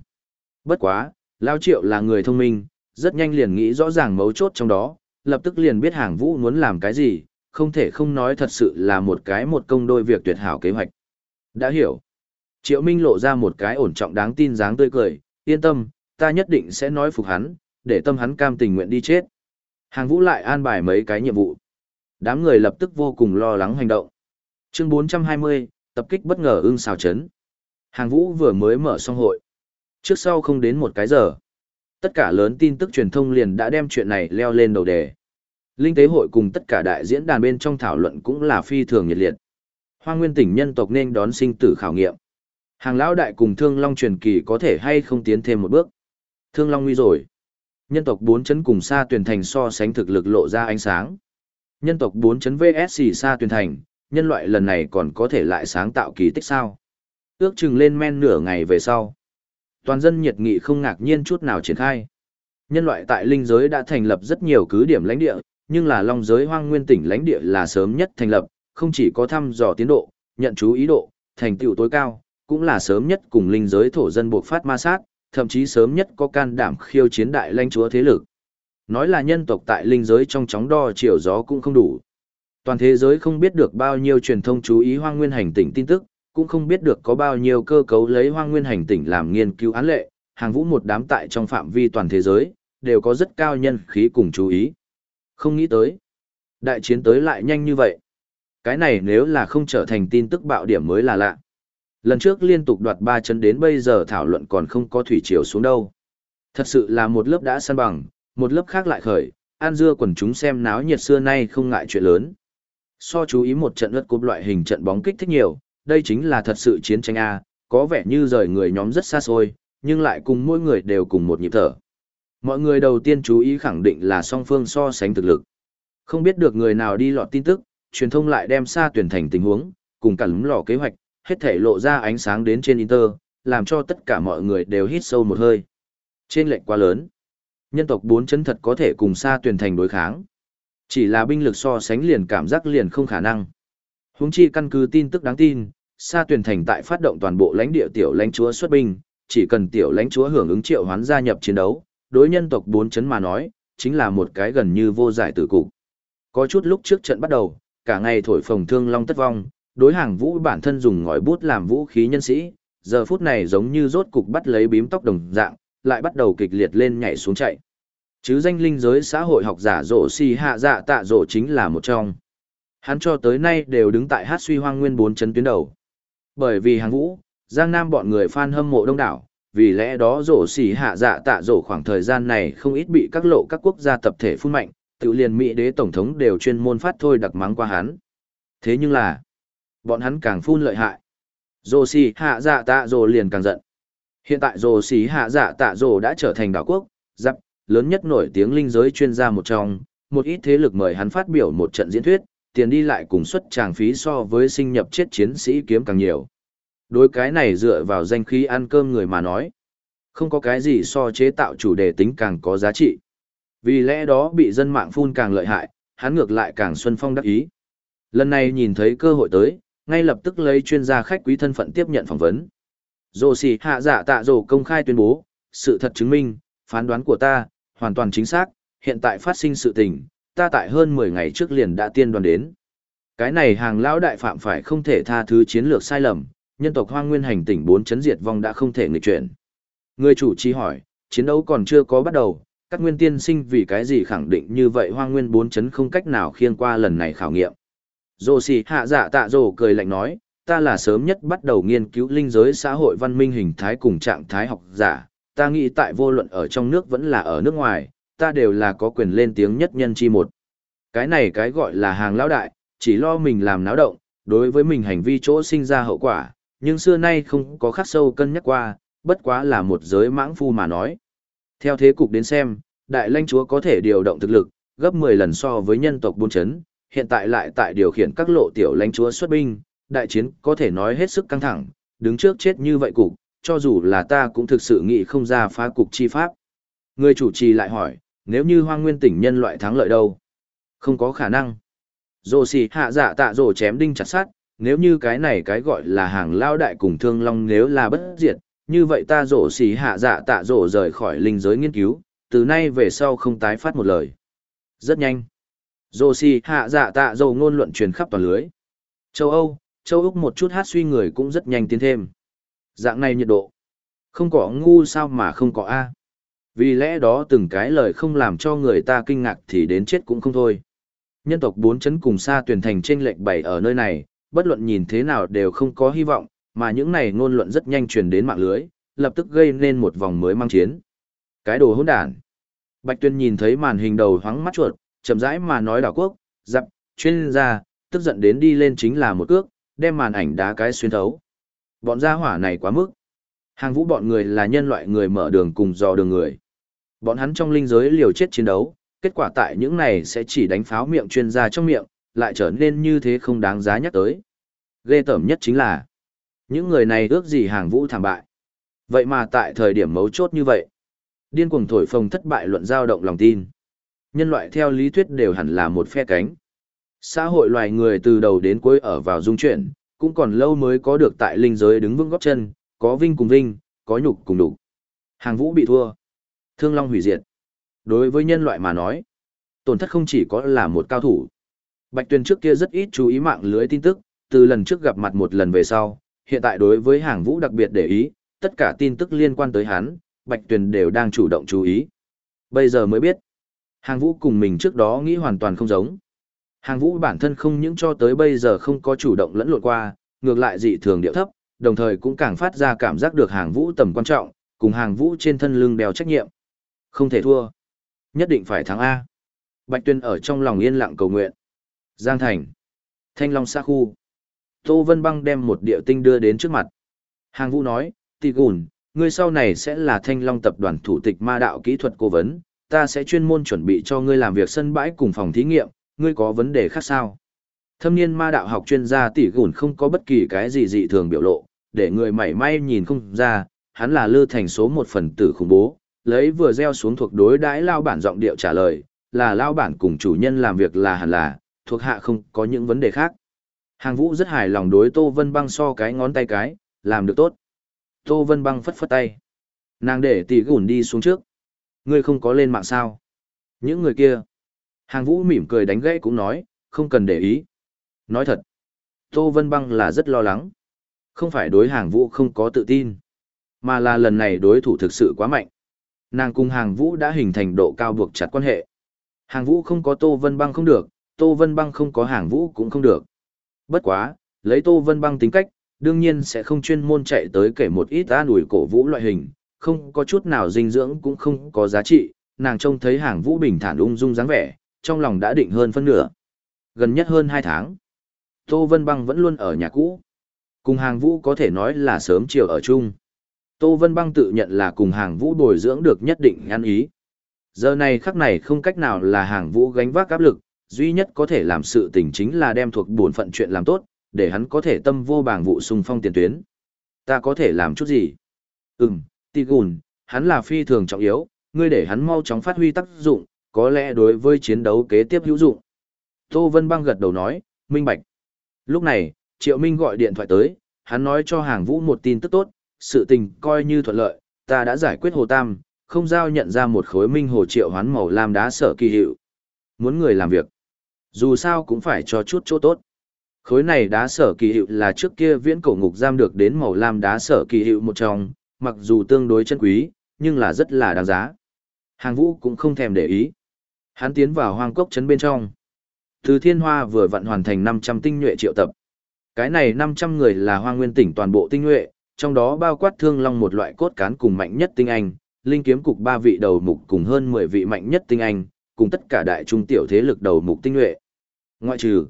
A: Bất quá, Lao Triệu là người thông minh, rất nhanh liền nghĩ rõ ràng mấu chốt trong đó, lập tức liền biết hàng vũ muốn làm cái gì, không thể không nói thật sự là một cái một công đôi việc tuyệt hảo kế hoạch. Đã hiểu. Triệu Minh lộ ra một cái ổn trọng đáng tin dáng tươi cười, yên tâm, ta nhất định sẽ nói phục hắn, để tâm hắn cam tình nguyện đi chết. Hàng vũ lại an bài mấy cái nhiệm vụ. Đám người lập tức vô cùng lo lắng hành động. Chương 420, tập kích bất ngờ ưng xào chấn. Hàng vũ vừa mới mở xong hội. Trước sau không đến một cái giờ. Tất cả lớn tin tức truyền thông liền đã đem chuyện này leo lên đầu đề. Linh tế hội cùng tất cả đại diễn đàn bên trong thảo luận cũng là phi thường nhiệt liệt. Hoa nguyên tỉnh nhân tộc nên đón sinh tử khảo nghiệm. Hàng lão đại cùng Thương Long truyền kỳ có thể hay không tiến thêm một bước. Thương Long nguy rồi. Nhân tộc bốn chấn cùng xa tuyển thành so sánh thực lực lộ ra ánh sáng. Nhân tộc bốn chấn VS xa tuyển thành, nhân loại lần này còn có thể lại sáng tạo kỳ tích sao. Ước chừng lên men nửa ngày về sau. Toàn dân nhiệt nghị không ngạc nhiên chút nào triển khai. Nhân loại tại linh giới đã thành lập rất nhiều cứ điểm lãnh địa, nhưng là long giới hoang nguyên tỉnh lãnh địa là sớm nhất thành lập, không chỉ có thăm dò tiến độ, nhận chú ý độ, thành tựu tối cao, cũng là sớm nhất cùng linh giới thổ dân buộc phát ma sát, thậm chí sớm nhất có can đảm khiêu chiến đại lãnh chúa thế lực. Nói là nhân tộc tại linh giới trong chóng đo chiều gió cũng không đủ. Toàn thế giới không biết được bao nhiêu truyền thông chú ý hoang nguyên hành tỉnh tin tức, cũng không biết được có bao nhiêu cơ cấu lấy hoang nguyên hành tỉnh làm nghiên cứu án lệ, hàng vũ một đám tại trong phạm vi toàn thế giới, đều có rất cao nhân khí cùng chú ý. Không nghĩ tới. Đại chiến tới lại nhanh như vậy. Cái này nếu là không trở thành tin tức bạo điểm mới là lạ. Lần trước liên tục đoạt ba chân đến bây giờ thảo luận còn không có thủy triều xuống đâu. Thật sự là một lớp đã săn bằng, một lớp khác lại khởi, an dưa quần chúng xem náo nhiệt xưa nay không ngại chuyện lớn. So chú ý một trận lượt cúp loại hình trận bóng kích thích nhiều, đây chính là thật sự chiến tranh A, có vẻ như rời người nhóm rất xa xôi, nhưng lại cùng mỗi người đều cùng một nhịp thở. Mọi người đầu tiên chú ý khẳng định là song phương so sánh thực lực. Không biết được người nào đi lọt tin tức, truyền thông lại đem xa tuyển thành tình huống, cùng cả lúm lò kế hoạch, hết thể lộ ra ánh sáng đến trên Inter, làm cho tất cả mọi người đều hít sâu một hơi. Trên lệnh quá lớn, nhân tộc bốn chân thật có thể cùng xa tuyển thành đối kháng. Chỉ là binh lực so sánh liền cảm giác liền không khả năng. Huống chi căn cứ tin tức đáng tin, xa tuyển thành tại phát động toàn bộ lãnh địa tiểu lãnh chúa xuất binh, chỉ cần tiểu lãnh chúa hưởng ứng triệu hoán gia nhập chiến đấu, đối nhân tộc bốn chấn mà nói, chính là một cái gần như vô giải tử cục. Có chút lúc trước trận bắt đầu, cả ngày thổi phồng thương long tất vong, đối hàng vũ bản thân dùng ngòi bút làm vũ khí nhân sĩ, giờ phút này giống như rốt cục bắt lấy bím tóc đồng dạng, lại bắt đầu kịch liệt lên nhảy xuống chạy. Chứ danh linh giới xã hội học giả rộ si hạ dạ tạ rộ chính là một trong. Hắn cho tới nay đều đứng tại hát suy hoang nguyên bốn chấn tuyến đầu. Bởi vì hàng vũ, Giang Nam bọn người fan hâm mộ đông đảo, vì lẽ đó rổ xỉ hạ dạ tạ rổ khoảng thời gian này không ít bị các lộ các quốc gia tập thể phun mạnh, tự liền Mỹ đế tổng thống đều chuyên môn phát thôi đặc mắng qua hắn. Thế nhưng là, bọn hắn càng phun lợi hại. Rổ xỉ hạ dạ tạ rổ liền càng giận. Hiện tại rổ xỉ hạ dạ tạ rổ đã trở thành đảo quốc, giặc, lớn nhất nổi tiếng linh giới chuyên gia một trong, một ít thế lực mời hắn phát biểu một trận diễn thuyết, tiền đi lại cùng suất tràng phí so với sinh nhập chết chiến sĩ kiếm càng nhiều. Đối cái này dựa vào danh khí ăn cơm người mà nói. Không có cái gì so chế tạo chủ đề tính càng có giá trị. Vì lẽ đó bị dân mạng phun càng lợi hại, hắn ngược lại càng xuân phong đắc ý. Lần này nhìn thấy cơ hội tới, ngay lập tức lấy chuyên gia khách quý thân phận tiếp nhận phỏng vấn. Dô xì hạ giả tạ dồ công khai tuyên bố, sự thật chứng minh, phán đoán của ta, hoàn toàn chính xác, hiện tại phát sinh sự tình, ta tại hơn 10 ngày trước liền đã tiên đoán đến. Cái này hàng lão đại phạm phải không thể tha thứ chiến lược sai lầm, nhân tộc hoang nguyên hành tỉnh bốn chấn diệt vong đã không thể nghịch chuyển. Người chủ trì hỏi, chiến đấu còn chưa có bắt đầu, các nguyên tiên sinh vì cái gì khẳng định như vậy hoang nguyên bốn chấn không cách nào khiên qua lần này khảo nghiệm. Dô xì hạ dạ tạ dồ cười lạnh nói, ta là sớm nhất bắt đầu nghiên cứu linh giới xã hội văn minh hình thái cùng trạng thái học giả, ta nghĩ tại vô luận ở trong nước vẫn là ở nước ngoài, ta đều là có quyền lên tiếng nhất nhân chi một. Cái này cái gọi là hàng lão đại, chỉ lo mình làm náo động, đối với mình hành vi chỗ sinh ra hậu quả, nhưng xưa nay không có khắc sâu cân nhắc qua, bất quá là một giới mãng phu mà nói. Theo thế cục đến xem, đại lãnh chúa có thể điều động thực lực, gấp 10 lần so với nhân tộc buôn chấn, hiện tại lại tại điều khiển các lộ tiểu lãnh chúa xuất binh, đại chiến có thể nói hết sức căng thẳng, đứng trước chết như vậy cục, cho dù là ta cũng thực sự nghĩ không ra phá cục chi pháp. Người chủ trì lại hỏi, nếu như hoang nguyên tỉnh nhân loại thắng lợi đâu? Không có khả năng. Rồ xì hạ dạ tạ rồ chém đinh chặt sát, nếu như cái này cái gọi là hàng lao đại cùng thương long nếu là bất diệt, như vậy ta rổ xì hạ dạ tạ rổ rời khỏi linh giới nghiên cứu, từ nay về sau không tái phát một lời. Rất nhanh. Rổ xì hạ dạ tạ rổ ngôn luận truyền khắp toàn lưới. Châu Âu, châu Úc một chút hát suy người cũng rất nhanh tiến thêm. Dạng này nhiệt độ. Không có ngu sao mà không có A. Vì lẽ đó từng cái lời không làm cho người ta kinh ngạc thì đến chết cũng không thôi. Nhân tộc bốn chấn cùng xa tuyển thành trên lệnh bảy ở nơi này, bất luận nhìn thế nào đều không có hy vọng, mà những này ngôn luận rất nhanh truyền đến mạng lưới, lập tức gây nên một vòng mới mang chiến. Cái đồ hỗn đản. Bạch Tuyên nhìn thấy màn hình đầu hoáng mắt chuột, chậm rãi mà nói đảo quốc, dặm, chuyên gia, tức giận đến đi lên chính là một cước, đem màn ảnh đá cái xuyên thấu. Bọn gia hỏa này quá mức. Hàng vũ bọn người là nhân loại người mở đường cùng dò đường người. Bọn hắn trong linh giới liều chết chiến đấu, kết quả tại những này sẽ chỉ đánh pháo miệng chuyên gia trong miệng, lại trở nên như thế không đáng giá nhắc tới. Ghê tởm nhất chính là, những người này ước gì hàng vũ thảm bại. Vậy mà tại thời điểm mấu chốt như vậy, điên cuồng thổi phồng thất bại luận giao động lòng tin. Nhân loại theo lý thuyết đều hẳn là một phe cánh. Xã hội loài người từ đầu đến cuối ở vào dung chuyển, cũng còn lâu mới có được tại linh giới đứng vững góp chân, có vinh cùng vinh, có nhục cùng đục. Hàng vũ bị thua. Thương Long hủy diệt. Đối với nhân loại mà nói, tổn thất không chỉ có là một cao thủ. Bạch Tuyền trước kia rất ít chú ý mạng lưới tin tức, từ lần trước gặp mặt một lần về sau, hiện tại đối với hàng vũ đặc biệt để ý, tất cả tin tức liên quan tới hắn, Bạch Tuyền đều đang chủ động chú ý. Bây giờ mới biết, hàng vũ cùng mình trước đó nghĩ hoàn toàn không giống. Hàng vũ bản thân không những cho tới bây giờ không có chủ động lẫn lộn qua, ngược lại dị thường điệu thấp, đồng thời cũng càng phát ra cảm giác được hàng vũ tầm quan trọng, cùng hàng vũ trên thân lưng đeo trách nhiệm. Không thể thua. Nhất định phải thắng A. Bạch Tuyên ở trong lòng yên lặng cầu nguyện. Giang Thành. Thanh Long xa khu. Tô Vân Băng đem một địa tinh đưa đến trước mặt. Hàng vũ nói, Tì Gùn, ngươi sau này sẽ là Thanh Long tập đoàn thủ tịch ma đạo kỹ thuật cố vấn, ta sẽ chuyên môn chuẩn bị cho ngươi làm việc sân bãi cùng phòng thí nghiệm, ngươi có vấn đề khác sao? Thâm niên ma đạo học chuyên gia tỷ gùn không có bất kỳ cái gì dị thường biểu lộ, để người mảy may nhìn không ra, hắn là lư thành số một phần tử khủng bố, lấy vừa gieo xuống thuộc đối đãi lao bản giọng điệu trả lời, là lao bản cùng chủ nhân làm việc là hẳn là, thuộc hạ không có những vấn đề khác. Hàng vũ rất hài lòng đối Tô Vân Băng so cái ngón tay cái, làm được tốt. Tô Vân Băng phất phất tay. Nàng để tỷ gùn đi xuống trước. Ngươi không có lên mạng sao? Những người kia. Hàng vũ mỉm cười đánh gãy cũng nói, không cần để ý. Nói thật, Tô Vân Băng là rất lo lắng. Không phải đối hàng vũ không có tự tin, mà là lần này đối thủ thực sự quá mạnh. Nàng cùng hàng vũ đã hình thành độ cao buộc chặt quan hệ. Hàng vũ không có Tô Vân Băng không được, Tô Vân Băng không có hàng vũ cũng không được. Bất quá, lấy Tô Vân Băng tính cách, đương nhiên sẽ không chuyên môn chạy tới kể một ít an ủi cổ vũ loại hình, không có chút nào dinh dưỡng cũng không có giá trị, nàng trông thấy hàng vũ bình thản ung dung dáng vẻ, trong lòng đã định hơn phân nửa. Gần nhất hơn 2 tháng, Tô Vân Băng vẫn luôn ở nhà cũ. Cùng hàng vũ có thể nói là sớm chiều ở chung. Tô Vân Băng tự nhận là cùng hàng vũ bồi dưỡng được nhất định ngăn ý. Giờ này khắc này không cách nào là hàng vũ gánh vác áp lực, duy nhất có thể làm sự tình chính là đem thuộc buồn phận chuyện làm tốt, để hắn có thể tâm vô bàng vụ xung phong tiền tuyến. Ta có thể làm chút gì? Ừm, tì gùn, hắn là phi thường trọng yếu, ngươi để hắn mau chóng phát huy tác dụng, có lẽ đối với chiến đấu kế tiếp hữu dụng. Tô Vân Băng gật đầu nói, minh bạch. Lúc này, Triệu Minh gọi điện thoại tới, hắn nói cho hàng vũ một tin tức tốt, sự tình coi như thuận lợi, ta đã giải quyết hồ tam, không giao nhận ra một khối minh hồ triệu hoán màu lam đá sở kỳ hiệu. Muốn người làm việc, dù sao cũng phải cho chút chỗ tốt. Khối này đá sở kỳ hiệu là trước kia viễn cổ ngục giam được đến màu lam đá sở kỳ hiệu một trong, mặc dù tương đối chân quý, nhưng là rất là đáng giá. Hàng vũ cũng không thèm để ý. Hắn tiến vào hoang cốc trấn bên trong. Từ thiên hoa vừa vận hoàn thành 500 tinh nhuệ triệu tập. Cái này 500 người là hoang nguyên tỉnh toàn bộ tinh nhuệ, trong đó bao quát thương long một loại cốt cán cùng mạnh nhất tinh anh, linh kiếm cục ba vị đầu mục cùng hơn 10 vị mạnh nhất tinh anh, cùng tất cả đại trung tiểu thế lực đầu mục tinh nhuệ. Ngoại trừ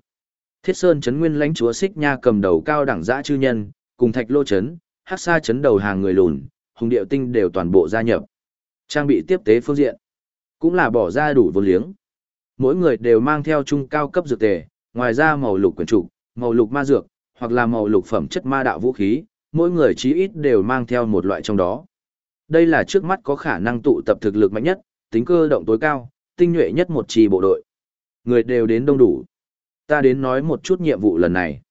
A: Thiết Sơn trấn nguyên lãnh chúa Xích Nha cầm đầu cao đẳng dã chư nhân, cùng Thạch Lô trấn, Hắc Sa trấn đầu hàng người lùn, Hùng Điệu Tinh đều toàn bộ gia nhập. Trang bị tiếp tế phương diện, cũng là bỏ ra đủ vốn liếng. Mỗi người đều mang theo trung cao cấp dược tề, ngoài ra màu lục quyển trục, màu lục ma dược, hoặc là màu lục phẩm chất ma đạo vũ khí, mỗi người chí ít đều mang theo một loại trong đó. Đây là trước mắt có khả năng tụ tập thực lực mạnh nhất, tính cơ động tối cao, tinh nhuệ nhất một trì bộ đội. Người đều đến đông đủ. Ta đến nói một chút nhiệm vụ lần này.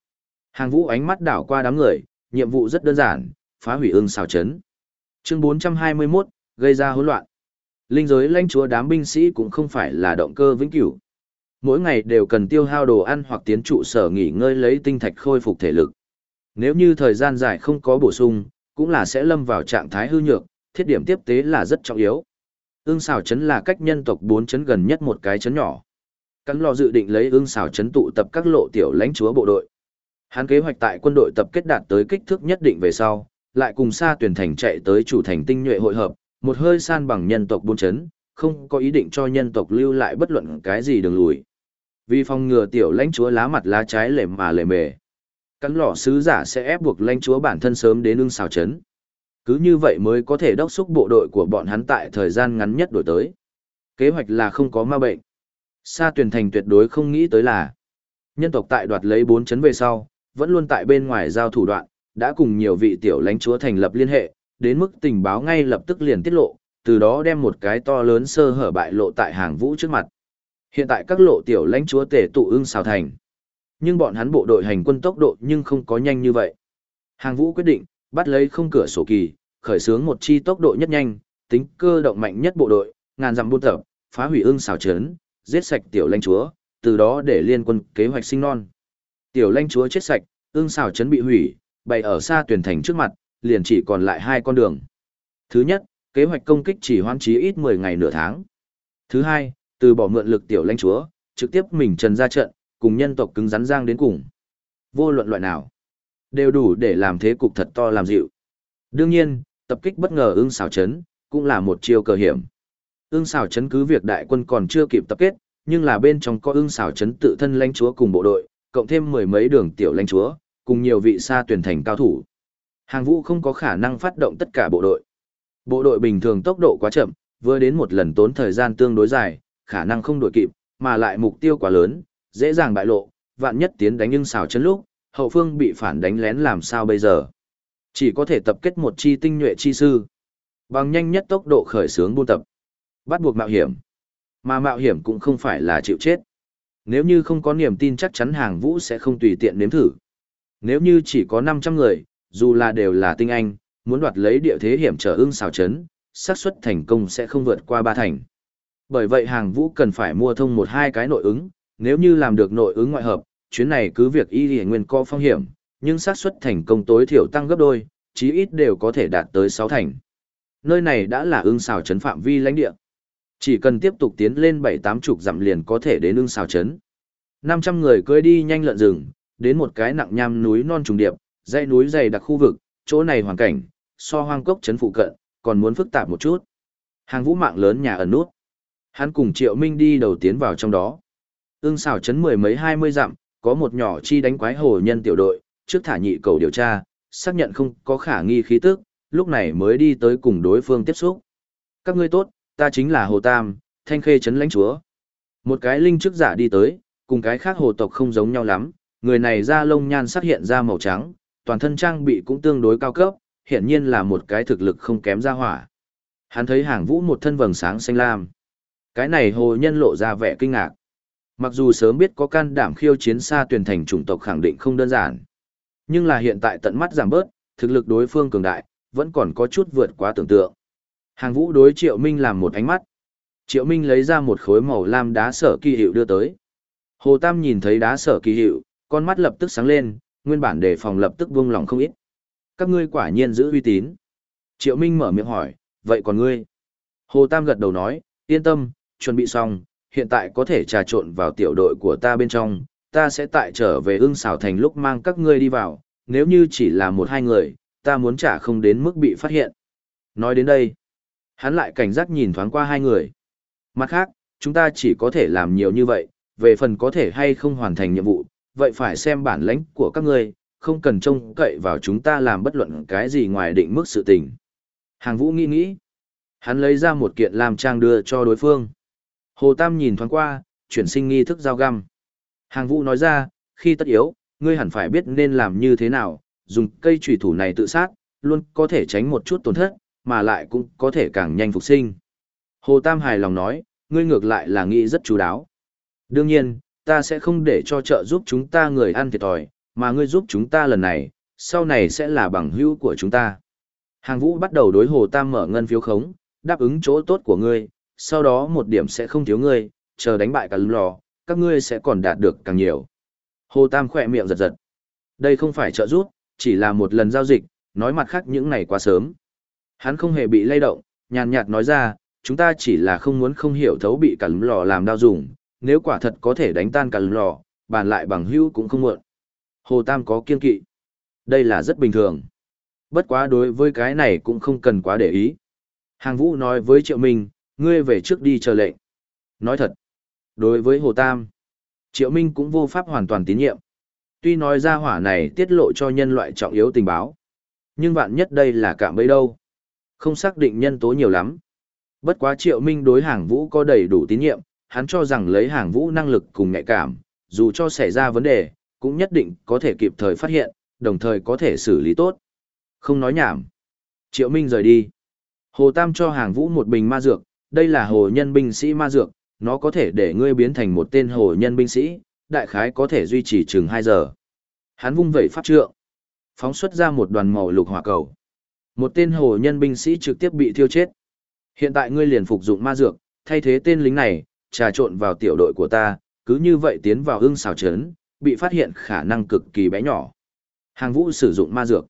A: Hàng vũ ánh mắt đảo qua đám người, nhiệm vụ rất đơn giản, phá hủy ưng xào chấn. Chương 421, gây ra hỗn loạn. Linh giới lãnh chúa đám binh sĩ cũng không phải là động cơ vĩnh cửu. Mỗi ngày đều cần tiêu hao đồ ăn hoặc tiến trụ sở nghỉ ngơi lấy tinh thạch khôi phục thể lực. Nếu như thời gian dài không có bổ sung, cũng là sẽ lâm vào trạng thái hư nhược, thiết điểm tiếp tế là rất trọng yếu. Ưng xào chấn là cách nhân tộc 4 chấn gần nhất một cái chấn nhỏ. Cắn lò dự định lấy ương xào chấn tụ tập các lộ tiểu lãnh chúa bộ đội. Hắn kế hoạch tại quân đội tập kết đạt tới kích thước nhất định về sau, lại cùng xa tuyển thành chạy tới chủ thành tinh nhuệ hội hợp, một hơi san bằng nhân tộc buôn chấn, không có ý định cho nhân tộc lưu lại bất luận cái gì đường lùi. Vì phòng ngừa tiểu lãnh chúa lá mặt lá trái lềm mà lề mề. Cắn lỏ sứ giả sẽ ép buộc lãnh chúa bản thân sớm đến ương xào chấn. Cứ như vậy mới có thể đốc xúc bộ đội của bọn hắn tại thời gian ngắn nhất đổi tới. Kế hoạch là không có ma bệnh. Sa tuyển thành tuyệt đối không nghĩ tới là nhân tộc tại đoạt lấy bốn chấn về sau, vẫn luôn tại bên ngoài giao thủ đoạn, đã cùng nhiều vị tiểu lãnh chúa thành lập liên hệ, đến mức tình báo ngay lập tức liền tiết lộ, từ đó đem một cái to lớn sơ hở bại lộ tại hàng vũ trước mặt. Hiện tại các lộ tiểu lãnh chúa tể tụ ưng xào thành. Nhưng bọn hắn bộ đội hành quân tốc độ nhưng không có nhanh như vậy. Hàng vũ quyết định, bắt lấy không cửa sổ kỳ, khởi xướng một chi tốc độ nhất nhanh, tính cơ động mạnh nhất bộ đội, ngàn dặm buôn tập, phá hủy ưng xào trấn, giết sạch tiểu lãnh chúa, từ đó để liên quân kế hoạch sinh non. Tiểu lãnh chúa chết sạch, ương xào trấn bị hủy, bày ở xa tuyển thành trước mặt, liền chỉ còn lại hai con đường. Thứ nhất, kế hoạch công kích chỉ hoãn chí ít 10 ngày nửa tháng. Thứ hai, từ bỏ mượn lực tiểu lãnh chúa, trực tiếp mình trần ra trận, cùng nhân tộc cứng rắn giang đến cùng. Vô luận loại nào. đều đủ để làm thế cục thật to làm dịu. Đương nhiên, tập kích bất ngờ ưng xảo chấn, cũng là một chiêu cờ hiểm. Ưng xảo chấn cứ việc đại quân còn chưa kịp tập kết, nhưng là bên trong có ưng xảo chấn tự thân lãnh chúa cùng bộ đội, cộng thêm mười mấy đường tiểu lãnh chúa, cùng nhiều vị xa tuyển thành cao thủ. Hàng vũ không có khả năng phát động tất cả bộ đội. Bộ đội bình thường tốc độ quá chậm, vừa đến một lần tốn thời gian tương đối dài, khả năng không đuổi kịp, mà lại mục tiêu quá lớn, dễ dàng bại lộ, vạn nhất tiến đánh nhưng xảo Chấn lúc, hậu phương bị phản đánh lén làm sao bây giờ. Chỉ có thể tập kết một chi tinh nhuệ chi sư, bằng nhanh nhất tốc độ khởi xướng buôn tập. Bắt buộc mạo hiểm. Mà mạo hiểm cũng không phải là chịu chết. Nếu như không có niềm tin chắc chắn hàng vũ sẽ không tùy tiện nếm thử. Nếu như chỉ có 500 người, dù là đều là tinh anh, muốn đoạt lấy địa thế hiểm trở ưng xào chấn, xác suất thành công sẽ không vượt qua ba thành. Bởi vậy hàng vũ cần phải mua thông một hai cái nội ứng, nếu như làm được nội ứng ngoại hợp, chuyến này cứ việc y lì nguyên co phong hiểm, nhưng xác suất thành công tối thiểu tăng gấp đôi, chí ít đều có thể đạt tới 6 thành. Nơi này đã là ưng xào chấn phạm vi lãnh địa. Chỉ cần tiếp tục tiến lên 7-8 chục dặm liền có thể đến ưng xào chấn. 500 người cưỡi đi nhanh lợn rừng, đến một cái nặng nham núi non trùng điệp, dãy núi dày đặc khu vực, chỗ này hoàn cảnh, so hoang cốc chấn phụ cận, còn muốn phức tạp một chút. Hàng vũ mạng lớn nhà ẩn nút. Hắn cùng Triệu Minh đi đầu tiến vào trong đó. Ưng xào chấn mười mấy hai mươi dặm, có một nhỏ chi đánh quái hồ nhân tiểu đội, trước thả nhị cầu điều tra, xác nhận không có khả nghi khí tức, lúc này mới đi tới cùng đối phương tiếp xúc. Các ngươi tốt, ta chính là Hồ Tam, thanh khê chấn lãnh chúa. Một cái linh chức giả đi tới, cùng cái khác hồ tộc không giống nhau lắm, người này da lông nhan sắc hiện ra màu trắng, toàn thân trang bị cũng tương đối cao cấp, hiển nhiên là một cái thực lực không kém ra hỏa. Hắn thấy hàng vũ một thân vầng sáng xanh lam. Cái này hồ nhân lộ ra vẻ kinh ngạc. Mặc dù sớm biết có can đảm khiêu chiến xa tuyển thành chủng tộc khẳng định không đơn giản. Nhưng là hiện tại tận mắt giảm bớt, thực lực đối phương cường đại, vẫn còn có chút vượt quá tưởng tượng. Hàng vũ đối Triệu Minh làm một ánh mắt. Triệu Minh lấy ra một khối màu lam đá sở kỳ hiệu đưa tới. Hồ Tam nhìn thấy đá sở kỳ hiệu, con mắt lập tức sáng lên, nguyên bản đề phòng lập tức buông lòng không ít. Các ngươi quả nhiên giữ uy tín. Triệu Minh mở miệng hỏi, vậy còn ngươi? Hồ Tam gật đầu nói, yên tâm, chuẩn bị xong, hiện tại có thể trà trộn vào tiểu đội của ta bên trong, ta sẽ tại trở về ưng xảo thành lúc mang các ngươi đi vào, nếu như chỉ là một hai người, ta muốn trả không đến mức bị phát hiện. Nói đến đây, hắn lại cảnh giác nhìn thoáng qua hai người. Mặt khác, chúng ta chỉ có thể làm nhiều như vậy, về phần có thể hay không hoàn thành nhiệm vụ, vậy phải xem bản lãnh của các ngươi, không cần trông cậy vào chúng ta làm bất luận cái gì ngoài định mức sự tình. Hàng vũ nghĩ nghĩ. Hắn lấy ra một kiện làm trang đưa cho đối phương. Hồ Tam nhìn thoáng qua, chuyển sinh nghi thức giao găm. Hàng vũ nói ra, khi tất yếu, ngươi hẳn phải biết nên làm như thế nào, dùng cây trùy thủ này tự sát, luôn có thể tránh một chút tổn thất, mà lại cũng có thể càng nhanh phục sinh. Hồ Tam hài lòng nói, ngươi ngược lại là nghĩ rất chú đáo. Đương nhiên, ta sẽ không để cho trợ giúp chúng ta người ăn thiệt thòi, mà ngươi giúp chúng ta lần này, sau này sẽ là bằng hữu của chúng ta. Hàng vũ bắt đầu đối Hồ Tam mở ngân phiếu khống, đáp ứng chỗ tốt của ngươi, sau đó một điểm sẽ không thiếu ngươi, chờ đánh bại cả lò, các ngươi sẽ còn đạt được càng nhiều. Hồ Tam khỏe miệng giật giật. Đây không phải trợ giúp, chỉ là một lần giao dịch, nói mặt khác những này quá sớm. Hắn không hề bị lay động, nhàn nhạt nói ra, chúng ta chỉ là không muốn không hiểu thấu bị cả lò làm đau dùng, nếu quả thật có thể đánh tan cả lò, bàn lại bằng hữu cũng không muộn. Hồ Tam có kiên kỵ. Đây là rất bình thường. Bất quá đối với cái này cũng không cần quá để ý. Hàng Vũ nói với Triệu Minh, ngươi về trước đi chờ lệnh. Nói thật. Đối với Hồ Tam, Triệu Minh cũng vô pháp hoàn toàn tín nhiệm. Tuy nói ra hỏa này tiết lộ cho nhân loại trọng yếu tình báo. Nhưng vạn nhất đây là cạm bẫy đâu. Không xác định nhân tố nhiều lắm. Bất quá Triệu Minh đối hàng Vũ có đầy đủ tín nhiệm, hắn cho rằng lấy hàng Vũ năng lực cùng nhạy cảm, dù cho xảy ra vấn đề, cũng nhất định có thể kịp thời phát hiện, đồng thời có thể xử lý tốt. Không nói nhảm. Triệu Minh rời đi. Hồ Tam cho hàng vũ một bình ma dược, đây là hồ nhân binh sĩ ma dược, nó có thể để ngươi biến thành một tên hồ nhân binh sĩ, đại khái có thể duy trì chừng 2 giờ. Hắn vung vẩy pháp trượng, phóng xuất ra một đoàn màu lục hỏa cầu. Một tên hồ nhân binh sĩ trực tiếp bị thiêu chết. Hiện tại ngươi liền phục dụng ma dược, thay thế tên lính này, trà trộn vào tiểu đội của ta, cứ như vậy tiến vào ưng xào trấn, bị phát hiện khả năng cực kỳ bé nhỏ. Hàng vũ sử dụng ma dược.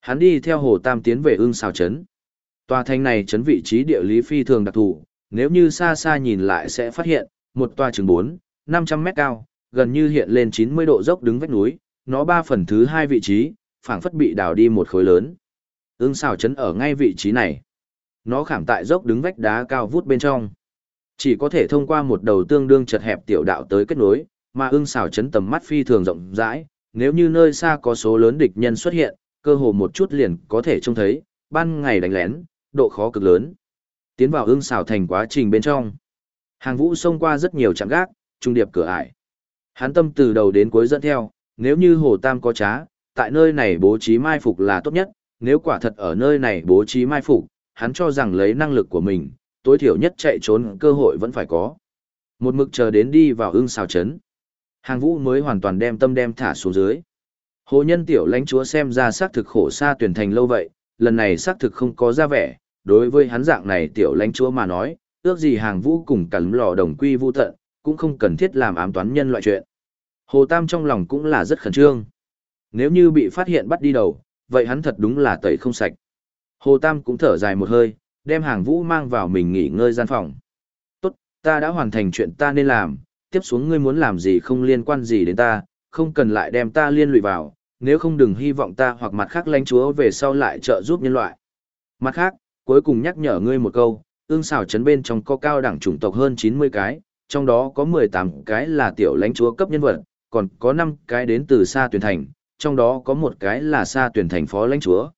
A: Hắn đi theo hồ tam tiến về ưng xào trấn. Tòa thành này trấn vị trí địa lý phi thường đặc thù, nếu như xa xa nhìn lại sẽ phát hiện, một tòa trường 4, 500 mét cao, gần như hiện lên 90 độ dốc đứng vách núi, nó ba phần thứ hai vị trí, phảng phất bị đào đi một khối lớn. Ưng xào chấn ở ngay vị trí này. Nó khảm tại dốc đứng vách đá cao vút bên trong. Chỉ có thể thông qua một đầu tương đương chật hẹp tiểu đạo tới kết nối, mà ưng xào chấn tầm mắt phi thường rộng rãi, nếu như nơi xa có số lớn địch nhân xuất hiện, cơ hồ một chút liền có thể trông thấy, ban ngày đánh lén, độ khó cực lớn. Tiến vào ưng xào thành quá trình bên trong. Hàng vũ xông qua rất nhiều trạm gác, trung điệp cửa ải. Hán tâm từ đầu đến cuối dẫn theo, nếu như Hồ Tam có trá, tại nơi này bố trí mai phục là tốt nhất, nếu quả thật ở nơi này bố trí mai phục, hắn cho rằng lấy năng lực của mình, tối thiểu nhất chạy trốn cơ hội vẫn phải có. Một mực chờ đến đi vào ưng xào chấn. Hàng vũ mới hoàn toàn đem tâm đem thả xuống dưới. Hồ nhân tiểu lãnh chúa xem ra xác thực khổ xa tuyển thành lâu vậy, lần này xác thực không có ra vẻ, đối với hắn dạng này tiểu lãnh chúa mà nói, ước gì hàng vũ cùng cắn lò đồng quy vu tận, cũng không cần thiết làm ám toán nhân loại chuyện. Hồ Tam trong lòng cũng là rất khẩn trương. Nếu như bị phát hiện bắt đi đầu, vậy hắn thật đúng là tẩy không sạch. Hồ Tam cũng thở dài một hơi, đem hàng vũ mang vào mình nghỉ ngơi gian phòng. Tốt, ta đã hoàn thành chuyện ta nên làm, tiếp xuống ngươi muốn làm gì không liên quan gì đến ta, không cần lại đem ta liên lụy vào, nếu không đừng hy vọng ta hoặc mặt khác lãnh chúa về sau lại trợ giúp nhân loại. Mặt khác, cuối cùng nhắc nhở ngươi một câu, ương xào chấn bên trong có cao đẳng chủng tộc hơn 90 cái, trong đó có 18 cái là tiểu lãnh chúa cấp nhân vật, còn có 5 cái đến từ xa tuyển thành, trong đó có một cái là xa tuyển thành phó lãnh chúa.